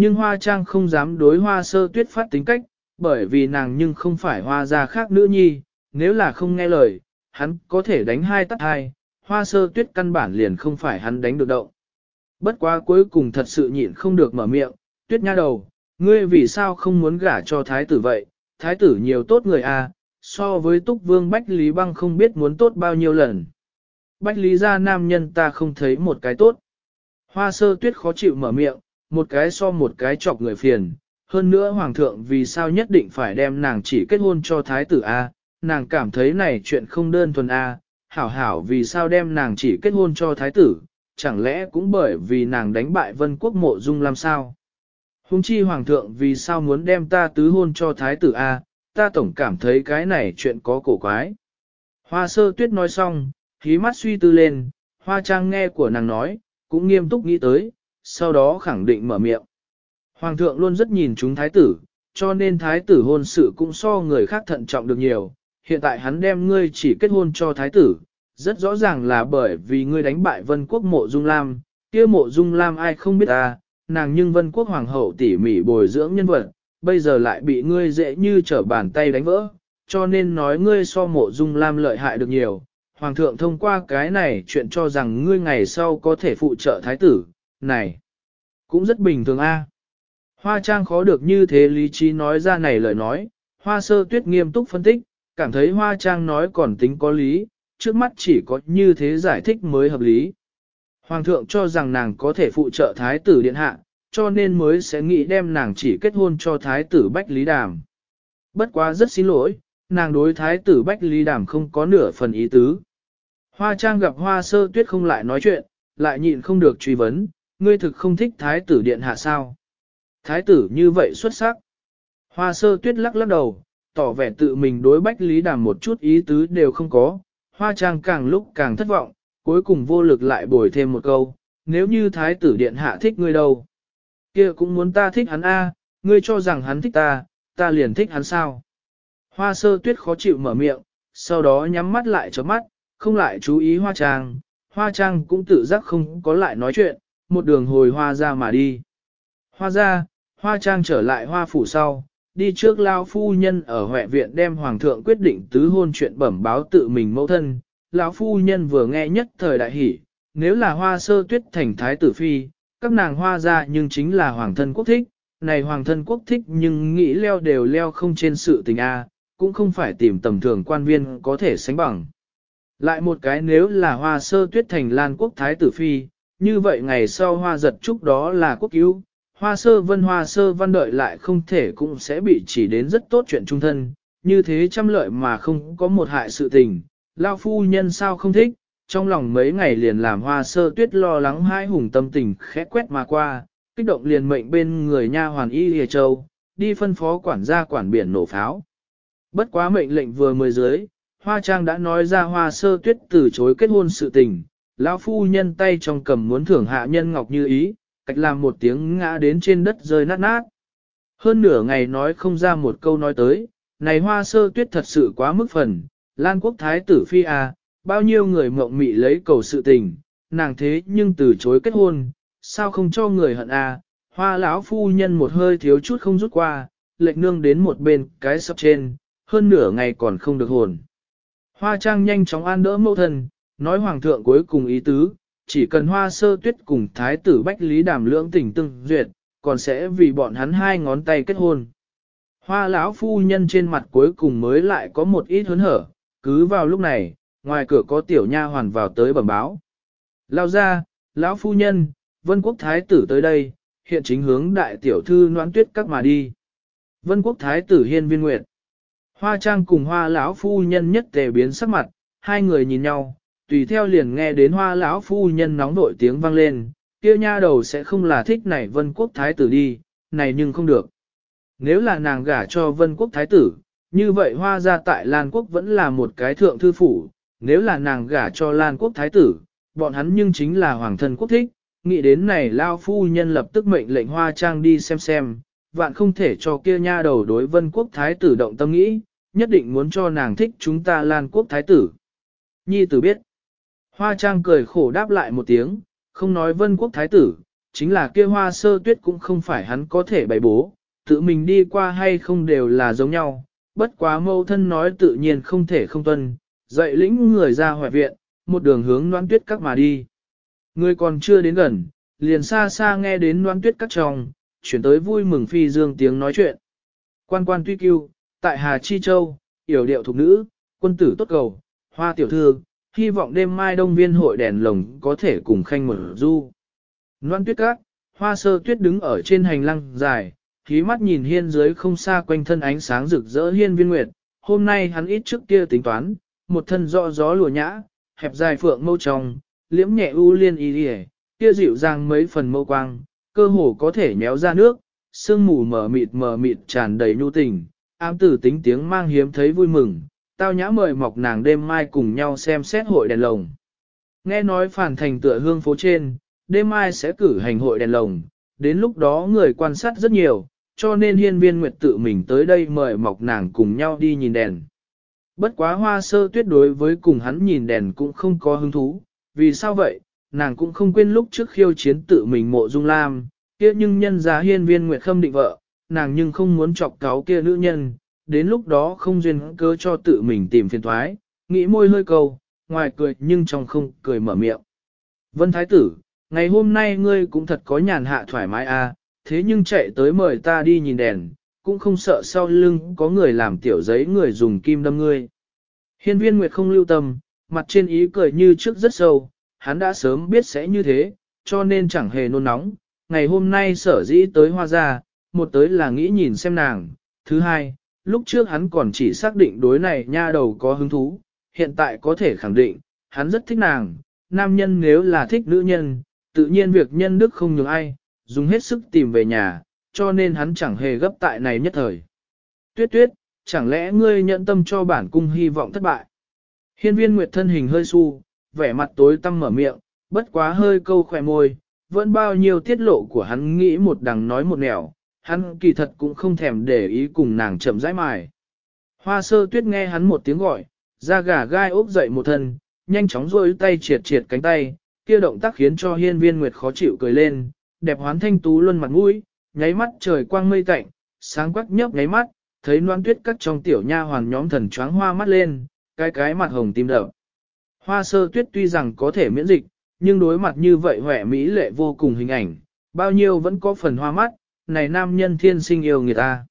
Nhưng hoa trang không dám đối hoa sơ tuyết phát tính cách, bởi vì nàng nhưng không phải hoa gia khác nữ nhi, nếu là không nghe lời, hắn có thể đánh hai tắt hai, hoa sơ tuyết căn bản liền không phải hắn đánh được động. Bất quá cuối cùng thật sự nhịn không được mở miệng, tuyết nha đầu, ngươi vì sao không muốn gả cho thái tử vậy, thái tử nhiều tốt người à, so với túc vương Bách Lý Băng không biết muốn tốt bao nhiêu lần. Bách Lý gia nam nhân ta không thấy một cái tốt. Hoa sơ tuyết khó chịu mở miệng, một cái so một cái chọc người phiền. Hơn nữa hoàng thượng vì sao nhất định phải đem nàng chỉ kết hôn cho thái tử A, nàng cảm thấy này chuyện không đơn thuần A, hảo hảo vì sao đem nàng chỉ kết hôn cho thái tử, chẳng lẽ cũng bởi vì nàng đánh bại vân quốc mộ dung làm sao. Hùng chi hoàng thượng vì sao muốn đem ta tứ hôn cho thái tử A, ta tổng cảm thấy cái này chuyện có cổ quái. Hoa sơ tuyết nói xong, khí mắt suy tư lên, hoa trang nghe của nàng nói, cũng nghiêm túc nghĩ tới, sau đó khẳng định mở miệng. Hoàng thượng luôn rất nhìn chúng thái tử, cho nên thái tử hôn sự cũng so người khác thận trọng được nhiều. Hiện tại hắn đem ngươi chỉ kết hôn cho thái tử, rất rõ ràng là bởi vì ngươi đánh bại vân quốc mộ dung lam, kia mộ dung lam ai không biết ta, nàng nhưng vân quốc hoàng hậu tỉ mỉ bồi dưỡng nhân vật, bây giờ lại bị ngươi dễ như trở bàn tay đánh vỡ, cho nên nói ngươi so mộ dung lam lợi hại được nhiều. Hoàng thượng thông qua cái này chuyện cho rằng ngươi ngày sau có thể phụ trợ thái tử, này, cũng rất bình thường a. Hoa trang khó được như thế lý trí nói ra này lời nói, hoa sơ tuyết nghiêm túc phân tích, cảm thấy hoa trang nói còn tính có lý, trước mắt chỉ có như thế giải thích mới hợp lý. Hoàng thượng cho rằng nàng có thể phụ trợ thái tử điện hạ, cho nên mới sẽ nghĩ đem nàng chỉ kết hôn cho thái tử Bách Lý Đàm. Bất quá rất xin lỗi, nàng đối thái tử Bách Lý Đàm không có nửa phần ý tứ. Hoa trang gặp hoa sơ tuyết không lại nói chuyện, lại nhịn không được truy vấn, ngươi thực không thích thái tử điện hạ sao? Thái tử như vậy xuất sắc. Hoa sơ tuyết lắc lắc đầu, tỏ vẻ tự mình đối Bách Lý Đàm một chút ý tứ đều không có. Hoa trang càng lúc càng thất vọng, cuối cùng vô lực lại bồi thêm một câu, nếu như thái tử điện hạ thích ngươi đâu? kia cũng muốn ta thích hắn a, ngươi cho rằng hắn thích ta, ta liền thích hắn sao? Hoa sơ tuyết khó chịu mở miệng, sau đó nhắm mắt lại cho mắt, không lại chú ý hoa trang, hoa trang cũng tự giác không có lại nói chuyện, một đường hồi hoa ra mà đi. Hoa ra, hoa trang trở lại hoa phủ sau, đi trước lao phu nhân ở huệ viện đem hoàng thượng quyết định tứ hôn chuyện bẩm báo tự mình mẫu thân. Lão phu nhân vừa nghe nhất thời đại hỷ, nếu là hoa sơ tuyết thành thái tử phi, các nàng hoa ra nhưng chính là hoàng thân quốc thích, này hoàng thân quốc thích nhưng nghĩ leo đều leo không trên sự tình A, cũng không phải tìm tầm thường quan viên có thể sánh bằng. Lại một cái nếu là hoa sơ tuyết thành lan quốc thái tử phi, như vậy ngày sau hoa giật trúc đó là quốc cứu, hoa sơ vân hoa sơ văn đợi lại không thể cũng sẽ bị chỉ đến rất tốt chuyện trung thân, như thế trăm lợi mà không có một hại sự tình, lao phu nhân sao không thích, trong lòng mấy ngày liền làm hoa sơ tuyết lo lắng hai hùng tâm tình khẽ quét mà qua, kích động liền mệnh bên người nha hoàn y hề châu, đi phân phó quản gia quản biển nổ pháo. Bất quá mệnh lệnh vừa mới dưới, hoa trang đã nói ra hoa sơ tuyết từ chối kết hôn sự tình, lão phu nhân tay trong cầm muốn thưởng hạ nhân ngọc như ý, cách làm một tiếng ngã đến trên đất rơi nát nát. Hơn nửa ngày nói không ra một câu nói tới, này hoa sơ tuyết thật sự quá mức phần, Lan quốc thái tử phi à, bao nhiêu người mộng mị lấy cầu sự tình, nàng thế nhưng từ chối kết hôn, sao không cho người hận à, hoa lão phu nhân một hơi thiếu chút không rút qua, lệnh nương đến một bên cái sắp trên, hơn nửa ngày còn không được hồn. Hoa trang nhanh chóng an đỡ mẫu thân, nói hoàng thượng cuối cùng ý tứ, chỉ cần hoa sơ tuyết cùng thái tử Bách Lý đàm lưỡng tình tương duyệt, còn sẽ vì bọn hắn hai ngón tay kết hôn. Hoa lão phu nhân trên mặt cuối cùng mới lại có một ít hớn hở, cứ vào lúc này, ngoài cửa có tiểu nha hoàn vào tới bẩm báo. Lao ra, lão phu nhân, vân quốc thái tử tới đây, hiện chính hướng đại tiểu thư noãn tuyết các mà đi. Vân quốc thái tử hiên viên nguyệt. Hoa trang cùng hoa lão phu nhân nhất tề biến sắc mặt, hai người nhìn nhau, tùy theo liền nghe đến hoa lão phu nhân nóng nội tiếng vang lên, kia nha đầu sẽ không là thích này vân quốc thái tử đi, này nhưng không được. Nếu là nàng gả cho vân quốc thái tử, như vậy hoa ra tại Lan quốc vẫn là một cái thượng thư phủ, nếu là nàng gả cho Lan quốc thái tử, bọn hắn nhưng chính là hoàng thân quốc thích, nghĩ đến này lao phu nhân lập tức mệnh lệnh hoa trang đi xem xem, vạn không thể cho kia nha đầu đối vân quốc thái tử động tâm nghĩ, nhất định muốn cho nàng thích chúng ta Lan quốc thái tử. Nhi tử biết. Hoa trang cười khổ đáp lại một tiếng, không nói vân quốc thái tử, chính là kia hoa sơ tuyết cũng không phải hắn có thể bày bố, tự mình đi qua hay không đều là giống nhau, bất quá mâu thân nói tự nhiên không thể không tuân, dậy lĩnh người ra hoài viện, một đường hướng noan tuyết các mà đi. Người còn chưa đến gần, liền xa xa nghe đến noan tuyết các trong, chuyển tới vui mừng phi dương tiếng nói chuyện. Quan quan tuy cưu, tại Hà Chi Châu, yểu điệu thục nữ, quân tử tốt cầu, hoa tiểu thư, hy vọng đêm mai đông viên hội đèn lồng có thể cùng khanh mở du. Loan tuyết các, hoa sơ tuyết đứng ở trên hành lang dài, khí mắt nhìn hiên dưới không xa quanh thân ánh sáng rực rỡ hiên viên nguyệt, hôm nay hắn ít trước kia tính toán, một thân rõ gió lùa nhã, hẹp dài phượng mâu trong, liễm nhẹ u liên y đi kia dịu dàng mấy phần mâu quang, cơ hồ có thể nhéo ra nước, sương mù mờ mịt mờ mịt tràn đầy nhu tình, ám tử tính tiếng mang hiếm thấy vui mừng, tao nhã mời mọc nàng đêm mai cùng nhau xem xét hội đèn lồng. Nghe nói phản thành tựa hương phố trên, đêm mai sẽ cử hành hội đèn lồng, đến lúc đó người quan sát rất nhiều, cho nên hiên viên nguyệt tự mình tới đây mời mọc nàng cùng nhau đi nhìn đèn. Bất quá hoa sơ tuyết đối với cùng hắn nhìn đèn cũng không có hứng thú, vì sao vậy, nàng cũng không quên lúc trước khiêu chiến tự mình mộ dung lam, kia nhưng nhân giá hiên viên nguyệt khâm định vợ, nàng nhưng không muốn chọc cáo kia nữ nhân, đến lúc đó không duyên cớ cho tự mình tìm phiền thoái, nghĩ môi hơi cầu, ngoài cười nhưng trong không cười mở miệng. Vân Thái tử, ngày hôm nay ngươi cũng thật có nhàn hạ thoải mái à, thế nhưng chạy tới mời ta đi nhìn đèn, cũng không sợ sau lưng có người làm tiểu giấy người dùng kim đâm ngươi. Hiên viên Nguyệt không lưu tâm, mặt trên ý cười như trước rất sâu, hắn đã sớm biết sẽ như thế, cho nên chẳng hề nôn nóng. Ngày hôm nay sở dĩ tới hoa ra, một tới là nghĩ nhìn xem nàng, thứ hai, lúc trước hắn còn chỉ xác định đối này nha đầu có hứng thú, hiện tại có thể khẳng định, hắn rất thích nàng, nam nhân nếu là thích nữ nhân, tự nhiên việc nhân đức không nhường ai, dùng hết sức tìm về nhà, cho nên hắn chẳng hề gấp tại này nhất thời. Tuyết tuyết, chẳng lẽ ngươi nhận tâm cho bản cung hy vọng thất bại? Hiên viên nguyệt thân hình hơi su, vẻ mặt tối tăm mở miệng, bất quá hơi câu khỏe môi, vẫn bao nhiêu tiết lộ của hắn nghĩ một đằng nói một nẻo, hắn kỳ thật cũng không thèm để ý cùng nàng chậm rãi mài. Hoa sơ tuyết nghe hắn một tiếng gọi, da gà gai ốp dậy một thân, nhanh chóng rôi tay triệt triệt cánh tay, kia động tác khiến cho hiên viên nguyệt khó chịu cười lên, đẹp hoán thanh tú luôn mặt mũi, nháy mắt trời quang mây tạnh, sáng quắc nhấp nháy mắt, thấy noan tuyết cắt trong tiểu nha hoàng nhóm thần choáng hoa mắt lên, cái cái mặt hồng tim đậm. Hoa sơ tuyết tuy rằng có thể miễn dịch, nhưng đối mặt như vậy hỏe mỹ lệ vô cùng hình ảnh, bao nhiêu vẫn có phần hoa mắt, này nam nhân thiên sinh yêu người ta.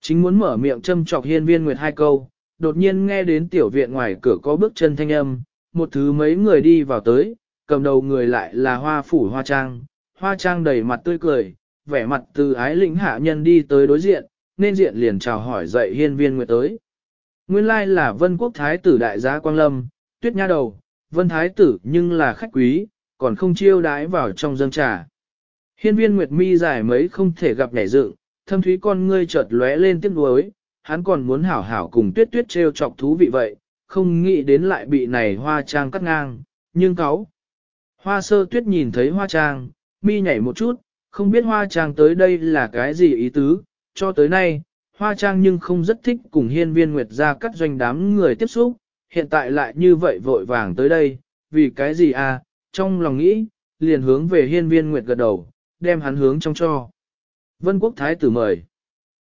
Chính muốn mở miệng châm chọc hiên viên nguyệt hai câu, đột nhiên nghe đến tiểu viện ngoài cửa có bước chân thanh âm, một thứ mấy người đi vào tới, cầm đầu người lại là hoa phủ hoa trang, hoa trang đầy mặt tươi cười, vẻ mặt từ ái lĩnh hạ nhân đi tới đối diện, nên diện liền chào hỏi dậy hiên viên nguyệt tới. Nguyên lai là vân quốc thái tử đại gia Quang Lâm, tuyết nha đầu, vân thái tử nhưng là khách quý, còn không chiêu đái vào trong dân trà. Hiên viên nguyệt mi dài mấy không thể gặp nhảy dựng, thâm thúy con ngươi chợt lóe lên tiếc nuối, hắn còn muốn hảo hảo cùng tuyết tuyết treo chọc thú vị vậy, không nghĩ đến lại bị này hoa trang cắt ngang, nhưng cáu. Hoa sơ tuyết nhìn thấy hoa trang, mi nhảy một chút, không biết hoa trang tới đây là cái gì ý tứ, cho tới nay, hoa trang nhưng không rất thích cùng hiên viên nguyệt ra cắt doanh đám người tiếp xúc, hiện tại lại như vậy vội vàng tới đây, vì cái gì à, trong lòng nghĩ, liền hướng về hiên viên nguyệt gật đầu, đem hắn hướng trong cho. Vân quốc thái tử mời.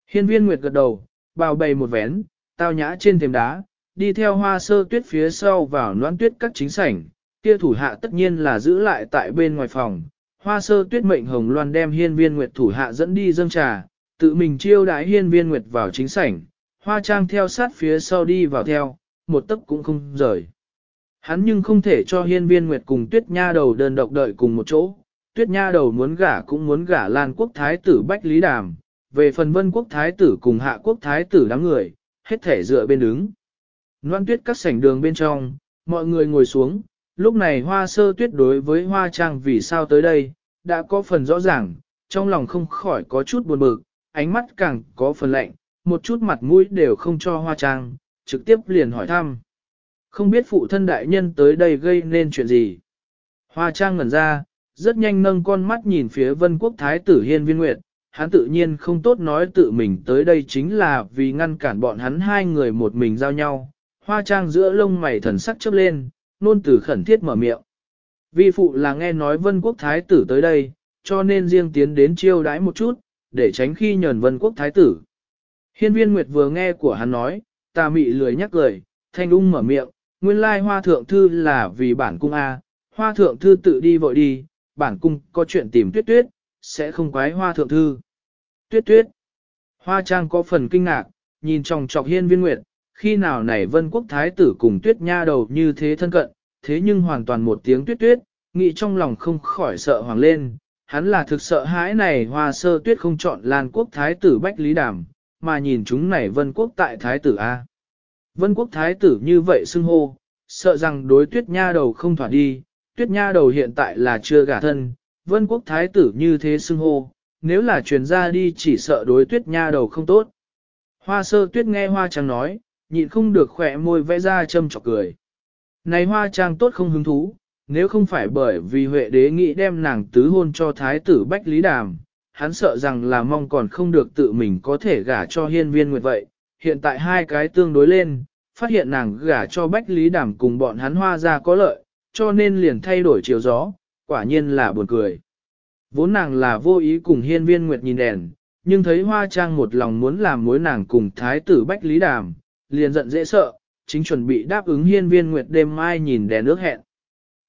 Hiên viên nguyệt gật đầu, bào bày một vén, tao nhã trên thềm đá, đi theo hoa sơ tuyết phía sau vào noan tuyết các chính sảnh, kia thủ hạ tất nhiên là giữ lại tại bên ngoài phòng. Hoa sơ tuyết mệnh hồng loan đem hiên viên nguyệt thủ hạ dẫn đi dâng trà, tự mình chiêu đái hiên viên nguyệt vào chính sảnh, hoa trang theo sát phía sau đi vào theo, một tấc cũng không rời. Hắn nhưng không thể cho hiên viên nguyệt cùng tuyết nha đầu đơn độc đợi cùng một chỗ, tuyết nha đầu muốn gả cũng muốn gả lan quốc thái tử Bách Lý Đàm, về phần vân quốc thái tử cùng hạ quốc thái tử đám người, hết thể dựa bên đứng. Loan tuyết cắt sảnh đường bên trong, mọi người ngồi xuống, lúc này hoa sơ tuyết đối với hoa trang vì sao tới đây, đã có phần rõ ràng, trong lòng không khỏi có chút buồn bực, ánh mắt càng có phần lạnh, một chút mặt mũi đều không cho hoa trang, trực tiếp liền hỏi thăm. Không biết phụ thân đại nhân tới đây gây nên chuyện gì. Hoa trang ngẩn ra, rất nhanh nâng con mắt nhìn phía vân quốc thái tử hiên viên nguyệt, hắn tự nhiên không tốt nói tự mình tới đây chính là vì ngăn cản bọn hắn hai người một mình giao nhau. Hoa trang giữa lông mày thần sắc chớp lên, nôn tử khẩn thiết mở miệng. Vi phụ là nghe nói vân quốc thái tử tới đây, cho nên riêng tiến đến chiêu đãi một chút, để tránh khi nhờn vân quốc thái tử. Hiên viên Nguyệt vừa nghe của hắn nói, ta mị lười nhắc lời, thanh ung mở miệng, nguyên lai hoa thượng thư là vì bản cung A, hoa thượng thư tự đi vội đi, bản cung có chuyện tìm tuyết tuyết, sẽ không quái hoa thượng thư. Tuyết tuyết. Hoa trang có phần kinh ngạc, nhìn trong trọc hiên viên nguyệt, khi nào này vân quốc thái tử cùng tuyết nha đầu như thế thân cận, thế nhưng hoàn toàn một tiếng tuyết tuyết, nghĩ trong lòng không khỏi sợ hoàng lên. Hắn là thực sợ hãi này hoa sơ tuyết không chọn Lan quốc thái tử Bách Lý Đàm, mà nhìn chúng này vân quốc tại thái tử A. Vân quốc thái tử như vậy xưng hô, sợ rằng đối tuyết nha đầu không thỏa đi, tuyết nha đầu hiện tại là chưa gả thân, vân quốc thái tử như thế xưng hô, nếu là truyền ra đi chỉ sợ đối tuyết nha đầu không tốt. Hoa sơ tuyết nghe hoa trang nói, nhịn không được khỏe môi vẽ ra châm chọc cười. Này hoa trang tốt không hứng thú, nếu không phải bởi vì Huệ đế nghĩ đem nàng tứ hôn cho thái tử Bách Lý Đàm, hắn sợ rằng là mong còn không được tự mình có thể gả cho hiên viên nguyệt vậy. Hiện tại hai cái tương đối lên, phát hiện nàng gả cho Bách Lý Đàm cùng bọn hắn hoa ra có lợi, cho nên liền thay đổi chiều gió, quả nhiên là buồn cười. Vốn nàng là vô ý cùng hiên viên nguyệt nhìn đèn, nhưng thấy hoa trang một lòng muốn làm mối nàng cùng thái tử Bách Lý Đàm, liền giận dễ sợ, chính chuẩn bị đáp ứng hiên viên nguyệt đêm mai nhìn đèn nước hẹn.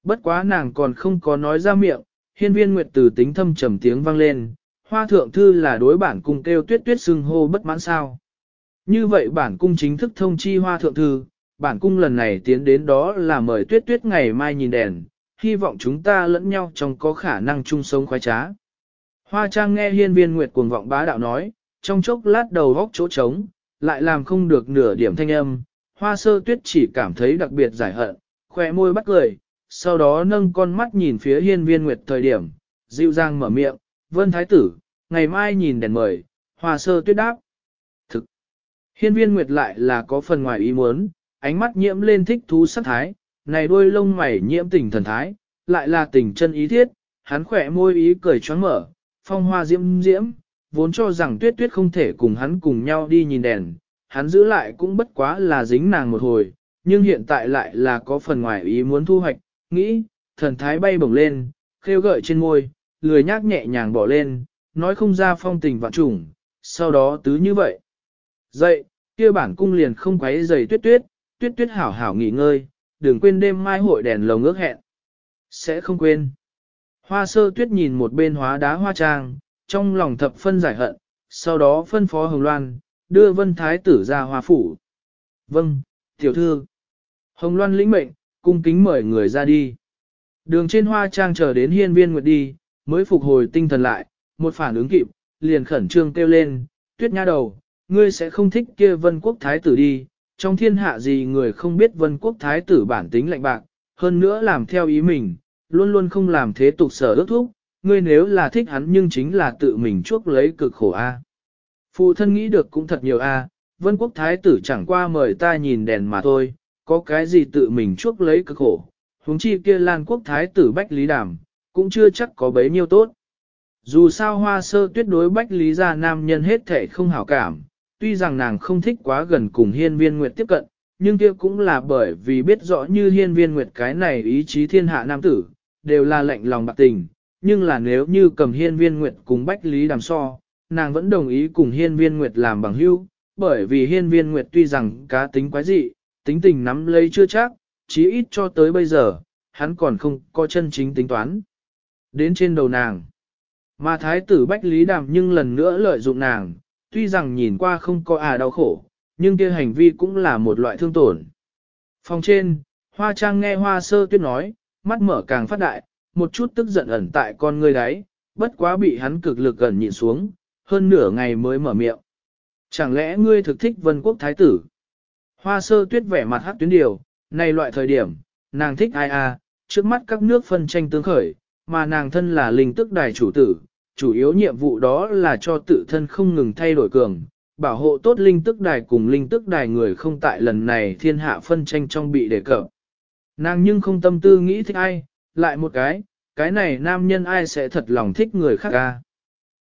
Bất quá nàng còn không có nói ra miệng, hiên viên nguyệt từ tính thâm trầm tiếng vang lên, hoa thượng thư là đối bản cung kêu tuyết tuyết xưng hô bất mãn sao. Như vậy bản cung chính thức thông chi hoa thượng thư, bản cung lần này tiến đến đó là mời tuyết tuyết ngày mai nhìn đèn, hy vọng chúng ta lẫn nhau trong có khả năng chung sống khoái trá. Hoa trang nghe hiên viên nguyệt cuồng vọng bá đạo nói, trong chốc lát đầu góc chỗ trống, lại làm không được nửa điểm thanh âm, hoa sơ tuyết chỉ cảm thấy đặc biệt giải hận, khỏe môi bắt cười, sau đó nâng con mắt nhìn phía hiên viên nguyệt thời điểm, dịu dàng mở miệng, vân thái tử, ngày mai nhìn đèn mời, hoa sơ tuyết đáp. Thực, hiên viên nguyệt lại là có phần ngoài ý muốn, ánh mắt nhiễm lên thích thú sắc thái, này đôi lông mày nhiễm tình thần thái, lại là tình chân ý thiết, hắn khỏe môi ý cười choáng mở, phong hoa diễm diễm, vốn cho rằng tuyết tuyết không thể cùng hắn cùng nhau đi nhìn đèn, hắn giữ lại cũng bất quá là dính nàng một hồi, nhưng hiện tại lại là có phần ngoài ý muốn thu hoạch, nghĩ, thần thái bay bổng lên, khêu gợi trên môi, lười nhác nhẹ nhàng bỏ lên, nói không ra phong tình vạn trùng, sau đó tứ như vậy. Dậy, kia bản cung liền không quấy giày tuyết tuyết, tuyết tuyết hảo hảo nghỉ ngơi, đừng quên đêm mai hội đèn lồng ước hẹn. Sẽ không quên. Hoa sơ tuyết nhìn một bên hóa đá hoa trang, trong lòng thập phân giải hận, sau đó phân phó Hồng Loan, đưa Vân Thái tử ra hoa phủ. Vâng, tiểu thư. Hồng Loan lĩnh mệnh, cung kính mời người ra đi. Đường trên hoa trang chờ đến hiên viên nguyệt đi, mới phục hồi tinh thần lại, một phản ứng kịp, liền khẩn trương kêu lên, tuyết nha đầu, ngươi sẽ không thích kia vân quốc thái tử đi, trong thiên hạ gì người không biết vân quốc thái tử bản tính lạnh bạc, hơn nữa làm theo ý mình, luôn luôn không làm thế tục sở ước thúc, ngươi nếu là thích hắn nhưng chính là tự mình chuốc lấy cực khổ a. Phụ thân nghĩ được cũng thật nhiều a, vân quốc thái tử chẳng qua mời ta nhìn đèn mà thôi, có cái gì tự mình chuốc lấy cực khổ, huống chi kia lan quốc thái tử Bách Lý Đàm, cũng chưa chắc có bấy nhiêu tốt. Dù sao hoa sơ tuyết đối Bách Lý gia nam nhân hết thể không hảo cảm, tuy rằng nàng không thích quá gần cùng hiên viên nguyệt tiếp cận, nhưng kia cũng là bởi vì biết rõ như hiên viên nguyệt cái này ý chí thiên hạ nam tử, đều là lệnh lòng bạc tình, nhưng là nếu như cầm hiên viên nguyệt cùng Bách Lý đàm so, nàng vẫn đồng ý cùng hiên viên nguyệt làm bằng hữu, bởi vì hiên viên nguyệt tuy rằng cá tính quái dị, tính tình nắm lấy chưa chắc, chí ít cho tới bây giờ, hắn còn không có chân chính tính toán. Đến trên đầu nàng, mà thái tử Bách Lý đàm nhưng lần nữa lợi dụng nàng, tuy rằng nhìn qua không có à đau khổ, nhưng kia hành vi cũng là một loại thương tổn. Phòng trên, hoa trang nghe hoa sơ tuyết nói, mắt mở càng phát đại, một chút tức giận ẩn tại con ngươi đấy, bất quá bị hắn cực lực gần nhịn xuống, hơn nửa ngày mới mở miệng. Chẳng lẽ ngươi thực thích vân quốc thái tử? Hoa sơ tuyết vẻ mặt hát tuyến điều, này loại thời điểm, nàng thích ai à, trước mắt các nước phân tranh tương khởi, mà nàng thân là linh tức đài chủ tử, chủ yếu nhiệm vụ đó là cho tự thân không ngừng thay đổi cường, bảo hộ tốt linh tức đài cùng linh tức đài người không tại lần này thiên hạ phân tranh trong bị đề cập. Nàng nhưng không tâm tư nghĩ thích ai, lại một cái, cái này nam nhân ai sẽ thật lòng thích người khác ca.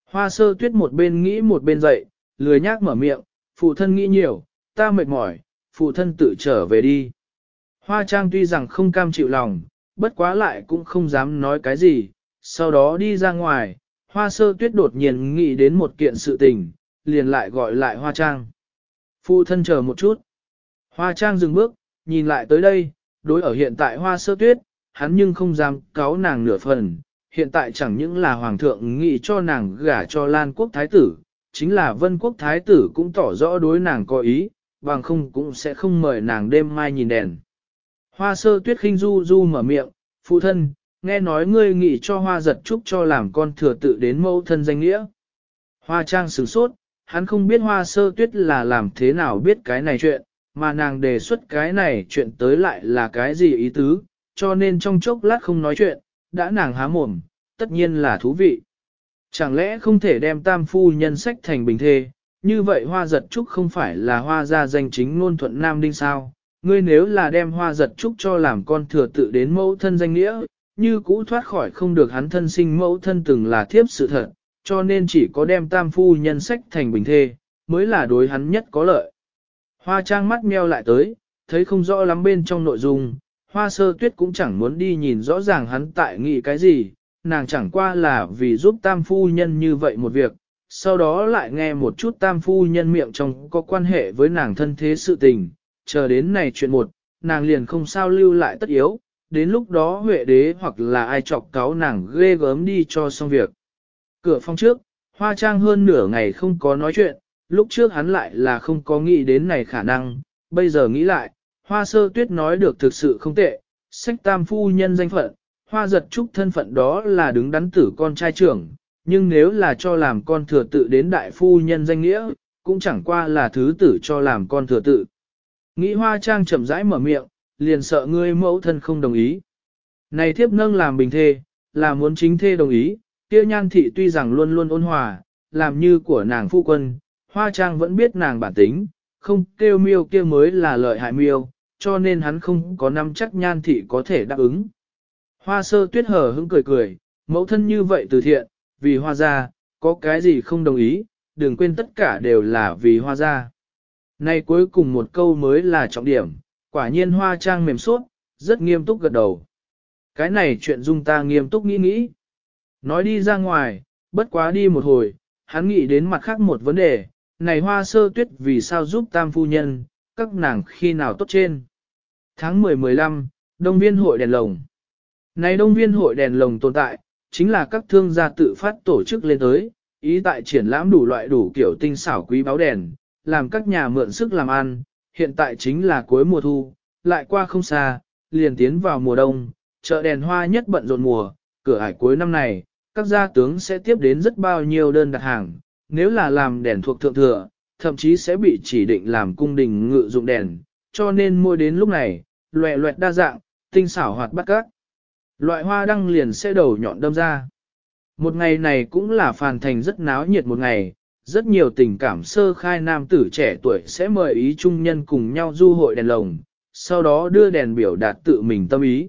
Hoa sơ tuyết một bên nghĩ một bên dậy, lười nhác mở miệng, phụ thân nghĩ nhiều, ta mệt mỏi, phụ thân tự trở về đi. Hoa trang tuy rằng không cam chịu lòng, bất quá lại cũng không dám nói cái gì, sau đó đi ra ngoài, hoa sơ tuyết đột nhiên nghĩ đến một kiện sự tình, liền lại gọi lại hoa trang. Phụ thân chờ một chút. Hoa trang dừng bước, nhìn lại tới đây, đối ở hiện tại hoa sơ tuyết, hắn nhưng không dám cáo nàng nửa phần, hiện tại chẳng những là hoàng thượng nghị cho nàng gả cho Lan quốc thái tử, chính là vân quốc thái tử cũng tỏ rõ đối nàng có ý, bằng không cũng sẽ không mời nàng đêm mai nhìn đèn. Hoa sơ tuyết khinh du du mở miệng, phụ thân, nghe nói ngươi nghĩ cho hoa giật trúc cho làm con thừa tự đến mẫu thân danh nghĩa. Hoa trang sửng sốt, hắn không biết hoa sơ tuyết là làm thế nào biết cái này chuyện, mà nàng đề xuất cái này chuyện tới lại là cái gì ý tứ, cho nên trong chốc lát không nói chuyện, đã nàng há mồm, tất nhiên là thú vị. Chẳng lẽ không thể đem tam phu nhân sách thành bình thê, như vậy hoa giật trúc không phải là hoa gia danh chính ngôn thuận nam đinh sao, ngươi nếu là đem hoa giật trúc cho làm con thừa tự đến mẫu thân danh nghĩa, như cũ thoát khỏi không được hắn thân sinh mẫu thân từng là thiếp sự thật, cho nên chỉ có đem tam phu nhân sách thành bình thê, mới là đối hắn nhất có lợi. Hoa trang mắt meo lại tới, thấy không rõ lắm bên trong nội dung, hoa sơ tuyết cũng chẳng muốn đi nhìn rõ ràng hắn tại nghĩ cái gì, nàng chẳng qua là vì giúp tam phu nhân như vậy một việc, sau đó lại nghe một chút tam phu nhân miệng trong có quan hệ với nàng thân thế sự tình, chờ đến này chuyện một, nàng liền không sao lưu lại tất yếu, đến lúc đó huệ đế hoặc là ai chọc cáo nàng ghê gớm đi cho xong việc. Cửa phòng trước, hoa trang hơn nửa ngày không có nói chuyện, lúc trước hắn lại là không có nghĩ đến này khả năng, bây giờ nghĩ lại, hoa sơ tuyết nói được thực sự không tệ, sách tam phu nhân danh phận, hoa giật trúc thân phận đó là đứng đắn tử con trai trưởng, nhưng nếu là cho làm con thừa tự đến đại phu nhân danh nghĩa, cũng chẳng qua là thứ tử cho làm con thừa tự. Nghĩ hoa trang chậm rãi mở miệng, liền sợ ngươi mẫu thân không đồng ý. Này thiếp nâng làm bình thê, là muốn chính thê đồng ý, kia nhan thị tuy rằng luôn luôn ôn hòa, làm như của nàng phu quân, hoa trang vẫn biết nàng bản tính, không kêu miêu kia mới là lợi hại miêu, cho nên hắn không có năm chắc nhan thị có thể đáp ứng. Hoa sơ tuyết hở hững cười cười, mẫu thân như vậy từ thiện, vì hoa gia, có cái gì không đồng ý, đừng quên tất cả đều là vì hoa gia. Nay cuối cùng một câu mới là trọng điểm, quả nhiên hoa trang mềm suốt, rất nghiêm túc gật đầu. Cái này chuyện dung ta nghiêm túc nghĩ nghĩ. Nói đi ra ngoài, bất quá đi một hồi, hắn nghĩ đến mặt khác một vấn đề, này hoa sơ tuyết vì sao giúp tam phu nhân, các nàng khi nào tốt trên. Tháng 10-15, Đông viên hội đèn lồng. Này Đông viên hội đèn lồng tồn tại, chính là các thương gia tự phát tổ chức lên tới, ý tại triển lãm đủ loại đủ kiểu tinh xảo quý báo đèn, làm các nhà mượn sức làm ăn, hiện tại chính là cuối mùa thu, lại qua không xa, liền tiến vào mùa đông, chợ đèn hoa nhất bận rộn mùa, cửa ải cuối năm này, các gia tướng sẽ tiếp đến rất bao nhiêu đơn đặt hàng, nếu là làm đèn thuộc thượng thừa, thậm chí sẽ bị chỉ định làm cung đình ngự dụng đèn, cho nên mua đến lúc này, loẹ loẹt đa dạng, tinh xảo hoạt bắt các. Loại hoa đăng liền sẽ đầu nhọn đâm ra. Một ngày này cũng là phàn thành rất náo nhiệt một ngày, rất nhiều tình cảm sơ khai nam tử trẻ tuổi sẽ mời ý trung nhân cùng nhau du hội đèn lồng, sau đó đưa đèn biểu đạt tự mình tâm ý.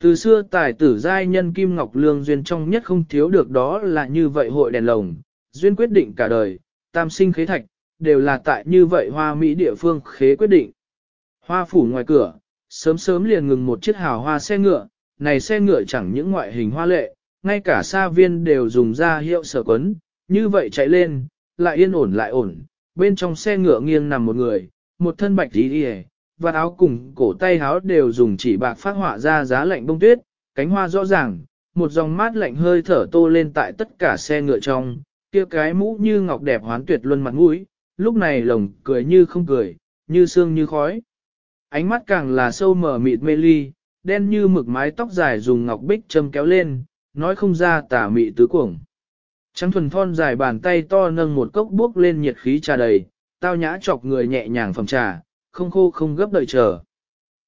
Từ xưa tài tử giai nhân Kim Ngọc Lương duyên trong nhất không thiếu được đó là như vậy hội đèn lồng, duyên quyết định cả đời, tam sinh khế thạch, đều là tại như vậy hoa Mỹ địa phương khế quyết định. Hoa phủ ngoài cửa, sớm sớm liền ngừng một chiếc hào hoa xe ngựa, này xe ngựa chẳng những ngoại hình hoa lệ, ngay cả xa viên đều dùng ra hiệu sở quấn, như vậy chạy lên, lại yên ổn lại ổn, bên trong xe ngựa nghiêng nằm một người, một thân bạch tí hề, và áo cùng cổ tay áo đều dùng chỉ bạc phát họa ra giá lạnh bông tuyết, cánh hoa rõ ràng, một dòng mát lạnh hơi thở tô lên tại tất cả xe ngựa trong, kia cái mũ như ngọc đẹp hoán tuyệt luân mặt mũi, lúc này lồng cười như không cười, như sương như khói. Ánh mắt càng là sâu mở mịt mê ly, đen như mực mái tóc dài dùng ngọc bích châm kéo lên, nói không ra tả mị tứ cuồng. Trắng thuần thon dài bàn tay to nâng một cốc bước lên nhiệt khí trà đầy, tao nhã chọc người nhẹ nhàng phòng trà, không khô không gấp đợi chờ.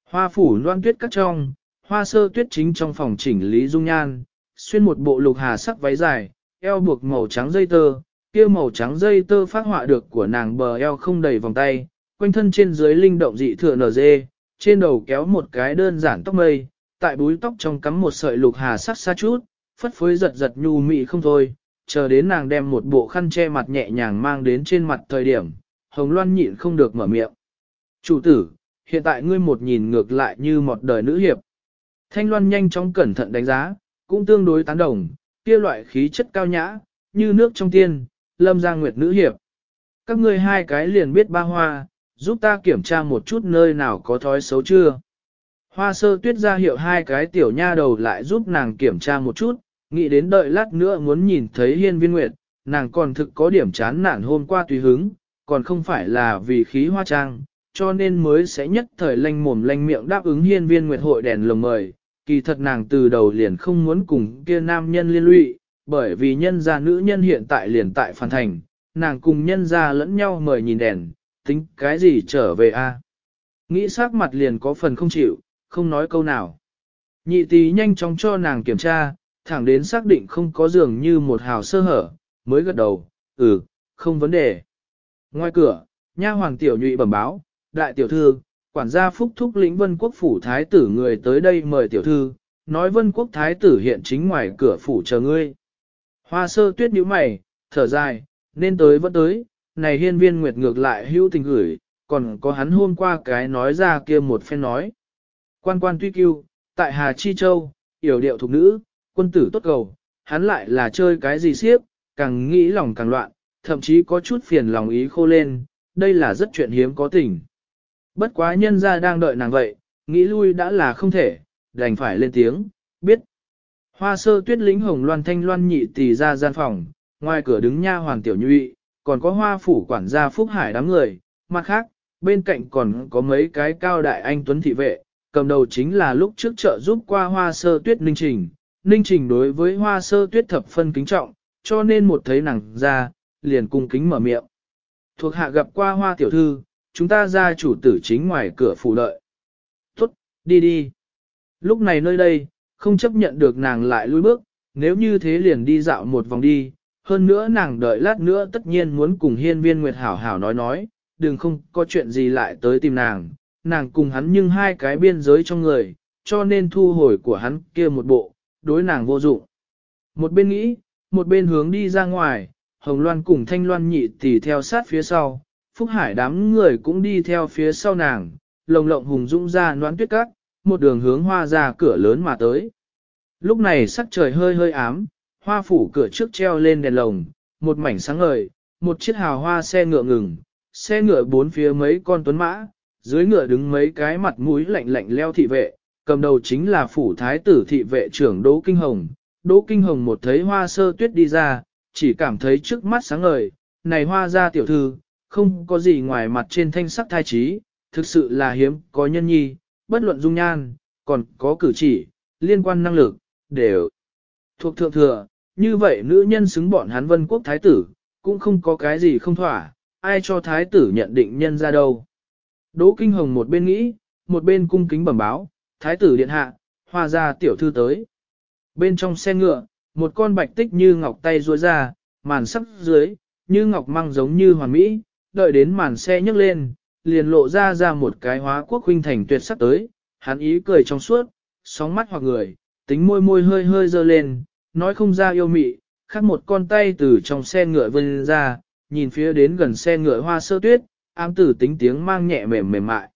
Hoa phủ loan tuyết cắt trong, hoa sơ tuyết chính trong phòng chỉnh lý dung nhan, xuyên một bộ lục hà sắc váy dài, eo buộc màu trắng dây tơ, kia màu trắng dây tơ phát họa được của nàng bờ eo không đầy vòng tay, quanh thân trên dưới linh động dị thừa nở dê, trên đầu kéo một cái đơn giản tóc mây, tại búi tóc trong cắm một sợi lục hà sắc xa chút, phất phới giật giật nhu mị không thôi, chờ đến nàng đem một bộ khăn che mặt nhẹ nhàng mang đến trên mặt thời điểm, Hồng Loan nhịn không được mở miệng. Chủ tử, hiện tại ngươi một nhìn ngược lại như một đời nữ hiệp. Thanh Loan nhanh chóng cẩn thận đánh giá, cũng tương đối tán đồng, kia loại khí chất cao nhã, như nước trong tiên, lâm giang nguyệt nữ hiệp. Các ngươi hai cái liền biết ba hoa, giúp ta kiểm tra một chút nơi nào có thói xấu chưa. Hoa sơ tuyết ra hiệu hai cái tiểu nha đầu lại giúp nàng kiểm tra một chút, nghĩ đến đợi lát nữa muốn nhìn thấy hiên viên nguyệt, nàng còn thực có điểm chán nản hôm qua tùy hứng, còn không phải là vì khí hoa trang, cho nên mới sẽ nhất thời lanh mồm lanh miệng đáp ứng hiên viên nguyệt hội đèn lồng mời. Kỳ thật nàng từ đầu liền không muốn cùng kia nam nhân liên lụy, bởi vì nhân gia nữ nhân hiện tại liền tại phản thành, nàng cùng nhân gia lẫn nhau mời nhìn đèn, tính cái gì trở về a? Nghĩ sắc mặt liền có phần không chịu, không nói câu nào. Nhị tí nhanh chóng cho nàng kiểm tra, thẳng đến xác định không có dường như một hào sơ hở, mới gật đầu, ừ, không vấn đề. Ngoài cửa, nha hoàng tiểu nhụy bẩm báo, đại tiểu thư, quản gia phúc thúc lĩnh vân quốc phủ thái tử người tới đây mời tiểu thư, nói vân quốc thái tử hiện chính ngoài cửa phủ chờ ngươi. Hoa sơ tuyết nhíu mày, thở dài, nên tới vẫn tới, này hiên viên nguyệt ngược lại hữu tình gửi, còn có hắn hôm qua cái nói ra kia một phen nói. Quan quan tuy cưu, tại Hà Chi Châu, yểu điệu thục nữ, quân tử tốt cầu, hắn lại là chơi cái gì siếp, càng nghĩ lòng càng loạn, thậm chí có chút phiền lòng ý khô lên, đây là rất chuyện hiếm có tình. Bất quá nhân ra đang đợi nàng vậy, nghĩ lui đã là không thể, đành phải lên tiếng, biết. Hoa sơ tuyết lính hồng loan thanh loan nhị tỷ ra gian phòng, ngoài cửa đứng nha hoàng tiểu nhụy, còn có hoa phủ quản gia phúc hải đám người, mặt khác, bên cạnh còn có mấy cái cao đại anh tuấn thị vệ, cầm đầu chính là lúc trước trợ giúp qua hoa sơ tuyết ninh trình. Ninh trình đối với hoa sơ tuyết thập phân kính trọng, cho nên một thấy nàng ra, liền cung kính mở miệng. Thuộc hạ gặp qua hoa tiểu thư, chúng ta ra chủ tử chính ngoài cửa phủ đợi. Tốt, đi đi. Lúc này nơi đây, không chấp nhận được nàng lại lui bước, nếu như thế liền đi dạo một vòng đi, hơn nữa nàng đợi lát nữa tất nhiên muốn cùng hiên viên Nguyệt Hảo Hảo nói nói, đừng không có chuyện gì lại tới tìm nàng, nàng cùng hắn nhưng hai cái biên giới trong người, cho nên thu hồi của hắn kia một bộ, đối nàng vô dụng. Một bên nghĩ, một bên hướng đi ra ngoài, Hồng Loan cùng Thanh Loan nhị tỷ theo sát phía sau, Phúc Hải đám người cũng đi theo phía sau nàng, lồng lộng hùng dũng ra noãn tuyết cát, một đường hướng hoa ra cửa lớn mà tới. Lúc này sắc trời hơi hơi ám, hoa phủ cửa trước treo lên đèn lồng, một mảnh sáng ngời, một chiếc hào hoa xe ngựa ngừng, xe ngựa bốn phía mấy con tuấn mã, dưới ngựa đứng mấy cái mặt mũi lạnh lạnh leo thị vệ, cầm đầu chính là phủ thái tử thị vệ trưởng Đỗ Kinh Hồng. Đỗ Kinh Hồng một thấy hoa sơ tuyết đi ra, chỉ cảm thấy trước mắt sáng ngời, này hoa ra tiểu thư, không có gì ngoài mặt trên thanh sắc thai trí, thực sự là hiếm, có nhân nhi, bất luận dung nhan, còn có cử chỉ, liên quan năng lực, đều thuộc thượng thừa, như vậy nữ nhân xứng bọn hắn vân quốc thái tử, cũng không có cái gì không thỏa, ai cho thái tử nhận định nhân ra đâu. Đỗ Kinh Hồng một bên nghĩ, một bên cung kính bẩm báo, thái tử điện hạ, hoa ra tiểu thư tới. Bên trong xe ngựa, một con bạch tích như ngọc tay ruôi ra, màn sắc dưới, như ngọc măng giống như hoàn mỹ, đợi đến màn xe nhấc lên, liền lộ ra ra một cái hóa quốc huynh thành tuyệt sắc tới, hắn ý cười trong suốt, sóng mắt hoặc người, tính môi môi hơi hơi dơ lên, nói không ra yêu mị, khắc một con tay từ trong xe ngựa vươn ra, nhìn phía đến gần xe ngựa hoa sơ tuyết, ám tử tính tiếng mang nhẹ mềm mềm mại.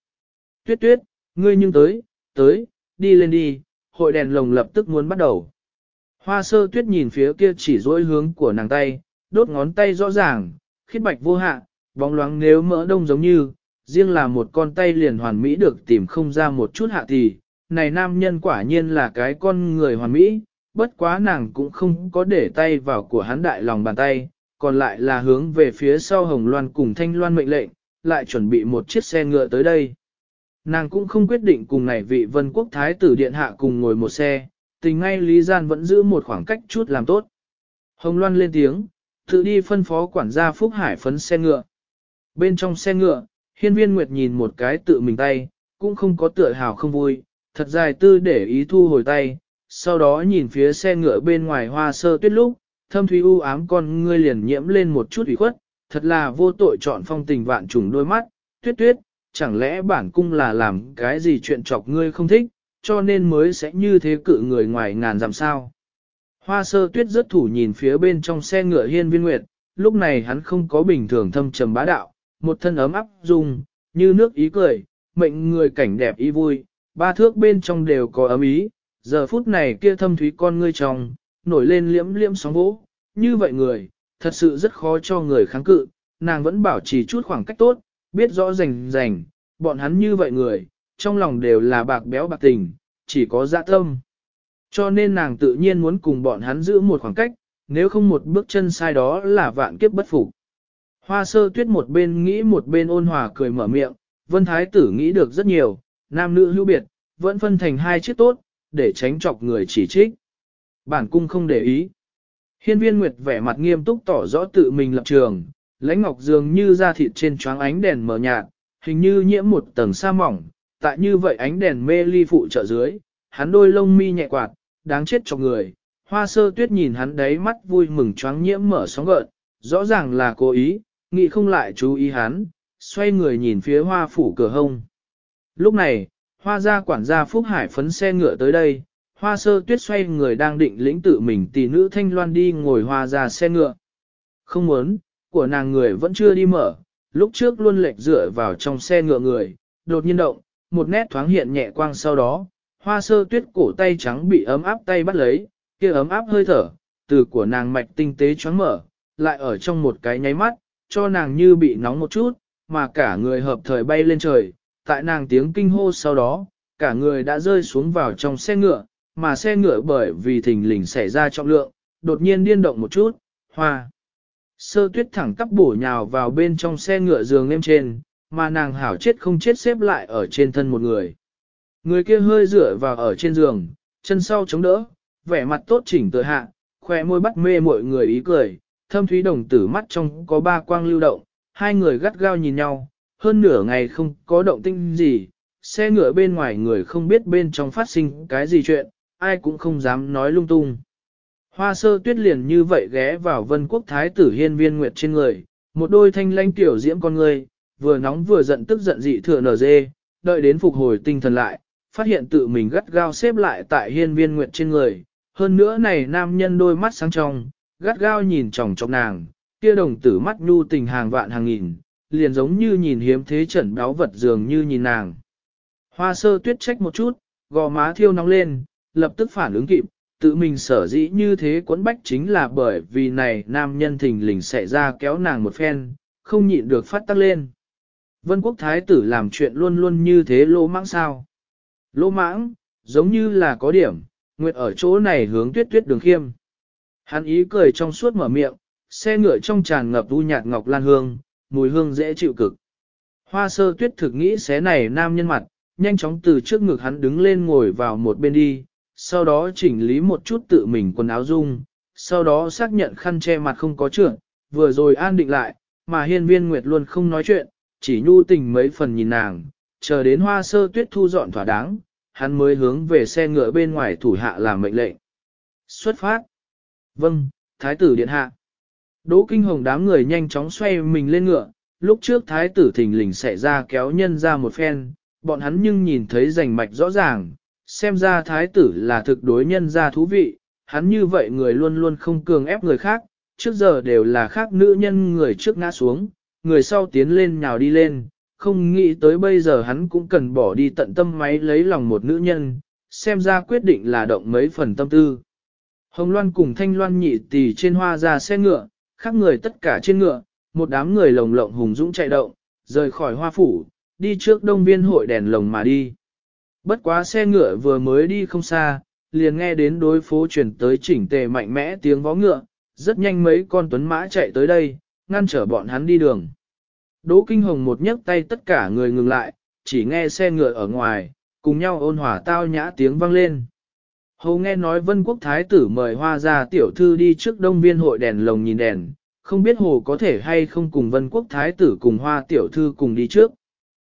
Tuyết tuyết, ngươi nhưng tới, tới, đi lên đi, hội đèn lồng lập tức muốn bắt đầu. Hoa sơ tuyết nhìn phía kia chỉ dối hướng của nàng tay, đốt ngón tay rõ ràng, khiết bạch vô hạ, bóng loáng nếu mỡ đông giống như, riêng là một con tay liền hoàn mỹ được tìm không ra một chút hạ thì, này nam nhân quả nhiên là cái con người hoàn mỹ, bất quá nàng cũng không có để tay vào của hắn đại lòng bàn tay, còn lại là hướng về phía sau Hồng Loan cùng Thanh Loan mệnh lệnh, lại chuẩn bị một chiếc xe ngựa tới đây. Nàng cũng không quyết định cùng này vị vân quốc thái tử điện hạ cùng ngồi một xe, tình ngay Lý Gian vẫn giữ một khoảng cách chút làm tốt. Hồng Loan lên tiếng, tự đi phân phó quản gia Phúc Hải phấn xe ngựa. Bên trong xe ngựa, hiên viên Nguyệt nhìn một cái tự mình tay, cũng không có tựa hào không vui, thật dài tư để ý thu hồi tay, sau đó nhìn phía xe ngựa bên ngoài hoa sơ tuyết lúc, thâm thúy u ám con ngươi liền nhiễm lên một chút ủy khuất, thật là vô tội chọn phong tình vạn trùng đôi mắt, tuyết tuyết, chẳng lẽ bản cung là làm cái gì chuyện chọc ngươi không thích, cho nên mới sẽ như thế cự người ngoài ngàn dặm sao. Hoa sơ tuyết rất thủ nhìn phía bên trong xe ngựa hiên viên nguyệt, lúc này hắn không có bình thường thâm trầm bá đạo, một thân ấm áp dung, như nước ý cười, mệnh người cảnh đẹp ý vui, ba thước bên trong đều có ấm ý, giờ phút này kia thâm thúy con ngươi trong, nổi lên liễm liễm sóng vỗ, như vậy người, thật sự rất khó cho người kháng cự, nàng vẫn bảo trì chút khoảng cách tốt, biết rõ rành rành, bọn hắn như vậy người, trong lòng đều là bạc béo bạc tình, chỉ có dạ tâm. Cho nên nàng tự nhiên muốn cùng bọn hắn giữ một khoảng cách, nếu không một bước chân sai đó là vạn kiếp bất phục. Hoa sơ tuyết một bên nghĩ một bên ôn hòa cười mở miệng, vân thái tử nghĩ được rất nhiều, nam nữ hữu biệt, vẫn phân thành hai chiếc tốt, để tránh chọc người chỉ trích. Bản cung không để ý. Hiên viên Nguyệt vẻ mặt nghiêm túc tỏ rõ tự mình lập trường, lãnh ngọc dường như da thịt trên choáng ánh đèn mờ nhạt, hình như nhiễm một tầng sa mỏng, tại như vậy ánh đèn mê ly phụ trợ dưới, hắn đôi lông mi nhẹ quạt, đáng chết cho người. Hoa sơ tuyết nhìn hắn đấy mắt vui mừng choáng nhiễm mở sóng gợn, rõ ràng là cố ý, nghĩ không lại chú ý hắn, xoay người nhìn phía hoa phủ cửa hông. Lúc này, hoa gia quản gia Phúc Hải phấn xe ngựa tới đây, hoa sơ tuyết xoay người đang định lĩnh tự mình tỷ nữ thanh loan đi ngồi hoa ra xe ngựa. Không muốn, của nàng người vẫn chưa đi mở, lúc trước luôn lệch dựa vào trong xe ngựa người, đột nhiên động, một nét thoáng hiện nhẹ quang sau đó, hoa sơ tuyết cổ tay trắng bị ấm áp tay bắt lấy, kia ấm áp hơi thở, từ của nàng mạch tinh tế choáng mở, lại ở trong một cái nháy mắt, cho nàng như bị nóng một chút, mà cả người hợp thời bay lên trời, tại nàng tiếng kinh hô sau đó, cả người đã rơi xuống vào trong xe ngựa, mà xe ngựa bởi vì thình lình xảy ra trọng lượng, đột nhiên điên động một chút, hoa. Sơ tuyết thẳng tắp bổ nhào vào bên trong xe ngựa giường êm trên, mà nàng hảo chết không chết xếp lại ở trên thân một người. Người kia hơi dựa vào ở trên giường, chân sau chống đỡ, vẻ mặt tốt chỉnh tựa hạ, khoe môi bắt mê mọi người ý cười, thâm thúy đồng tử mắt trong có ba quang lưu động, hai người gắt gao nhìn nhau, hơn nửa ngày không có động tinh gì, xe ngựa bên ngoài người không biết bên trong phát sinh cái gì chuyện, ai cũng không dám nói lung tung. Hoa sơ tuyết liền như vậy ghé vào vân quốc thái tử hiên viên nguyệt trên người, một đôi thanh lanh tiểu diễm con người, vừa nóng vừa giận tức giận dị thừa nở dê, đợi đến phục hồi tinh thần lại, phát hiện tự mình gắt gao xếp lại tại hiên viên nguyệt trên người. Hơn nữa này nam nhân đôi mắt sáng trong, gắt gao nhìn chòng chọc nàng, kia đồng tử mắt nhu tình hàng vạn hàng nghìn, liền giống như nhìn hiếm thế trận đáo vật dường như nhìn nàng. Hoa sơ tuyết trách một chút, gò má thiêu nóng lên, lập tức phản ứng kịp, tự mình sở dĩ như thế quấn bách chính là bởi vì này nam nhân thình lình xảy ra kéo nàng một phen, không nhịn được phát tắc lên. Vân quốc thái tử làm chuyện luôn luôn như thế lỗ mãng sao. Lỗ mãng, giống như là có điểm, nguyệt ở chỗ này hướng tuyết tuyết đường khiêm. Hắn ý cười trong suốt mở miệng, xe ngựa trong tràn ngập u nhạt ngọc lan hương, mùi hương dễ chịu cực. Hoa sơ tuyết thực nghĩ xé này nam nhân mặt, nhanh chóng từ trước ngực hắn đứng lên ngồi vào một bên đi, sau đó chỉnh lý một chút tự mình quần áo dung, sau đó xác nhận khăn che mặt không có trượt, vừa rồi an định lại, mà hiên viên nguyệt luôn không nói chuyện, chỉ nhu tình mấy phần nhìn nàng, chờ đến hoa sơ tuyết thu dọn thỏa đáng, hắn mới hướng về xe ngựa bên ngoài thủ hạ làm mệnh lệnh. Xuất phát. Vâng, thái tử điện hạ. Đỗ kinh hồng đám người nhanh chóng xoay mình lên ngựa, lúc trước thái tử thình lình xảy ra kéo nhân ra một phen, bọn hắn nhưng nhìn thấy rành mạch rõ ràng, xem ra thái tử là thực đối nhân ra thú vị, hắn như vậy người luôn luôn không cường ép người khác, trước giờ đều là khác nữ nhân người trước ngã xuống, người sau tiến lên nhào đi lên, không nghĩ tới bây giờ hắn cũng cần bỏ đi tận tâm máy lấy lòng một nữ nhân, xem ra quyết định là động mấy phần tâm tư. Hồng Loan cùng Thanh Loan nhị tỷ trên hoa ra xe ngựa, khác người tất cả trên ngựa, một đám người lồng lộng hùng dũng chạy động, rời khỏi hoa phủ, đi trước đông viên hội đèn lồng mà đi. Bất quá xe ngựa vừa mới đi không xa, liền nghe đến đối phố chuyển tới chỉnh tề mạnh mẽ tiếng vó ngựa, rất nhanh mấy con tuấn mã chạy tới đây, ngăn trở bọn hắn đi đường. Đỗ Kinh Hồng một nhấc tay tất cả người ngừng lại, chỉ nghe xe ngựa ở ngoài, cùng nhau ôn hòa tao nhã tiếng vang lên. Hầu nghe nói vân quốc thái tử mời hoa ra tiểu thư đi trước đông viên hội đèn lồng nhìn đèn, không biết hồ có thể hay không cùng vân quốc thái tử cùng hoa tiểu thư cùng đi trước.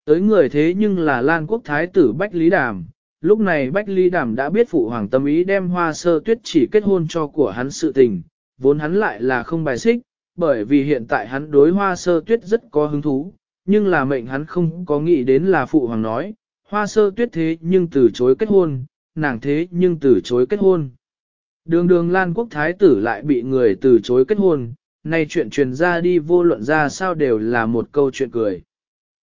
Tới người thế nhưng là Lan quốc thái tử Bách Lý Đàm, lúc này Bách Lý Đàm đã biết phụ hoàng tâm ý đem hoa sơ tuyết chỉ kết hôn cho của hắn sự tình, vốn hắn lại là không bài xích, bởi vì hiện tại hắn đối hoa sơ tuyết rất có hứng thú, nhưng là mệnh hắn không có nghĩ đến là phụ hoàng nói, hoa sơ tuyết thế nhưng từ chối kết hôn, nàng thế nhưng từ chối kết hôn. Đường đường Lan quốc thái tử lại bị người từ chối kết hôn, nay chuyện truyền ra đi vô luận ra sao đều là một câu chuyện cười.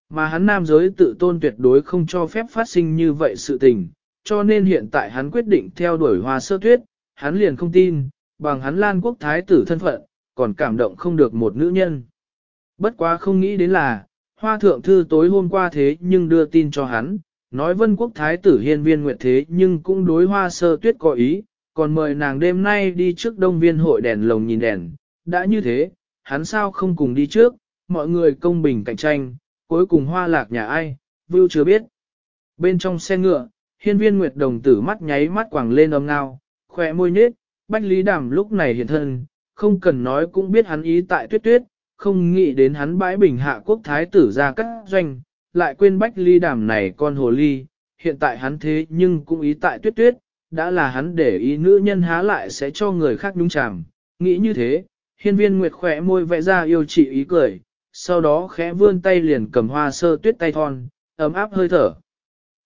Mà hắn nam giới tự tôn tuyệt đối không cho phép phát sinh như vậy sự tình, cho nên hiện tại hắn quyết định theo đuổi hoa sơ tuyết, hắn liền không tin, bằng hắn Lan quốc thái tử thân phận, còn cảm động không được một nữ nhân. Bất quá không nghĩ đến là, hoa thượng thư tối hôm qua thế nhưng đưa tin cho hắn, nói vân quốc thái tử hiên viên nguyệt thế nhưng cũng đối hoa sơ tuyết có ý, còn mời nàng đêm nay đi trước đông viên hội đèn lồng nhìn đèn, đã như thế, hắn sao không cùng đi trước, mọi người công bình cạnh tranh, cuối cùng hoa lạc nhà ai, vưu chưa biết. Bên trong xe ngựa, hiên viên nguyệt đồng tử mắt nháy mắt quẳng lên âm ngao, khỏe môi nhết, bách lý đàm lúc này hiện thân, không cần nói cũng biết hắn ý tại tuyết tuyết, không nghĩ đến hắn bãi bình hạ quốc thái tử ra các doanh, lại quên bách lý đàm này con hồ ly, hiện tại hắn thế nhưng cũng ý tại tuyết tuyết, đã là hắn để ý nữ nhân há lại sẽ cho người khác nhúng chàm, nghĩ như thế, hiên viên nguyệt khỏe môi vẽ ra yêu trị ý cười, sau đó khẽ vươn tay liền cầm hoa sơ tuyết tay thon, ấm áp hơi thở.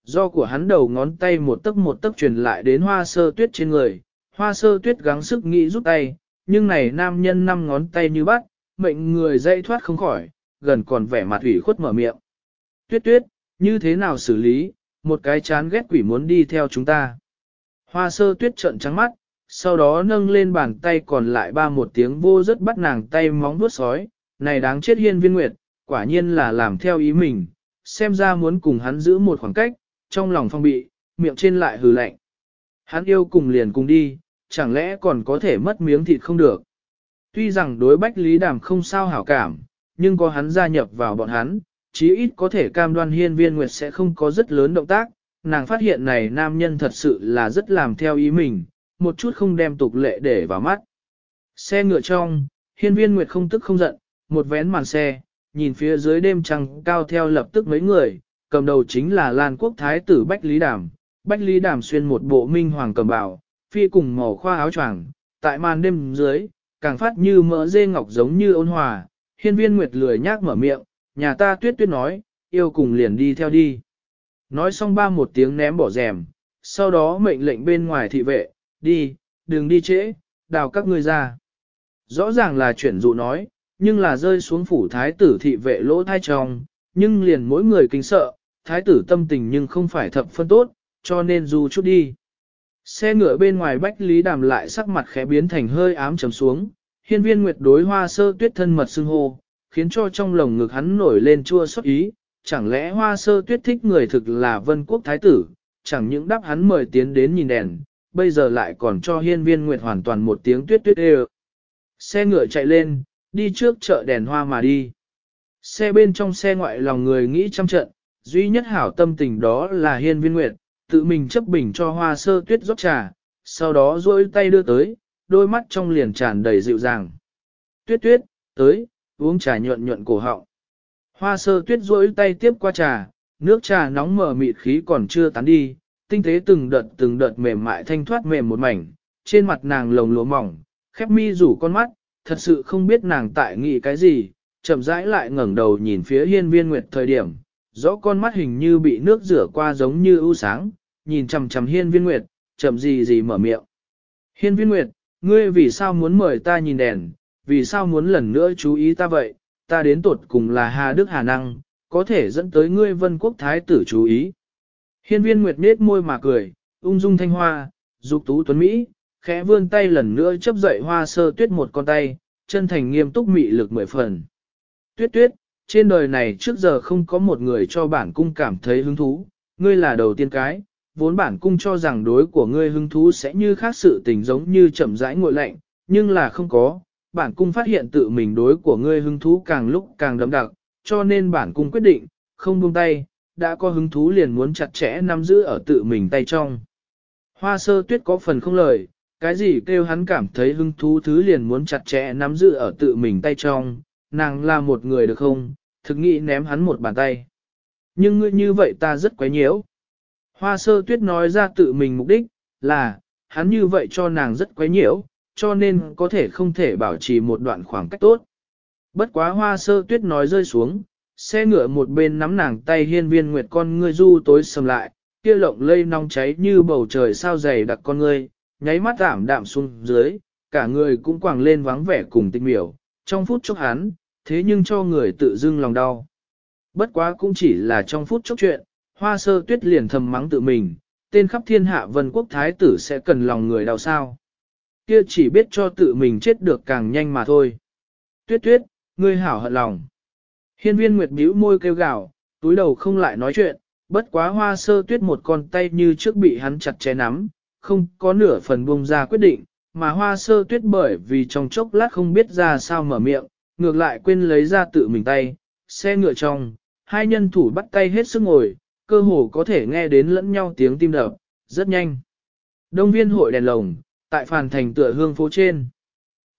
Do của hắn đầu ngón tay một tấc một tấc truyền lại đến hoa sơ tuyết trên người, hoa sơ tuyết gắng sức nghĩ rút tay, nhưng này nam nhân năm ngón tay như bắt, mệnh người dây thoát không khỏi, gần còn vẻ mặt ủy khuất mở miệng. Tuyết tuyết, như thế nào xử lý, một cái chán ghét quỷ muốn đi theo chúng ta. Hoa sơ tuyết trợn trắng mắt, sau đó nâng lên bàn tay còn lại ba một tiếng vô rất bắt nàng tay móng vuốt sói, này đáng chết hiên viên nguyệt, quả nhiên là làm theo ý mình, xem ra muốn cùng hắn giữ một khoảng cách, trong lòng phong bị, miệng trên lại hừ lạnh. Hắn yêu cùng liền cùng đi, chẳng lẽ còn có thể mất miếng thịt không được. Tuy rằng đối Bách Lý Đàm không sao hảo cảm, nhưng có hắn gia nhập vào bọn hắn, chí ít có thể cam đoan hiên viên nguyệt sẽ không có rất lớn động tác. Nàng phát hiện này nam nhân thật sự là rất làm theo ý mình, một chút không đem tục lệ để vào mắt. Xe ngựa trong, hiên viên nguyệt không tức không giận, một vén màn xe, nhìn phía dưới đêm trăng cao theo lập tức mấy người, cầm đầu chính là Lan Quốc Thái tử Bách Lý Đàm. Bách Lý Đàm xuyên một bộ minh hoàng cầm bào, phi cùng màu khoa áo choàng, tại màn đêm dưới, càng phát như mỡ dê ngọc giống như ôn hòa, hiên viên nguyệt lười nhác mở miệng, nhà ta tuyết tuyết nói, yêu cùng liền đi theo đi. Nói xong ba một tiếng ném bỏ rèm, sau đó mệnh lệnh bên ngoài thị vệ, đi, đừng đi trễ, đào các ngươi ra. Rõ ràng là chuyển dụ nói, nhưng là rơi xuống phủ thái tử thị vệ lỗ thai trong, nhưng liền mỗi người kính sợ, thái tử tâm tình nhưng không phải thập phân tốt, cho nên dù chút đi. Xe ngựa bên ngoài Bách Lý Đàm lại sắc mặt khẽ biến thành hơi ám trầm xuống, hiên viên nguyệt đối hoa sơ tuyết thân mật xưng hô, khiến cho trong lồng ngực hắn nổi lên chua xót ý, chẳng lẽ hoa sơ tuyết thích người thực là vân quốc thái tử, chẳng những đáp hắn mời tiến đến nhìn đèn, bây giờ lại còn cho hiên viên nguyệt hoàn toàn một tiếng tuyết tuyết ê Xe ngựa chạy lên, đi trước chợ đèn hoa mà đi. Xe bên trong xe ngoại lòng người nghĩ trăm trận, duy nhất hảo tâm tình đó là hiên viên nguyệt, tự mình chấp bình cho hoa sơ tuyết rót trà, sau đó duỗi tay đưa tới, đôi mắt trong liền tràn đầy dịu dàng. Tuyết tuyết, tới, uống trà nhuận nhuận cổ họng. Hoa sơ tuyết duỗi tay tiếp qua trà, nước trà nóng mở mịt khí còn chưa tán đi, tinh tế từng đợt từng đợt mềm mại thanh thoát mềm một mảnh, trên mặt nàng lồng lúa mỏng, khép mi rủ con mắt, thật sự không biết nàng tại nghĩ cái gì, chậm rãi lại ngẩng đầu nhìn phía hiên viên nguyệt thời điểm, rõ con mắt hình như bị nước rửa qua giống như ưu sáng, nhìn chằm chằm hiên viên nguyệt, chậm gì gì mở miệng. Hiên viên nguyệt, ngươi vì sao muốn mời ta nhìn đèn, vì sao muốn lần nữa chú ý ta vậy, ta đến tuột cùng là Hà Đức Hà Năng, có thể dẫn tới ngươi vân quốc thái tử chú ý. Hiên viên nguyệt nết môi mà cười, ung dung thanh hoa, dục tú tuấn Mỹ, khẽ vươn tay lần nữa chấp dậy hoa sơ tuyết một con tay, chân thành nghiêm túc mị lực mười phần. Tuyết tuyết, trên đời này trước giờ không có một người cho bản cung cảm thấy hứng thú, ngươi là đầu tiên cái, vốn bản cung cho rằng đối của ngươi hứng thú sẽ như khác sự tình giống như chậm rãi ngội lạnh, nhưng là không có, bản cung phát hiện tự mình đối của ngươi hứng thú càng lúc càng đậm đặc, cho nên bản cung quyết định, không buông tay, đã có hứng thú liền muốn chặt chẽ nắm giữ ở tự mình tay trong. Hoa sơ tuyết có phần không lời, cái gì kêu hắn cảm thấy hứng thú thứ liền muốn chặt chẽ nắm giữ ở tự mình tay trong, nàng là một người được không, thực nghĩ ném hắn một bàn tay. Nhưng ngươi như vậy ta rất quấy nhiễu. Hoa sơ tuyết nói ra tự mình mục đích, là, hắn như vậy cho nàng rất quấy nhiễu, cho nên có thể không thể bảo trì một đoạn khoảng cách tốt. Bất quá hoa sơ tuyết nói rơi xuống, xe ngựa một bên nắm nàng tay hiên viên nguyệt con ngươi du tối sầm lại, kia lộng lây nóng cháy như bầu trời sao dày đặc con ngươi, nháy mắt giảm đạm xuống dưới, cả người cũng quàng lên vắng vẻ cùng tinh miểu, trong phút chốc hắn, thế nhưng cho người tự dưng lòng đau. Bất quá cũng chỉ là trong phút chốc chuyện, hoa sơ tuyết liền thầm mắng tự mình, tên khắp thiên hạ vân quốc thái tử sẽ cần lòng người đau sao. Kia chỉ biết cho tự mình chết được càng nhanh mà thôi. Tuyết tuyết, ngươi hảo hận lòng. Hiên viên nguyệt bĩu môi kêu gào, túi đầu không lại nói chuyện, bất quá hoa sơ tuyết một con tay như trước bị hắn chặt chẽ nắm, không có nửa phần buông ra quyết định, mà hoa sơ tuyết bởi vì trong chốc lát không biết ra sao mở miệng, ngược lại quên lấy ra tự mình tay, xe ngựa trong, hai nhân thủ bắt tay hết sức ngồi, cơ hồ có thể nghe đến lẫn nhau tiếng tim đập, rất nhanh. Đông viên hội đèn lồng, tại phàn thành tựa hương phố trên.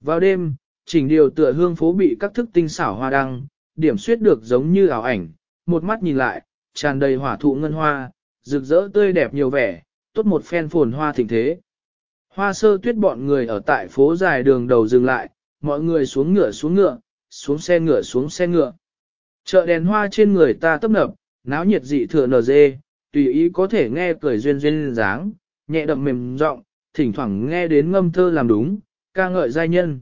Vào đêm, chỉnh điều tựa hương phố bị các thức tinh xảo hoa đăng, điểm suyết được giống như ảo ảnh, một mắt nhìn lại, tràn đầy hỏa thụ ngân hoa, rực rỡ tươi đẹp nhiều vẻ, tốt một phen phồn hoa thịnh thế. Hoa sơ tuyết bọn người ở tại phố dài đường đầu dừng lại, mọi người xuống ngựa xuống ngựa, xuống xe ngựa xuống xe ngựa. Chợ đèn hoa trên người ta tấp nập, náo nhiệt dị thừa nở dê, tùy ý có thể nghe cười duyên duyên dáng, nhẹ đậm mềm giọng, thỉnh thoảng nghe đến ngâm thơ làm đúng, ca ngợi giai nhân.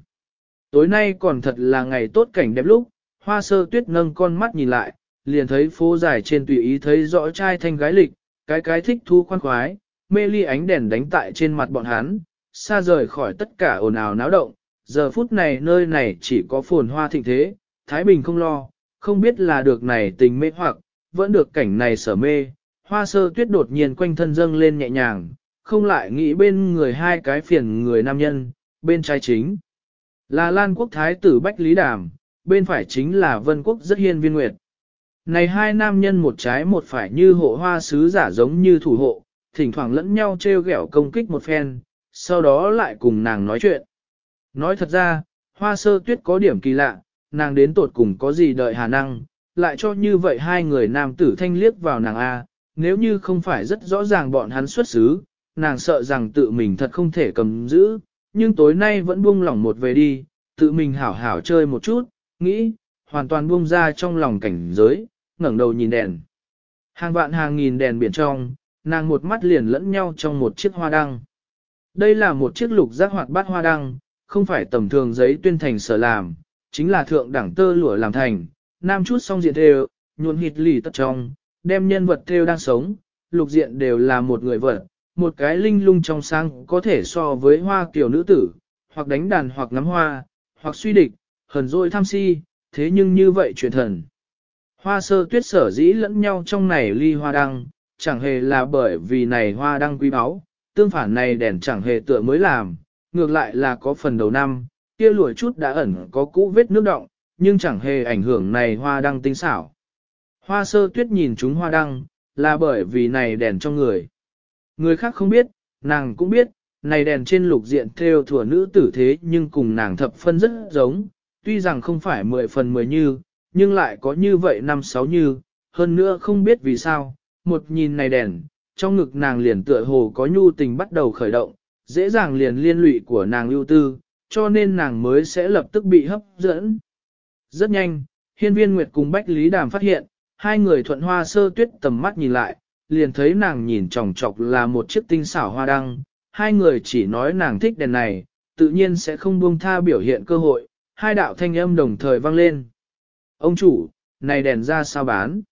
Tối nay còn thật là ngày tốt cảnh đẹp lúc, hoa sơ tuyết nâng con mắt nhìn lại, liền thấy phố dài trên tùy ý thấy rõ trai thanh gái lịch, cái cái thích thu khoan khoái, mê ly ánh đèn đánh tại trên mặt bọn hắn, xa rời khỏi tất cả ồn ào náo động, giờ phút này nơi này chỉ có phồn hoa thịnh thế, Thái Bình không lo, không biết là được này tình mê hoặc, vẫn được cảnh này sở mê, hoa sơ tuyết đột nhiên quanh thân dâng lên nhẹ nhàng, không lại nghĩ bên người hai cái phiền người nam nhân, bên trái chính là Lan Quốc Thái tử Bách Lý Đàm, bên phải chính là Vân Quốc rất hiên viên nguyệt. Này hai nam nhân một trái một phải như hộ hoa sứ giả giống như thủ hộ, thỉnh thoảng lẫn nhau treo ghẹo công kích một phen, sau đó lại cùng nàng nói chuyện. Nói thật ra, hoa sơ tuyết có điểm kỳ lạ, nàng đến tột cùng có gì đợi hà năng, lại cho như vậy hai người nam tử thanh liếc vào nàng A, nếu như không phải rất rõ ràng bọn hắn xuất xứ, nàng sợ rằng tự mình thật không thể cầm giữ, nhưng tối nay vẫn buông lỏng một về đi, tự mình hảo hảo chơi một chút, nghĩ, hoàn toàn buông ra trong lòng cảnh giới, ngẩng đầu nhìn đèn. Hàng vạn hàng nghìn đèn biển trong, nàng một mắt liền lẫn nhau trong một chiếc hoa đăng. Đây là một chiếc lục giác hoạt bát hoa đăng, không phải tầm thường giấy tuyên thành sở làm, chính là thượng đẳng tơ lụa làm thành, nam chút xong diện thêu, nhuộn hịt lì tất trong, đem nhân vật thêu đang sống, lục diện đều là một người vật, một cái linh lung trong sang có thể so với hoa kiểu nữ tử, hoặc đánh đàn hoặc ngắm hoa, hoặc suy địch, hờn dỗi tham si, thế nhưng như vậy truyền thần. Hoa sơ tuyết sở dĩ lẫn nhau trong này ly hoa đăng, chẳng hề là bởi vì này hoa đăng quý báu, tương phản này đèn chẳng hề tựa mới làm, ngược lại là có phần đầu năm, kia lùi chút đã ẩn có cũ vết nước động, nhưng chẳng hề ảnh hưởng này hoa đăng tinh xảo. Hoa sơ tuyết nhìn chúng hoa đăng, là bởi vì này đèn trong người. Người khác không biết, nàng cũng biết, này đèn trên lục diện theo thừa nữ tử thế nhưng cùng nàng thập phân rất giống, tuy rằng không phải mười phần mười như, nhưng lại có như vậy năm sáu như, hơn nữa không biết vì sao, một nhìn này đèn, trong ngực nàng liền tựa hồ có nhu tình bắt đầu khởi động, dễ dàng liền liên lụy của nàng lưu tư, cho nên nàng mới sẽ lập tức bị hấp dẫn. Rất nhanh, hiên viên Nguyệt cùng Bách Lý Đàm phát hiện, hai người thuận hoa sơ tuyết tầm mắt nhìn lại, liền thấy nàng nhìn tròng trọc là một chiếc tinh xảo hoa đăng, hai người chỉ nói nàng thích đèn này, tự nhiên sẽ không buông tha biểu hiện cơ hội, hai đạo thanh âm đồng thời vang lên. Ông chủ, này đèn ra sao bán?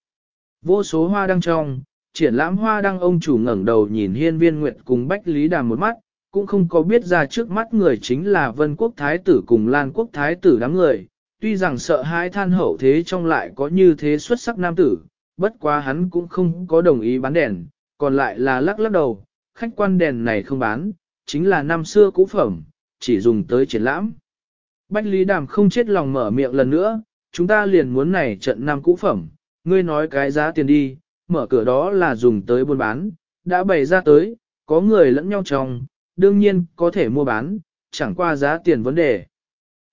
Vô số hoa đăng trong, triển lãm hoa đăng ông chủ ngẩng đầu nhìn hiên viên nguyệt cùng Bách Lý Đàm một mắt, cũng không có biết ra trước mắt người chính là Vân Quốc Thái tử cùng Lan Quốc Thái tử đám người, tuy rằng sợ hãi than hậu thế trong lại có như thế xuất sắc nam tử, bất quá hắn cũng không có đồng ý bán đèn, còn lại là lắc lắc đầu, khách quan đèn này không bán, chính là năm xưa cũ phẩm, chỉ dùng tới triển lãm. Bách Lý Đàm không chết lòng mở miệng lần nữa, chúng ta liền muốn này trận năm cũ phẩm, ngươi nói cái giá tiền đi, mở cửa đó là dùng tới buôn bán, đã bày ra tới, có người lẫn nhau trong, đương nhiên có thể mua bán, chẳng qua giá tiền vấn đề.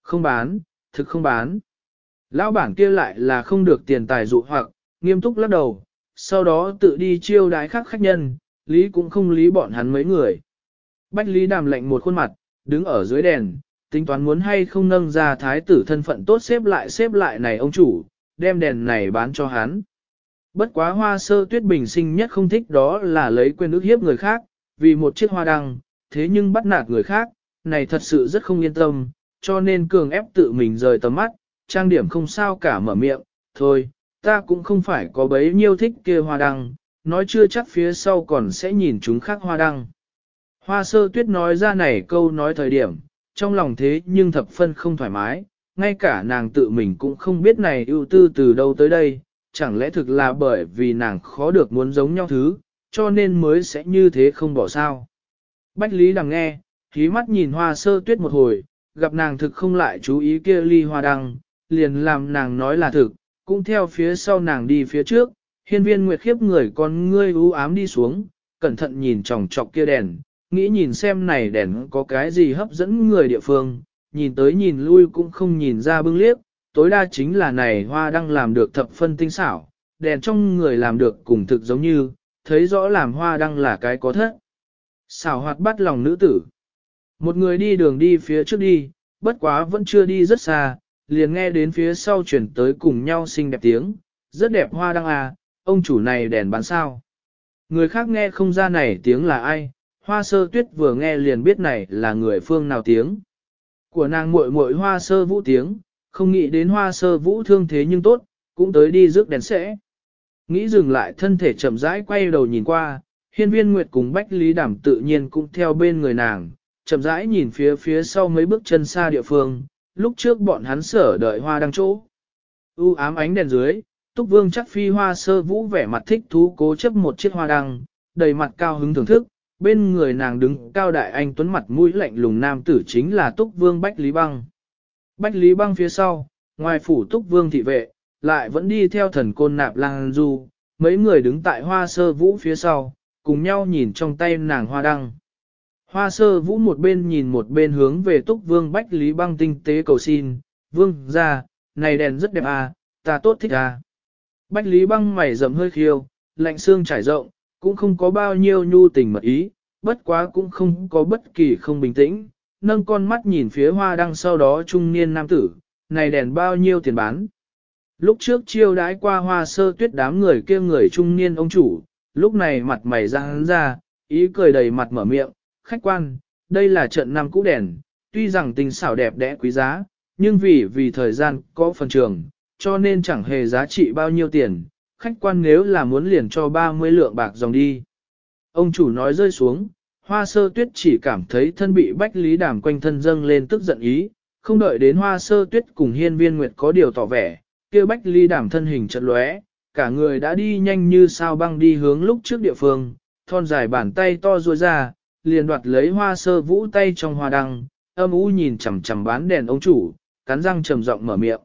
Không bán, thực không bán. Lão bản kia lại là không được tiền tài dụ hoặc, nghiêm túc lắc đầu, sau đó tự đi chiêu đái khác khách nhân, lý cũng không lý bọn hắn mấy người. Bách lý đàm lệnh một khuôn mặt, đứng ở dưới đèn, tính toán muốn hay không nâng ra thái tử thân phận tốt xếp lại xếp lại này ông chủ, đem đèn này bán cho hắn. Bất quá hoa sơ tuyết bình sinh nhất không thích đó là lấy quên ước hiếp người khác, vì một chiếc hoa đăng, thế nhưng bắt nạt người khác, này thật sự rất không yên tâm, cho nên cường ép tự mình rời tầm mắt, trang điểm không sao cả mở miệng, thôi, ta cũng không phải có bấy nhiêu thích kia hoa đăng, nói chưa chắc phía sau còn sẽ nhìn chúng khác hoa đăng. Hoa sơ tuyết nói ra này câu nói thời điểm, trong lòng thế nhưng thập phân không thoải mái, ngay cả nàng tự mình cũng không biết này ưu tư từ đâu tới đây, chẳng lẽ thực là bởi vì nàng khó được muốn giống nhau thứ, cho nên mới sẽ như thế không bỏ sao. Bách Lý đằng nghe, khí mắt nhìn hoa sơ tuyết một hồi, gặp nàng thực không lại chú ý kia ly hoa đăng, liền làm nàng nói là thực, cũng theo phía sau nàng đi phía trước, hiên viên nguyệt khiếp người con ngươi u ám đi xuống, cẩn thận nhìn tròng trọc kia đèn, nghĩ nhìn xem này đèn có cái gì hấp dẫn người địa phương, nhìn tới nhìn lui cũng không nhìn ra bưng liếc, tối đa chính là này hoa đang làm được thập phân tinh xảo, đèn trong người làm được cùng thực giống như, thấy rõ làm hoa đang là cái có thất. Xảo hoạt bắt lòng nữ tử. Một người đi đường đi phía trước đi, bất quá vẫn chưa đi rất xa, liền nghe đến phía sau chuyển tới cùng nhau xinh đẹp tiếng, rất đẹp hoa đăng à, ông chủ này đèn bán sao. Người khác nghe không ra này tiếng là ai, hoa sơ tuyết vừa nghe liền biết này là người phương nào tiếng. Của nàng muội muội hoa sơ vũ tiếng, không nghĩ đến hoa sơ vũ thương thế nhưng tốt, cũng tới đi rước đèn sẽ. Nghĩ dừng lại thân thể chậm rãi quay đầu nhìn qua, hiên viên nguyệt cùng bách lý đảm tự nhiên cũng theo bên người nàng, chậm rãi nhìn phía phía sau mấy bước chân xa địa phương, lúc trước bọn hắn sở đợi hoa đăng chỗ. U ám ánh đèn dưới, túc vương chắc phi hoa sơ vũ vẻ mặt thích thú cố chấp một chiếc hoa đăng, đầy mặt cao hứng thưởng thức, bên người nàng đứng cao đại anh tuấn mặt mũi lạnh lùng nam tử chính là túc vương bách lý băng. Bách lý băng phía sau, ngoài phủ túc vương thị vệ, lại vẫn đi theo thần côn nạp lang du, mấy người đứng tại hoa sơ vũ phía sau, cùng nhau nhìn trong tay nàng hoa đăng. Hoa sơ vũ một bên nhìn một bên hướng về túc vương bách lý băng tinh tế cầu xin, vương ra, này đèn rất đẹp à, ta tốt thích à. Bách lý băng mày rậm hơi khiêu, lạnh xương trải rộng, cũng không có bao nhiêu nhu tình mật ý, bất quá cũng không có bất kỳ không bình tĩnh, nâng con mắt nhìn phía hoa đăng sau đó trung niên nam tử, này đèn bao nhiêu tiền bán. Lúc trước chiêu đãi qua hoa sơ tuyết đám người kia người trung niên ông chủ, lúc này mặt mày ra hắn ra, ý cười đầy mặt mở miệng, khách quan, đây là trận năm cũ đèn, tuy rằng tình xảo đẹp đẽ quý giá, nhưng vì vì thời gian có phần trường, cho nên chẳng hề giá trị bao nhiêu tiền, khách quan nếu là muốn liền cho 30 lượng bạc dòng đi. Ông chủ nói rơi xuống, hoa sơ tuyết chỉ cảm thấy thân bị bách lý đàm quanh thân dâng lên tức giận ý, không đợi đến hoa sơ tuyết cùng hiên viên nguyệt có điều tỏ vẻ, kia bách lý đàm thân hình chật lóe, cả người đã đi nhanh như sao băng đi hướng lúc trước địa phương, thon dài bàn tay to ruôi ra, liền đoạt lấy hoa sơ vũ tay trong hoa đăng, âm u nhìn chằm chằm bán đèn ông chủ, cắn răng trầm giọng mở miệng.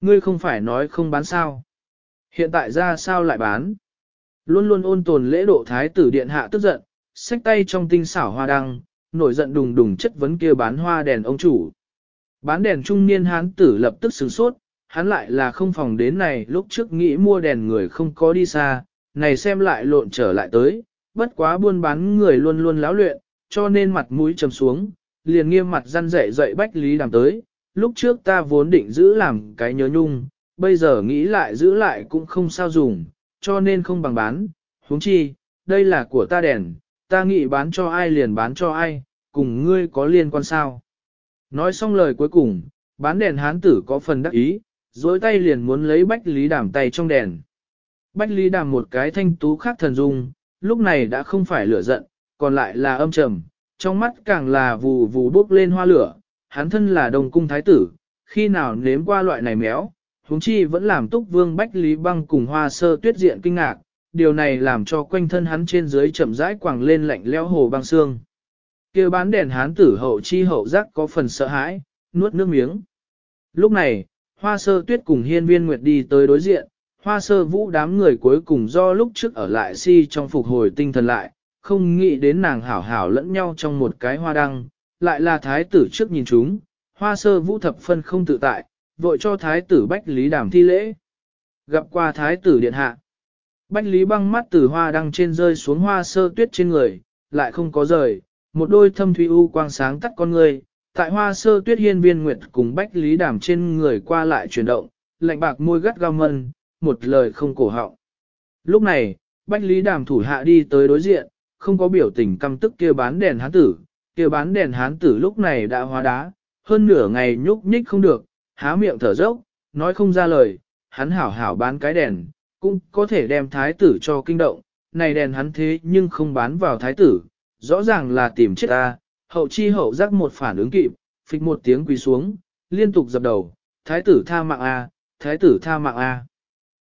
Ngươi không phải nói không bán sao? Hiện tại ra sao lại bán? Luôn luôn ôn tồn lễ độ thái tử điện hạ tức giận, xách tay trong tinh xảo hoa đăng, nổi giận đùng đùng chất vấn kia bán hoa đèn ông chủ. Bán đèn trung niên hán tử lập tức sửng sốt, hắn lại là không phòng đến này lúc trước nghĩ mua đèn người không có đi xa, này xem lại lộn trở lại tới, bất quá buôn bán người luôn luôn láo luyện, cho nên mặt mũi trầm xuống, liền nghiêm mặt răn dạy dậy Bách Lý Đàm tới, lúc trước ta vốn định giữ làm cái nhớ nhung, bây giờ nghĩ lại giữ lại cũng không sao dùng, cho nên không bằng bán, huống chi, đây là của ta đèn, ta nghĩ bán cho ai liền bán cho ai, cùng ngươi có liên quan sao. Nói xong lời cuối cùng, bán đèn hán tử có phần đắc ý, dối tay liền muốn lấy Bách Lý Đàm tay trong đèn. Bách Lý Đàm một cái thanh tú khác thần dung, lúc này đã không phải lửa giận, còn lại là âm trầm, trong mắt càng là vù vù bốc lên hoa lửa, hắn thân là đồng cung thái tử, khi nào nếm qua loại này méo, huống chi vẫn làm túc vương Bách Lý Băng cùng hoa sơ tuyết diện kinh ngạc, điều này làm cho quanh thân hắn trên dưới chậm rãi quẳng lên lạnh leo hồ băng xương. kia bán đèn hán tử hậu chi hậu giác có phần sợ hãi, nuốt nước miếng. Lúc này, hoa sơ tuyết cùng hiên viên nguyệt đi tới đối diện, hoa sơ vũ đám người cuối cùng do lúc trước ở lại si trong phục hồi tinh thần lại, không nghĩ đến nàng hảo hảo lẫn nhau trong một cái hoa đăng, lại là thái tử trước nhìn chúng, hoa sơ vũ thập phân không tự tại, vội cho thái tử Bách Lý đàm thi lễ. Gặp qua thái tử điện hạ. Bách Lý băng mắt từ hoa đăng trên rơi xuống hoa sơ tuyết trên người, lại không có rời, một đôi thâm thủy u quang sáng tắt con người, tại hoa sơ tuyết hiên viên nguyệt cùng Bách Lý đàm trên người qua lại chuyển động, lạnh bạc môi gắt gao mân, một lời không cổ họng. Lúc này, Bách Lý đàm thủ hạ đi tới đối diện, không có biểu tình căm tức kia bán đèn hán tử, kia bán đèn hán tử lúc này đã hóa đá, hơn nửa ngày nhúc nhích không được, há miệng thở dốc, nói không ra lời, hắn hảo hảo bán cái đèn, cũng có thể đem thái tử cho kinh động, này đèn hắn thế nhưng không bán vào thái tử, rõ ràng là tìm chết ta, hậu chi hậu giác một phản ứng kịp, phịch một tiếng quỳ xuống, liên tục dập đầu, thái tử tha mạng A, thái tử tha mạng A.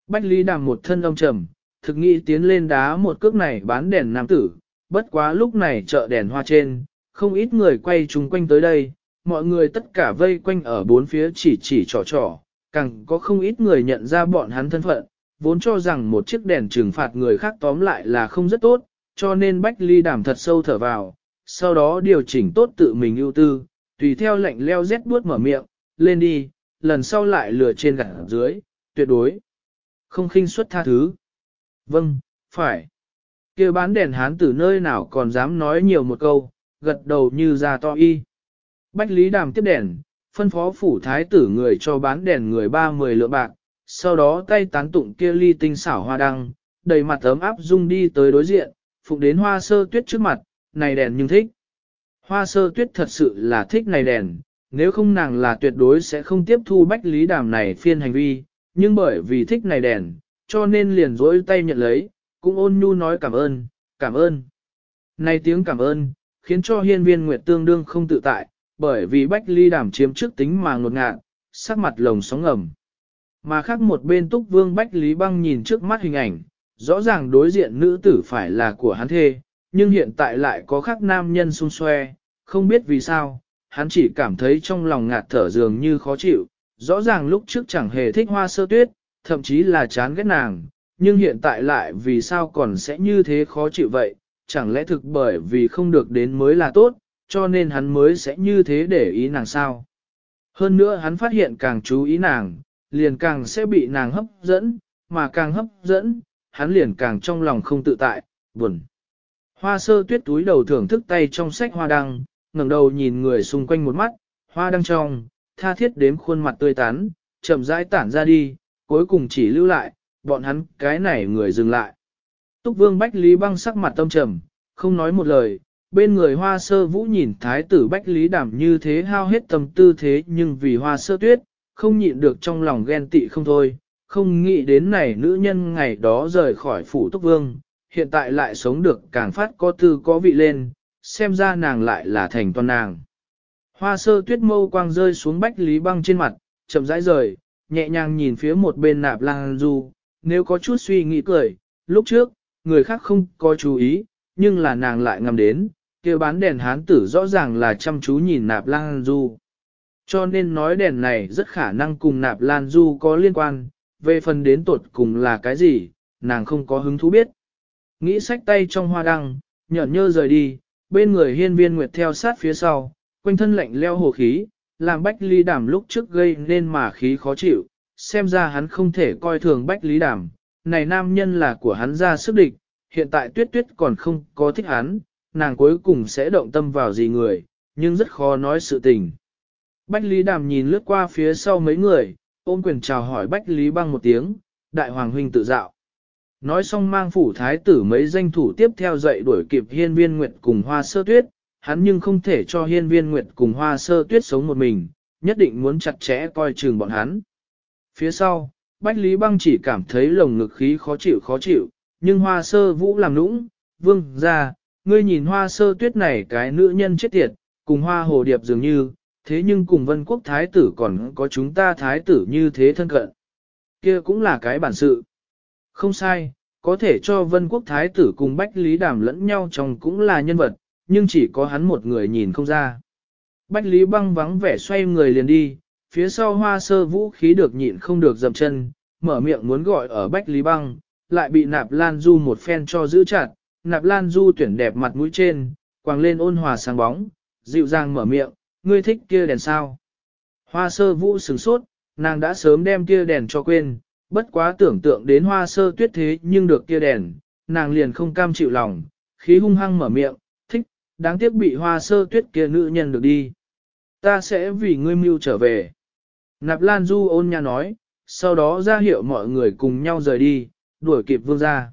Bách Lý Đàm một thân đông trầm, thực nghĩ tiến lên đá một cước này bán đèn nam tử, bất quá lúc này chợ đèn hoa trên, không ít người quay chung quanh tới đây, mọi người tất cả vây quanh ở bốn phía chỉ chỉ trò trò, càng có không ít người nhận ra bọn hắn thân phận, vốn cho rằng một chiếc đèn trừng phạt người khác tóm lại là không rất tốt, cho nên Bách Ly Đàm thật sâu thở vào, sau đó điều chỉnh tốt tự mình ưu tư, tùy theo lệnh leo rét buốt mở miệng, lên đi, lần sau lại lừa trên gạt dưới, tuyệt đối. Không khinh suất tha thứ. Vâng, phải. kia bán đèn hán từ nơi nào còn dám nói nhiều một câu, gật đầu như ra to y. Bách Lý Đàm tiếp đèn, phân phó phủ thái tử người cho bán đèn người ba mười lượng bạc, sau đó tay tán tụng kia ly tinh xảo hoa đăng, đầy mặt ấm áp dung đi tới đối diện, phục đến hoa sơ tuyết trước mặt, này đèn nhưng thích. Hoa sơ tuyết thật sự là thích này đèn, nếu không nàng là tuyệt đối sẽ không tiếp thu bách lý đàm này phiên hành vi, nhưng bởi vì thích này đèn, cho nên liền dỗi tay nhận lấy, cũng ôn nhu nói cảm ơn, cảm ơn. Này tiếng cảm ơn, khiến cho hiên viên nguyệt tương đương không tự tại, bởi vì bách ly đàm chiếm trước tính mà ngột ngạn, sắc mặt lồng sóng ngầm. Mà khác một bên túc vương bách lý băng nhìn trước mắt hình ảnh, rõ ràng đối diện nữ tử phải là của hắn thê, nhưng hiện tại lại có khác nam nhân xung xoe, không biết vì sao, hắn chỉ cảm thấy trong lòng ngạt thở dường như khó chịu, rõ ràng lúc trước chẳng hề thích hoa sơ tuyết, thậm chí là chán ghét nàng, nhưng hiện tại lại vì sao còn sẽ như thế khó chịu vậy, chẳng lẽ thực bởi vì không được đến mới là tốt, cho nên hắn mới sẽ như thế để ý nàng sao. Hơn nữa hắn phát hiện càng chú ý nàng, liền càng sẽ bị nàng hấp dẫn, mà càng hấp dẫn, hắn liền càng trong lòng không tự tại, buồn. Hoa sơ tuyết túi đầu thưởng thức tay trong sách hoa đăng, ngẩng đầu nhìn người xung quanh một mắt, hoa đăng trong, tha thiết đếm khuôn mặt tươi tắn, chậm rãi tản ra đi, cuối cùng chỉ lưu lại, bọn hắn cái này người dừng lại. Túc vương Bách Lý băng sắc mặt tâm trầm, không nói một lời, bên người hoa sơ vũ nhìn thái tử Bách Lý đảm như thế hao hết tâm tư thế nhưng vì hoa sơ tuyết, không nhịn được trong lòng ghen tị không thôi, không nghĩ đến này nữ nhân ngày đó rời khỏi phủ Túc Vương, hiện tại lại sống được càng phát có tư có vị lên, xem ra nàng lại là thành toàn nàng. Hoa sơ tuyết mâu quang rơi xuống Bách Lý băng trên mặt, chậm rãi rời, nhẹ nhàng nhìn phía một bên nạp lang du, nếu có chút suy nghĩ cười, lúc trước, người khác không có chú ý, nhưng là nàng lại ngầm đến, kia bán đèn hán tử rõ ràng là chăm chú nhìn nạp lan du. Cho nên nói đèn này rất khả năng cùng nạp lan du có liên quan, về phần đến tột cùng là cái gì, nàng không có hứng thú biết. Nghĩ sách tay trong hoa đăng, nhợn nhơ rời đi, bên người hiên viên nguyệt theo sát phía sau, quanh thân lạnh leo hồ khí, làm bách ly đảm lúc trước gây nên mà khí khó chịu, xem ra hắn không thể coi thường bách lý đảm, này nam nhân là của hắn ra sức địch, hiện tại tuyết tuyết còn không có thích hắn, nàng cuối cùng sẽ động tâm vào gì người, nhưng rất khó nói sự tình. Bách Lý Đàm nhìn lướt qua phía sau mấy người, ôm quyền chào hỏi Bách Lý Băng một tiếng, đại hoàng huynh tự dạo. Nói xong mang phủ thái tử mấy danh thủ tiếp theo dậy đuổi kịp hiên viên nguyệt cùng hoa sơ tuyết, hắn nhưng không thể cho hiên viên nguyệt cùng hoa sơ tuyết sống một mình, nhất định muốn chặt chẽ coi chừng bọn hắn. Phía sau, Bách Lý Băng chỉ cảm thấy lồng ngực khí khó chịu khó chịu, nhưng hoa sơ vũ làm nũng, vương ra, ngươi nhìn hoa sơ tuyết này cái nữ nhân chết tiệt, cùng hoa hồ điệp dường như, thế nhưng cùng vân quốc thái tử còn có chúng ta thái tử như thế thân cận. kia cũng là cái bản sự. Không sai, có thể cho vân quốc thái tử cùng bách lý đàm lẫn nhau trong cũng là nhân vật, nhưng chỉ có hắn một người nhìn không ra. Bách lý băng vắng vẻ xoay người liền đi, phía sau hoa sơ vũ khí được nhịn không được dầm chân, mở miệng muốn gọi ở bách lý băng, lại bị nạp lan du một phen cho giữ chặt, nạp lan du tuyển đẹp mặt mũi trên, quàng lên ôn hòa sáng bóng, dịu dàng mở miệng, ngươi thích kia đèn sao. Hoa sơ vũ sửng sốt, nàng đã sớm đem kia đèn cho quên, bất quá tưởng tượng đến hoa sơ tuyết thế nhưng được kia đèn, nàng liền không cam chịu lòng, khí hung hăng mở miệng, thích, đáng tiếc bị hoa sơ tuyết kia nữ nhân được đi. Ta sẽ vì ngươi mưu trở về. Nạp Lan Du ôn nha nói, sau đó ra hiệu mọi người cùng nhau rời đi, đuổi kịp vương ra.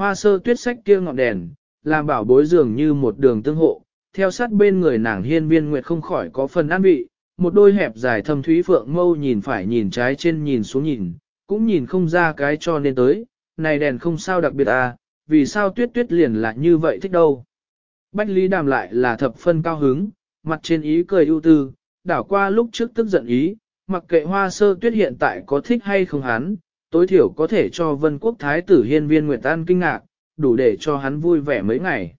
Hoa sơ tuyết sách kia ngọn đèn, làm bảo bối dường như một đường tương hộ, theo sát bên người nàng hiên viên nguyệt không khỏi có phần an vị, một đôi hẹp dài thâm thúy phượng mâu nhìn phải nhìn trái trên nhìn xuống nhìn, cũng nhìn không ra cái cho nên tới, này đèn không sao đặc biệt à, vì sao tuyết tuyết liền lại như vậy thích đâu. Bách Lý đàm lại là thập phân cao hứng, mặt trên ý cười ưu tư, đảo qua lúc trước tức giận ý, mặc kệ hoa sơ tuyết hiện tại có thích hay không hắn, tối thiểu có thể cho vân quốc thái tử hiên viên Nguyệt An kinh ngạc, đủ để cho hắn vui vẻ mấy ngày.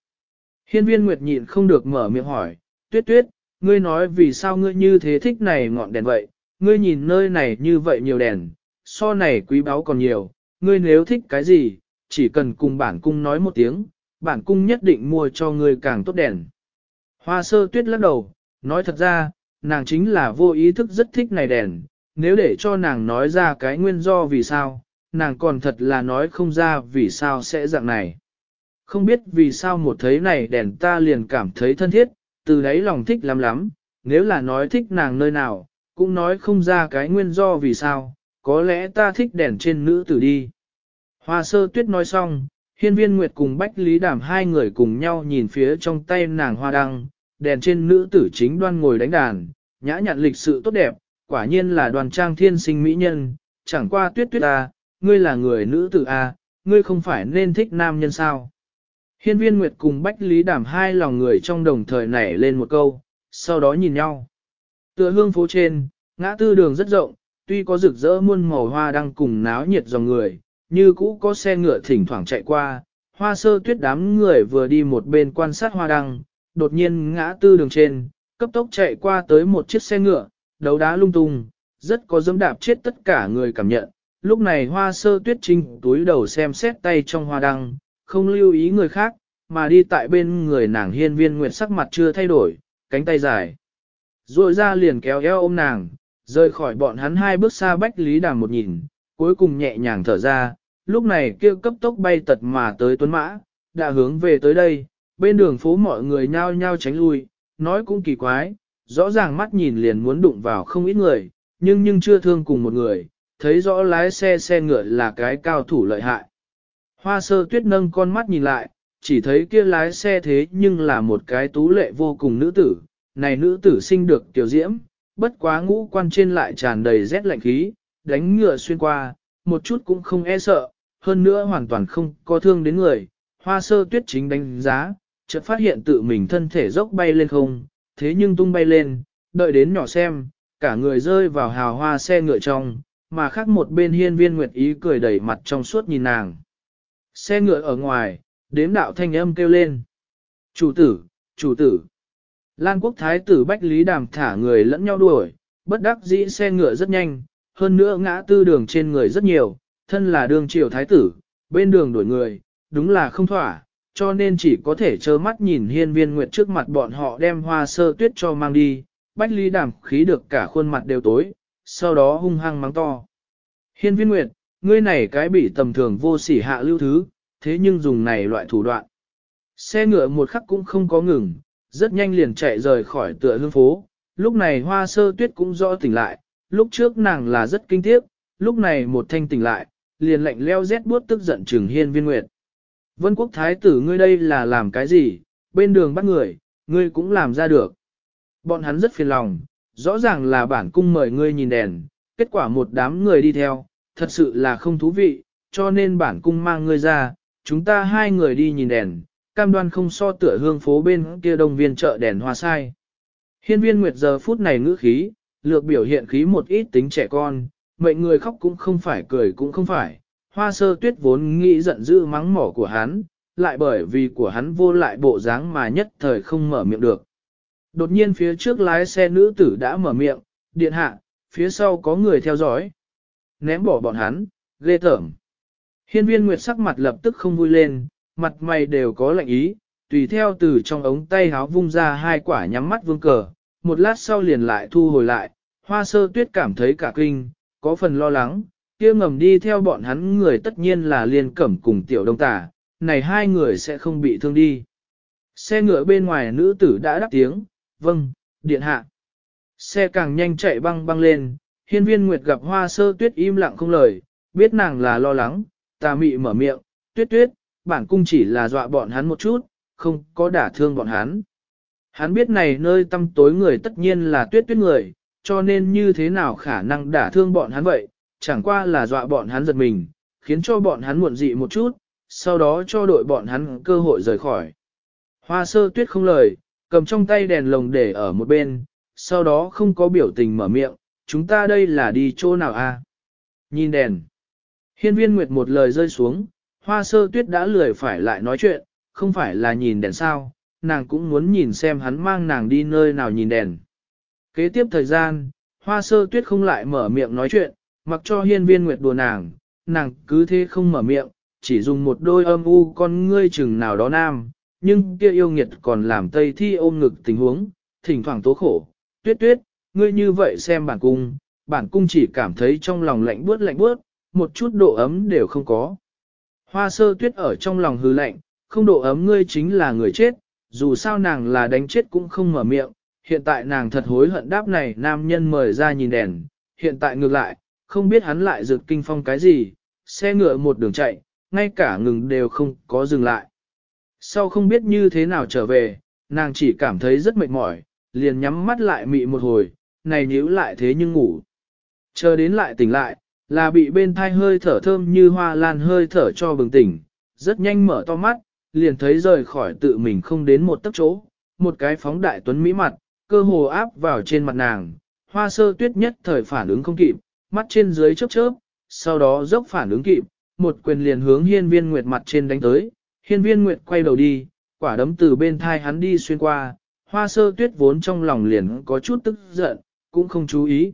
Hiên viên Nguyệt nhịn không được mở miệng hỏi, tuyết tuyết, ngươi nói vì sao ngươi như thế thích này ngọn đèn vậy, ngươi nhìn nơi này như vậy nhiều đèn, so này quý báu còn nhiều, ngươi nếu thích cái gì, chỉ cần cùng bản cung nói một tiếng, bản cung nhất định mua cho ngươi càng tốt đèn. Hoa sơ tuyết lắc đầu, nói thật ra, nàng chính là vô ý thức rất thích này đèn, nếu để cho nàng nói ra cái nguyên do vì sao, nàng còn thật là nói không ra vì sao sẽ dạng này. Không biết vì sao một thấy này đèn ta liền cảm thấy thân thiết, từ đấy lòng thích lắm lắm, nếu là nói thích nàng nơi nào, cũng nói không ra cái nguyên do vì sao, có lẽ ta thích đèn trên nữ tử đi. Hoa sơ tuyết nói xong, hiên viên nguyệt cùng Bách Lý Đàm hai người cùng nhau nhìn phía trong tay nàng hoa đăng, đèn trên nữ tử chính đoan ngồi đánh đàn, nhã nhặn lịch sự tốt đẹp, quả nhiên là đoàn trang thiên sinh mỹ nhân, chẳng qua tuyết tuyết à, ngươi là người nữ tử à, ngươi không phải nên thích nam nhân sao. Hiên viên Nguyệt cùng Bách Lý Đàm hai lòng người trong đồng thời nảy lên một câu, sau đó nhìn nhau. Tựa hương phố trên, ngã tư đường rất rộng, tuy có rực rỡ muôn màu hoa đang cùng náo nhiệt dòng người, như cũ có xe ngựa thỉnh thoảng chạy qua, hoa sơ tuyết đám người vừa đi một bên quan sát hoa đăng, đột nhiên ngã tư đường trên, cấp tốc chạy qua tới một chiếc xe ngựa, đấu đá lung tung, rất có dẫm đạp chết tất cả người cảm nhận. Lúc này hoa sơ tuyết trinh túi đầu xem xét tay trong hoa đăng, không lưu ý người khác, mà đi tại bên người nàng hiên viên nguyệt sắc mặt chưa thay đổi, cánh tay dài. Rồi ra liền kéo eo ôm nàng, rời khỏi bọn hắn hai bước xa bách lý đàm một nhìn, cuối cùng nhẹ nhàng thở ra, lúc này kêu cấp tốc bay tật mà tới tuấn mã, đã hướng về tới đây, bên đường phố mọi người nhao nhao tránh lui, nói cũng kỳ quái, rõ ràng mắt nhìn liền muốn đụng vào không ít người, nhưng nhưng chưa thương cùng một người, thấy rõ lái xe xe ngựa là cái cao thủ lợi hại. Hoa sơ tuyết nâng con mắt nhìn lại, chỉ thấy kia lái xe thế nhưng là một cái tú lệ vô cùng nữ tử, này nữ tử sinh được tiểu diễm, bất quá ngũ quan trên lại tràn đầy rét lạnh khí, đánh ngựa xuyên qua, một chút cũng không e sợ, hơn nữa hoàn toàn không có thương đến người. Hoa sơ tuyết chính đánh giá, chợt phát hiện tự mình thân thể dốc bay lên không, thế nhưng tung bay lên, đợi đến nhỏ xem, cả người rơi vào hào hoa xe ngựa trong, mà khác một bên hiên viên nguyệt ý cười đẩy mặt trong suốt nhìn nàng. Xe ngựa ở ngoài, đếm đạo thanh âm kêu lên. Chủ tử, chủ tử. Lan quốc thái tử Bách Lý Đàm thả người lẫn nhau đuổi, bất đắc dĩ xe ngựa rất nhanh, hơn nữa ngã tư đường trên người rất nhiều, thân là đường triều thái tử, bên đường đuổi người, đúng là không thỏa, cho nên chỉ có thể trơ mắt nhìn hiên viên nguyệt trước mặt bọn họ đem hoa sơ tuyết cho mang đi, Bách Lý đảm khí được cả khuôn mặt đều tối, sau đó hung hăng mắng to. Hiên viên nguyệt, ngươi này cái bị tầm thường vô sỉ hạ lưu thứ, thế nhưng dùng này loại thủ đoạn. Xe ngựa một khắc cũng không có ngừng, rất nhanh liền chạy rời khỏi tựa hương phố, lúc này hoa sơ tuyết cũng rõ tỉnh lại, lúc trước nàng là rất kinh tiếc, lúc này một thanh tỉnh lại, liền lạnh leo rét buốt tức giận trừng hiên viên nguyệt. Vân quốc thái tử ngươi đây là làm cái gì, bên đường bắt người, ngươi cũng làm ra được. Bọn hắn rất phiền lòng, rõ ràng là bản cung mời ngươi nhìn đèn, kết quả một đám người đi theo, thật sự là không thú vị, cho nên bản cung mang ngươi ra, chúng ta hai người đi nhìn đèn, cam đoan không so tựa hương phố bên kia đông viên chợ đèn hoa sai. Hiên viên nguyệt giờ phút này ngữ khí, lược biểu hiện khí một ít tính trẻ con, mệnh người khóc cũng không phải cười cũng không phải, hoa sơ tuyết vốn nghĩ giận dữ mắng mỏ của hắn, lại bởi vì của hắn vô lại bộ dáng mà nhất thời không mở miệng được. Đột nhiên phía trước lái xe nữ tử đã mở miệng, điện hạ, phía sau có người theo dõi. Ném bỏ bọn hắn, ghê tởm. Hiên viên nguyệt sắc mặt lập tức không vui lên, mặt mày đều có lạnh ý, tùy theo từ trong ống tay háo vung ra hai quả nhắm mắt vương cờ, một lát sau liền lại thu hồi lại, hoa sơ tuyết cảm thấy cả kinh, có phần lo lắng, kia ngầm đi theo bọn hắn người tất nhiên là liên cẩm cùng tiểu đông tả, này hai người sẽ không bị thương đi. Xe ngựa bên ngoài nữ tử đã đáp tiếng, vâng, điện hạ. Xe càng nhanh chạy băng băng lên, hiên viên nguyệt gặp hoa sơ tuyết im lặng không lời, biết nàng là lo lắng, tà mị mở miệng, tuyết tuyết, bản cung chỉ là dọa bọn hắn một chút, không có đả thương bọn hắn. Hắn biết này nơi tâm tối người tất nhiên là tuyết tuyết người, cho nên như thế nào khả năng đả thương bọn hắn vậy, chẳng qua là dọa bọn hắn giật mình, khiến cho bọn hắn muộn dị một chút, sau đó cho đội bọn hắn cơ hội rời khỏi. Hoa sơ tuyết không lời, cầm trong tay đèn lồng để ở một bên, sau đó không có biểu tình mở miệng, chúng ta đây là đi chỗ nào a? Nhìn đèn. Hiên viên nguyệt một lời rơi xuống, hoa sơ tuyết đã lười phải lại nói chuyện, không phải là nhìn đèn sao, nàng cũng muốn nhìn xem hắn mang nàng đi nơi nào nhìn đèn. Kế tiếp thời gian, hoa sơ tuyết không lại mở miệng nói chuyện, mặc cho hiên viên nguyệt đùa nàng, nàng cứ thế không mở miệng, chỉ dùng một đôi âm u con ngươi chừng nào đó nam, nhưng kia yêu nghiệt còn làm tây thi ôm ngực tình huống, thỉnh thoảng tố khổ, tuyết tuyết, ngươi như vậy xem bản cung, bản cung chỉ cảm thấy trong lòng lạnh buốt lạnh buốt, một chút độ ấm đều không có. Hoa sơ tuyết ở trong lòng hư lạnh, không độ ấm ngươi chính là người chết, dù sao nàng là đánh chết cũng không mở miệng, hiện tại nàng thật hối hận đáp này nam nhân mời ra nhìn đèn, hiện tại ngược lại, không biết hắn lại rực kinh phong cái gì, xe ngựa một đường chạy, ngay cả ngừng đều không có dừng lại. Sau không biết như thế nào trở về, nàng chỉ cảm thấy rất mệt mỏi, liền nhắm mắt lại mị một hồi, này nhíu lại thế nhưng ngủ. Chờ đến lại tỉnh lại, là bị bên thai hơi thở thơm như hoa lan hơi thở cho bừng tỉnh, rất nhanh mở to mắt, liền thấy rời khỏi tự mình không đến một tấc chỗ, một cái phóng đại tuấn mỹ mặt, cơ hồ áp vào trên mặt nàng, hoa sơ tuyết nhất thời phản ứng không kịp, mắt trên dưới chớp chớp, sau đó dốc phản ứng kịp, một quyền liền hướng hiên viên nguyệt mặt trên đánh tới, hiên viên nguyệt quay đầu đi, quả đấm từ bên thai hắn đi xuyên qua, hoa sơ tuyết vốn trong lòng liền có chút tức giận, cũng không chú ý.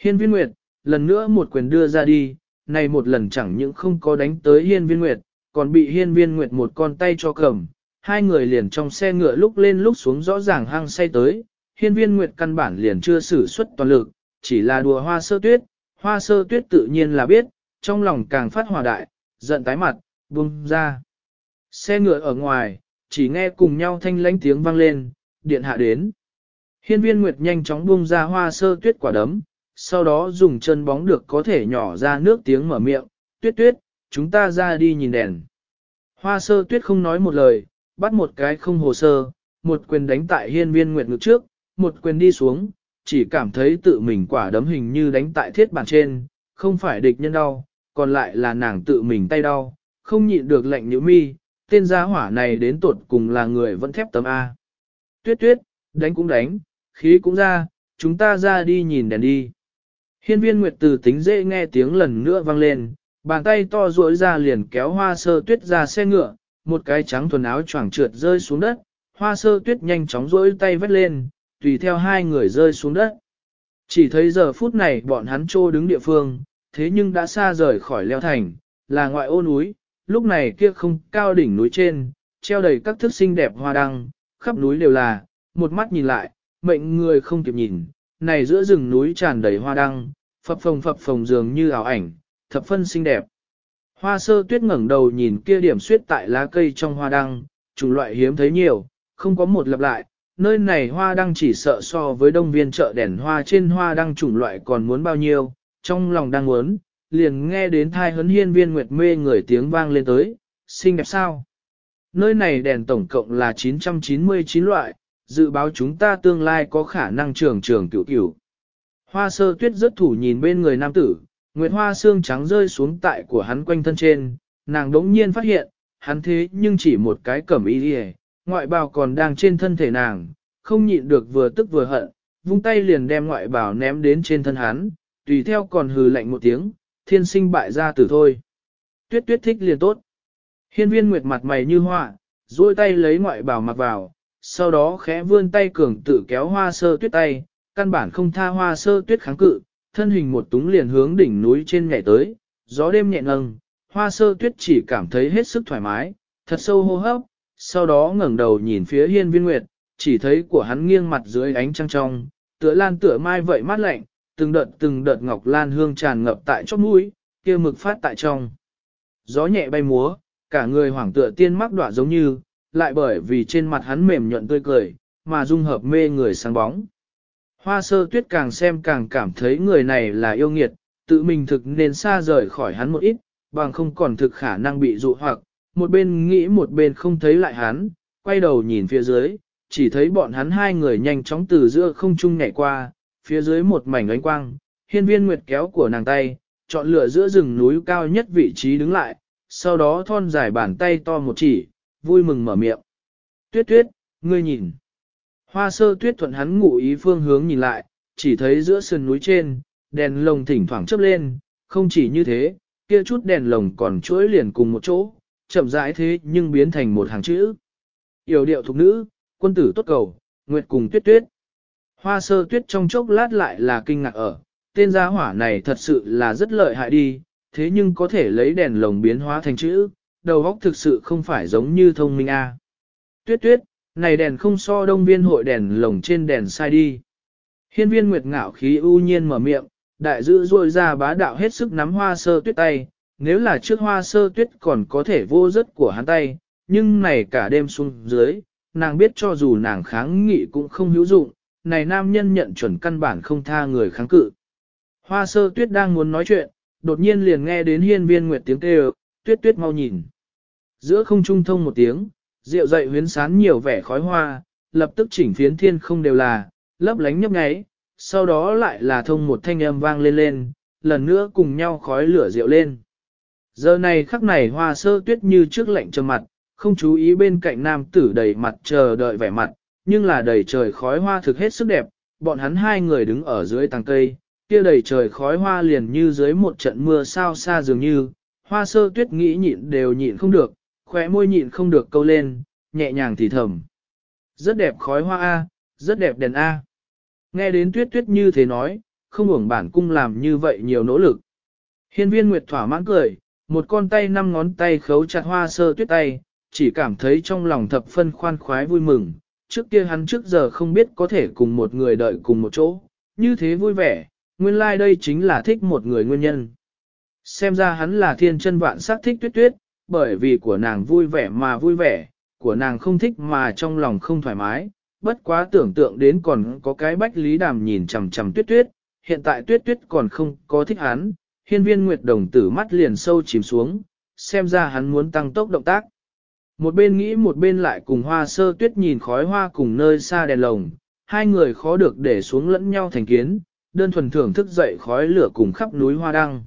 Hiên viên nguyệt, lần nữa một quyền đưa ra đi, này một lần chẳng những không có đánh tới hiên viên nguyệt, còn bị hiên viên nguyệt một con tay cho cầm, hai người liền trong xe ngựa lúc lên lúc xuống rõ ràng hăng say tới, hiên viên nguyệt căn bản liền chưa sử xuất toàn lực, chỉ là đùa hoa sơ tuyết, hoa sơ tuyết tự nhiên là biết, trong lòng càng phát hòa đại, giận tái mặt, buông ra. Xe ngựa ở ngoài, chỉ nghe cùng nhau thanh lãnh tiếng vang lên, điện hạ đến. Hiên viên nguyệt nhanh chóng buông ra hoa sơ tuyết quả đấm, sau đó dùng chân bóng được có thể nhỏ ra nước tiếng mở miệng, tuyết tuyết, chúng ta ra đi nhìn đèn. Hoa sơ tuyết không nói một lời, bắt một cái không hồ sơ, một quyền đánh tại hiên viên nguyệt ngực trước, một quyền đi xuống, chỉ cảm thấy tự mình quả đấm hình như đánh tại thiết bản trên, không phải địch nhân đau, còn lại là nàng tự mình tay đau, không nhịn được lệnh nhữ mi, tên gia hỏa này đến tột cùng là người vẫn thép tấm A. Tuyết tuyết, đánh cũng đánh, khí cũng ra, chúng ta ra đi nhìn đèn đi. Hiên viên nguyệt từ tính dễ nghe tiếng lần nữa vang lên, bàn tay to duỗi ra liền kéo hoa sơ tuyết ra xe ngựa, một cái trắng thuần áo choàng trượt rơi xuống đất, hoa sơ tuyết nhanh chóng duỗi tay vắt lên, tùy theo hai người rơi xuống đất. Chỉ thấy giờ phút này bọn hắn trô đứng địa phương, thế nhưng đã xa rời khỏi leo thành, là ngoại ô núi, lúc này kia không cao đỉnh núi trên, treo đầy các thức xinh đẹp hoa đăng, khắp núi đều là, một mắt nhìn lại, mệnh người không kịp nhìn, này giữa rừng núi tràn đầy hoa đăng, phập phồng phập phồng dường như ảo ảnh, thập phân xinh đẹp. Hoa sơ tuyết ngẩng đầu nhìn kia điểm suyết tại lá cây trong hoa đăng, chủng loại hiếm thấy nhiều, không có một lặp lại, nơi này hoa đăng chỉ sợ so với đông viên chợ đèn hoa trên hoa đăng chủng loại còn muốn bao nhiêu, trong lòng đang muốn, liền nghe đến thai hấn hiên viên nguyệt mê người tiếng vang lên tới, xinh đẹp sao? Nơi này đèn tổng cộng là 999 loại, dự báo chúng ta tương lai có khả năng trường trường cửu cửu. Hoa sơ tuyết rất thủ nhìn bên người nam tử, nguyệt hoa xương trắng rơi xuống tại của hắn quanh thân trên, nàng đống nhiên phát hiện, hắn thế nhưng chỉ một cái cẩm y đi ngoại bào còn đang trên thân thể nàng, không nhịn được vừa tức vừa hận, vung tay liền đem ngoại bào ném đến trên thân hắn, tùy theo còn hừ lạnh một tiếng, thiên sinh bại ra tử thôi. Tuyết tuyết thích liền tốt. Hiên viên nguyệt mặt mày như hoa, duỗi tay lấy ngoại bào mặc vào, sau đó khẽ vươn tay cường tự kéo hoa sơ tuyết tay, căn bản không tha hoa sơ tuyết kháng cự, thân hình một túng liền hướng đỉnh núi trên nhảy tới, gió đêm nhẹ ngâng, hoa sơ tuyết chỉ cảm thấy hết sức thoải mái, thật sâu hô hấp, sau đó ngẩng đầu nhìn phía hiên viên nguyệt, chỉ thấy của hắn nghiêng mặt dưới ánh trăng trong, tựa lan tựa mai vậy mát lạnh, từng đợt từng đợt ngọc lan hương tràn ngập tại chóp mũi, kia mực phát tại trong. Gió nhẹ bay múa, cả người hoảng tựa tiên mắc đọa giống như, lại bởi vì trên mặt hắn mềm nhuận tươi cười, mà dung hợp mê người sáng bóng. Hoa sơ tuyết càng xem càng cảm thấy người này là yêu nghiệt, tự mình thực nên xa rời khỏi hắn một ít, bằng không còn thực khả năng bị dụ hoặc, một bên nghĩ một bên không thấy lại hắn, quay đầu nhìn phía dưới, chỉ thấy bọn hắn hai người nhanh chóng từ giữa không trung nhảy qua, phía dưới một mảnh ánh quang, hiên viên nguyệt kéo của nàng tay, chọn lựa giữa rừng núi cao nhất vị trí đứng lại, sau đó thon dài bàn tay to một chỉ, vui mừng mở miệng. Tuyết tuyết, ngươi nhìn. Hoa sơ tuyết thuận hắn ngụ ý phương hướng nhìn lại, chỉ thấy giữa sườn núi trên, đèn lồng thỉnh thoảng chớp lên, không chỉ như thế, kia chút đèn lồng còn chuỗi liền cùng một chỗ, chậm rãi thế nhưng biến thành một hàng chữ. Yểu điệu thục nữ, quân tử tốt cầu, nguyệt cùng tuyết tuyết. Hoa sơ tuyết trong chốc lát lại là kinh ngạc ở, tên gia hỏa này thật sự là rất lợi hại đi, thế nhưng có thể lấy đèn lồng biến hóa thành chữ, đầu óc thực sự không phải giống như thông minh a. Tuyết tuyết, này đèn không so đông viên hội đèn lồng trên đèn sai đi. Hiên viên nguyệt ngạo khí ưu nhiên mở miệng, đại dữ ruôi ra bá đạo hết sức nắm hoa sơ tuyết tay, nếu là trước hoa sơ tuyết còn có thể vô rất của hắn tay, nhưng này cả đêm xuống dưới, nàng biết cho dù nàng kháng nghị cũng không hữu dụng, này nam nhân nhận chuẩn căn bản không tha người kháng cự. Hoa sơ tuyết đang muốn nói chuyện, đột nhiên liền nghe đến hiên viên nguyệt tiếng kêu, tuyết tuyết mau nhìn. Giữa không trung thông một tiếng, rượu dậy huyến sán nhiều vẻ khói hoa, lập tức chỉnh phiến thiên không đều là, lấp lánh nhấp nháy, sau đó lại là thông một thanh âm vang lên lên, lần nữa cùng nhau khói lửa rượu lên. Giờ này khắc này hoa sơ tuyết như trước lạnh trầm mặt, không chú ý bên cạnh nam tử đầy mặt chờ đợi vẻ mặt, nhưng là đầy trời khói hoa thực hết sức đẹp, bọn hắn hai người đứng ở dưới tàng cây, kia đầy trời khói hoa liền như dưới một trận mưa sao xa dường như, hoa sơ tuyết nghĩ nhịn đều nhịn không được, khóe môi nhịn không được câu lên, nhẹ nhàng thì thầm. Rất đẹp khói hoa A, rất đẹp đèn A. Nghe đến tuyết tuyết như thế nói, không hưởng bản cung làm như vậy nhiều nỗ lực. Hiên viên Nguyệt thỏa mãn cười, một con tay năm ngón tay khấu chặt hoa sơ tuyết tay, chỉ cảm thấy trong lòng thập phân khoan khoái vui mừng. Trước kia hắn trước giờ không biết có thể cùng một người đợi cùng một chỗ, như thế vui vẻ, nguyên lai like đây chính là thích một người nguyên nhân. Xem ra hắn là thiên chân vạn sắc thích tuyết tuyết, bởi vì của nàng vui vẻ mà vui vẻ, của nàng không thích mà trong lòng không thoải mái, bất quá tưởng tượng đến còn có cái bách lý đàm nhìn chằm chằm tuyết tuyết, hiện tại tuyết tuyết còn không có thích hắn, hiên viên nguyệt đồng tử mắt liền sâu chìm xuống, xem ra hắn muốn tăng tốc động tác. Một bên nghĩ một bên lại cùng hoa sơ tuyết nhìn khói hoa cùng nơi xa đèn lồng, hai người khó được để xuống lẫn nhau thành kiến, đơn thuần thưởng thức dậy khói lửa cùng khắp núi hoa đăng.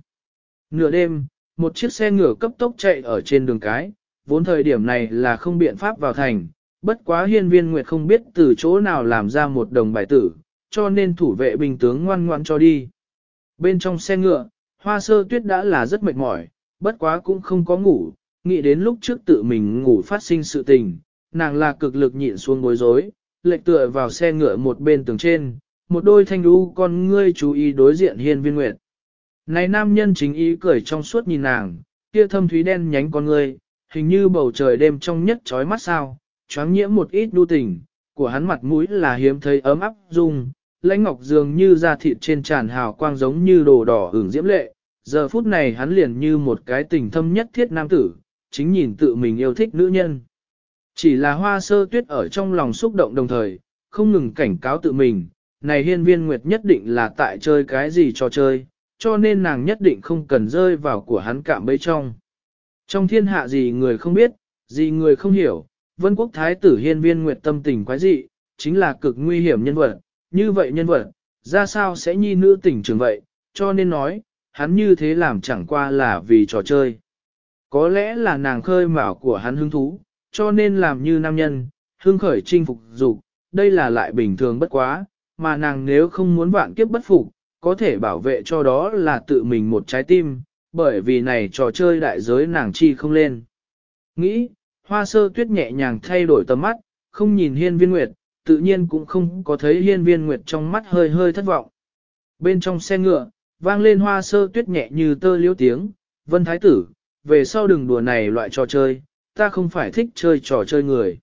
Nửa đêm, một chiếc xe ngựa cấp tốc chạy ở trên đường cái, vốn thời điểm này là không biện pháp vào thành, bất quá hiên viên nguyệt không biết từ chỗ nào làm ra một đồng bài tử, cho nên thủ vệ bình tướng ngoan ngoan cho đi. Bên trong xe ngựa, hoa sơ tuyết đã là rất mệt mỏi, bất quá cũng không có ngủ, nghĩ đến lúc trước tự mình ngủ phát sinh sự tình, nàng là cực lực nhịn xuống bối rối, lệch tựa vào xe ngựa một bên tường trên, một đôi thanh đu con ngươi chú ý đối diện hiên viên nguyệt. Này nam nhân chính ý cười trong suốt nhìn nàng, kia thâm thúy đen nhánh con ngươi, hình như bầu trời đêm trong nhất trói mắt sao, choáng nhiễm một ít đu tình, của hắn mặt mũi là hiếm thấy ấm áp dung, lãnh ngọc dường như da thịt trên tràn hào quang giống như đồ đỏ ửng diễm lệ, giờ phút này hắn liền như một cái tình thâm nhất thiết nam tử, chính nhìn tự mình yêu thích nữ nhân. Chỉ là hoa sơ tuyết ở trong lòng xúc động đồng thời, không ngừng cảnh cáo tự mình, này hiên viên nguyệt nhất định là tại chơi cái gì trò chơi, cho nên nàng nhất định không cần rơi vào của hắn cạm bẫy trong. Trong thiên hạ gì người không biết, gì người không hiểu, vân quốc thái tử hiên viên nguyệt tâm tình quái dị, chính là cực nguy hiểm nhân vật, như vậy nhân vật, ra sao sẽ nhi nữ tình trường vậy, cho nên nói, hắn như thế làm chẳng qua là vì trò chơi. Có lẽ là nàng khơi mào của hắn hứng thú, cho nên làm như nam nhân, hương khởi chinh phục dục, đây là lại bình thường bất quá, mà nàng nếu không muốn vạn kiếp bất phục, có thể bảo vệ cho đó là tự mình một trái tim, bởi vì này trò chơi đại giới nàng chi không lên. Nghĩ, hoa sơ tuyết nhẹ nhàng thay đổi tầm mắt, không nhìn hiên viên nguyệt, tự nhiên cũng không có thấy hiên viên nguyệt trong mắt hơi hơi thất vọng. Bên trong xe ngựa, vang lên hoa sơ tuyết nhẹ như tơ liễu tiếng, vân thái tử, về sau đừng đùa này loại trò chơi, ta không phải thích chơi trò chơi người.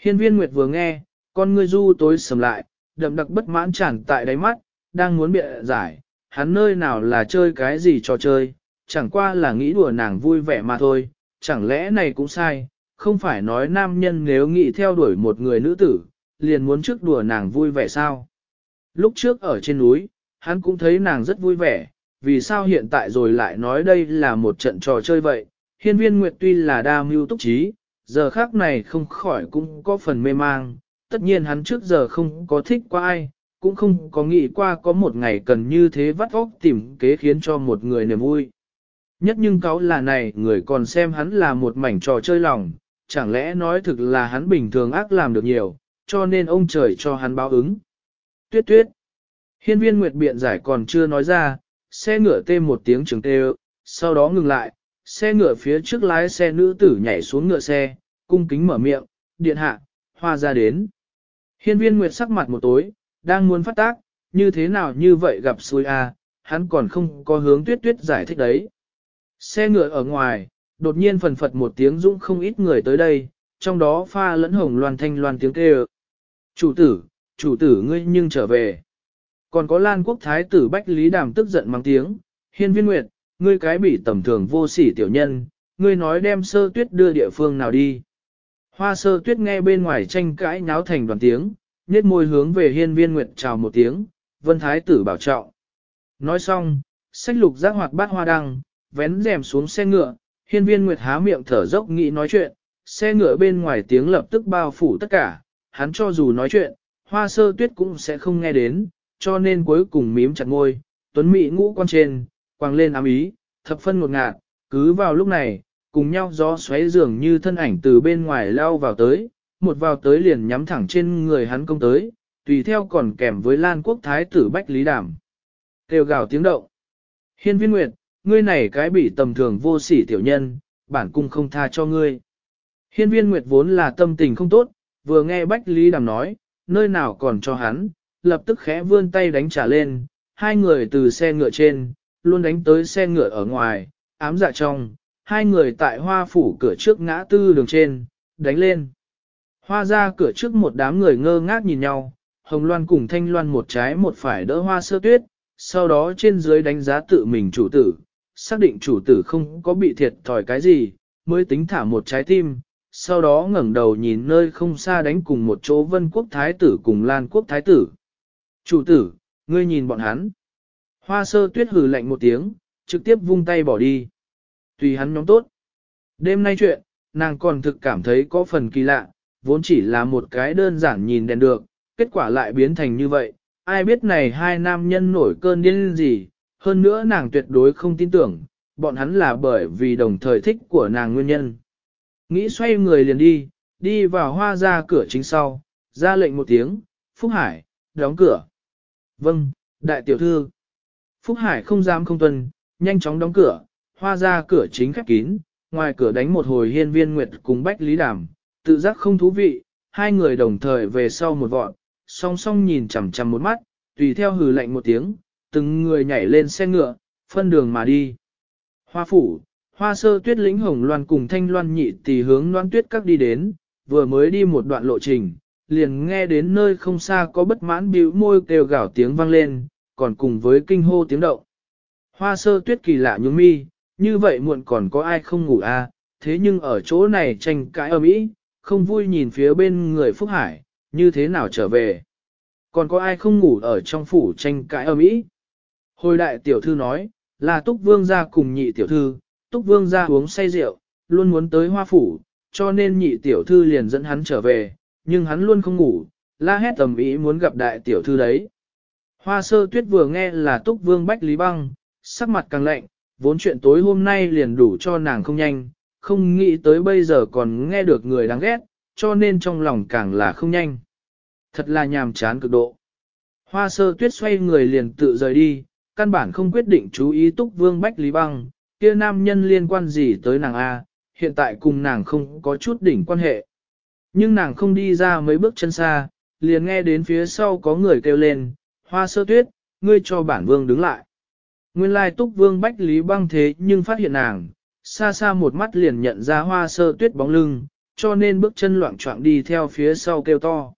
Hiên viên nguyệt vừa nghe, con ngươi du tối sầm lại, đậm đặc bất mãn tràn tại đáy mắt, đang muốn bịa giải, hắn nơi nào là chơi cái gì trò chơi, chẳng qua là nghĩ đùa nàng vui vẻ mà thôi, chẳng lẽ này cũng sai, không phải nói nam nhân nếu nghĩ theo đuổi một người nữ tử, liền muốn trước đùa nàng vui vẻ sao. Lúc trước ở trên núi, hắn cũng thấy nàng rất vui vẻ, vì sao hiện tại rồi lại nói đây là một trận trò chơi vậy. Hiên viên Nguyệt tuy là đa mưu túc trí, giờ khác này không khỏi cũng có phần mê mang, tất nhiên hắn trước giờ không có thích qua ai, cũng không có nghĩ qua có một ngày cần như thế vắt óc tìm kế khiến cho một người niềm vui. Nhất nhưng cáo là này người còn xem hắn là một mảnh trò chơi lòng, chẳng lẽ nói thực là hắn bình thường ác làm được nhiều, cho nên ông trời cho hắn báo ứng. Tuyết tuyết. Hiên viên Nguyệt biện giải còn chưa nói ra, xe ngựa tê một tiếng trường tê sau đó ngừng lại, xe ngựa phía trước lái xe nữ tử nhảy xuống ngựa xe, cung kính mở miệng, điện hạ, hoa ra đến. Hiên viên Nguyệt sắc mặt một tối, đang muốn phát tác, như thế nào như vậy gặp xui a, hắn còn không có hướng tuyết tuyết giải thích đấy. Xe ngựa ở ngoài, đột nhiên phần phật một tiếng dũng không ít người tới đây, trong đó pha lẫn hồng loan thanh loan tiếng kêu. Chủ tử, chủ tử ngươi nhưng trở về. Còn có Lan Quốc Thái tử Bách Lý Đàm tức giận mang tiếng, hiên viên nguyệt, ngươi cái bị tầm thường vô sỉ tiểu nhân, ngươi nói đem sơ tuyết đưa địa phương nào đi. Hoa sơ tuyết nghe bên ngoài tranh cãi nháo thành đoàn tiếng, nhét môi hướng về hiên viên nguyệt chào một tiếng, vân thái tử bảo trọng. Nói xong, sách lục giác hoạt bát hoa đăng, vén rèm xuống xe ngựa, hiên viên nguyệt há miệng thở dốc nghĩ nói chuyện, xe ngựa bên ngoài tiếng lập tức bao phủ tất cả, hắn cho dù nói chuyện, hoa sơ tuyết cũng sẽ không nghe đến, cho nên cuối cùng mím chặt ngôi, tuấn mỹ ngũ quan trên, quàng lên ám ý, thập phân ngột ngạt, cứ vào lúc này, cùng nhau gió xoáy dường như thân ảnh từ bên ngoài lao vào tới, một vào tới liền nhắm thẳng trên người hắn công tới, tùy theo còn kèm với Lan Quốc Thái tử Bách Lý đảm, Kêu gào tiếng động. Hiên viên nguyệt, ngươi này cái bị tầm thường vô sỉ tiểu nhân, bản cung không tha cho ngươi. Hiên viên nguyệt vốn là tâm tình không tốt, vừa nghe Bách Lý Đàm nói, nơi nào còn cho hắn, lập tức khẽ vươn tay đánh trả lên, hai người từ xe ngựa trên, luôn đánh tới xe ngựa ở ngoài, ám dạ trong, hai người tại hoa phủ cửa trước ngã tư đường trên, đánh lên. Hoa ra cửa trước một đám người ngơ ngác nhìn nhau, hồng loan cùng thanh loan một trái một phải đỡ hoa sơ tuyết, sau đó trên dưới đánh giá tự mình chủ tử, xác định chủ tử không có bị thiệt thòi cái gì, mới tính thả một trái tim, sau đó ngẩng đầu nhìn nơi không xa đánh cùng một chỗ vân quốc thái tử cùng lan quốc thái tử. Chủ tử, ngươi nhìn bọn hắn. Hoa sơ tuyết hừ lạnh một tiếng, trực tiếp vung tay bỏ đi. Tùy hắn nhóm tốt. Đêm nay chuyện, nàng còn thực cảm thấy có phần kỳ lạ, vốn chỉ là một cái đơn giản nhìn đèn được, kết quả lại biến thành như vậy. Ai biết này hai nam nhân nổi cơn điên gì, hơn nữa nàng tuyệt đối không tin tưởng, bọn hắn là bởi vì đồng thời thích của nàng nguyên nhân. Nghĩ xoay người liền đi, đi vào hoa ra cửa chính sau, ra lệnh một tiếng, Phúc Hải, đóng cửa. Vâng, đại tiểu thư. Phúc Hải không dám không tuân, nhanh chóng đóng cửa, hoa ra cửa chính khép kín, ngoài cửa đánh một hồi hiên viên nguyệt cùng Bách Lý Đàm, tự giác không thú vị, hai người đồng thời về sau một vọn, song song nhìn chằm chằm một mắt, tùy theo hừ lạnh một tiếng, từng người nhảy lên xe ngựa, phân đường mà đi. Hoa phủ, hoa sơ tuyết lĩnh hồng loan cùng thanh loan nhị tỷ hướng loan tuyết các đi đến, vừa mới đi một đoạn lộ trình, liền nghe đến nơi không xa có bất mãn bĩu môi kêu gào tiếng vang lên, còn cùng với kinh hô tiếng động. Hoa sơ tuyết kỳ lạ nhúng mi, như vậy muộn còn có ai không ngủ à, thế nhưng ở chỗ này tranh cãi ở mỹ, không vui nhìn phía bên người Phúc Hải, như thế nào trở về. Còn có ai không ngủ ở trong phủ tranh cãi ở mỹ. Hồi đại tiểu thư nói, là Túc Vương gia cùng nhị tiểu thư, Túc Vương ra uống say rượu, luôn muốn tới hoa phủ, cho nên nhị tiểu thư liền dẫn hắn trở về, nhưng hắn luôn không ngủ, la hét tầm ý muốn gặp đại tiểu thư đấy. Hoa sơ tuyết vừa nghe là Túc Vương Bách Lý Băng, sắc mặt càng lạnh, vốn chuyện tối hôm nay liền đủ cho nàng không nhanh, không nghĩ tới bây giờ còn nghe được người đáng ghét, cho nên trong lòng càng là không nhanh. Thật là nhàm chán cực độ. Hoa sơ tuyết xoay người liền tự rời đi, căn bản không quyết định chú ý túc vương Bách Lý Băng, kia nam nhân liên quan gì tới nàng A, hiện tại cùng nàng không có chút đỉnh quan hệ. Nhưng nàng không đi ra mấy bước chân xa, liền nghe đến phía sau có người kêu lên, hoa sơ tuyết, ngươi cho bản vương đứng lại. Nguyên lai túc vương Bách Lý Băng thế nhưng phát hiện nàng, xa xa một mắt liền nhận ra hoa sơ tuyết bóng lưng, cho nên bước chân loạn trọng đi theo phía sau kêu to.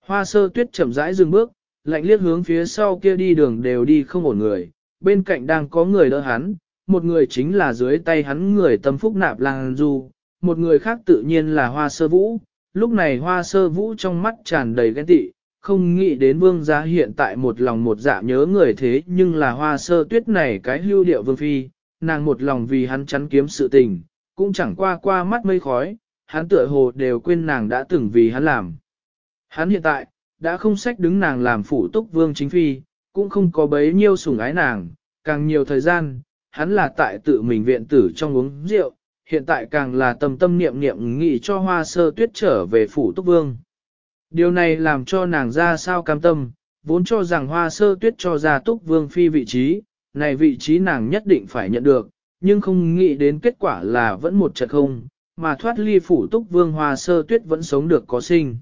Hoa sơ tuyết chậm rãi dừng bước, lạnh liếc hướng phía sau kia đi đường đều đi không ổn người, bên cạnh đang có người đỡ hắn, một người chính là dưới tay hắn người tâm phúc nạp lang du, một người khác tự nhiên là hoa sơ vũ, lúc này hoa sơ vũ trong mắt tràn đầy ghen tị, không nghĩ đến vương gia hiện tại một lòng một dạ nhớ người thế nhưng là hoa sơ tuyết này cái hưu điệu vương phi, nàng một lòng vì hắn chắn kiếm sự tình, cũng chẳng qua qua mắt mây khói, hắn tựa hồ đều quên nàng đã từng vì hắn làm. Hắn hiện tại, đã không sách đứng nàng làm phụ túc vương chính phi, cũng không có bấy nhiêu sủng ái nàng, càng nhiều thời gian, hắn là tại tự mình viện tử trong uống rượu, hiện tại càng là tâm tâm niệm niệm nghị cho hoa sơ tuyết trở về phủ túc vương. Điều này làm cho nàng ra sao cam tâm, vốn cho rằng hoa sơ tuyết cho ra túc vương phi vị trí, này vị trí nàng nhất định phải nhận được, nhưng không nghĩ đến kết quả là vẫn một trận không, mà thoát ly phủ túc vương hoa sơ tuyết vẫn sống được có sinh.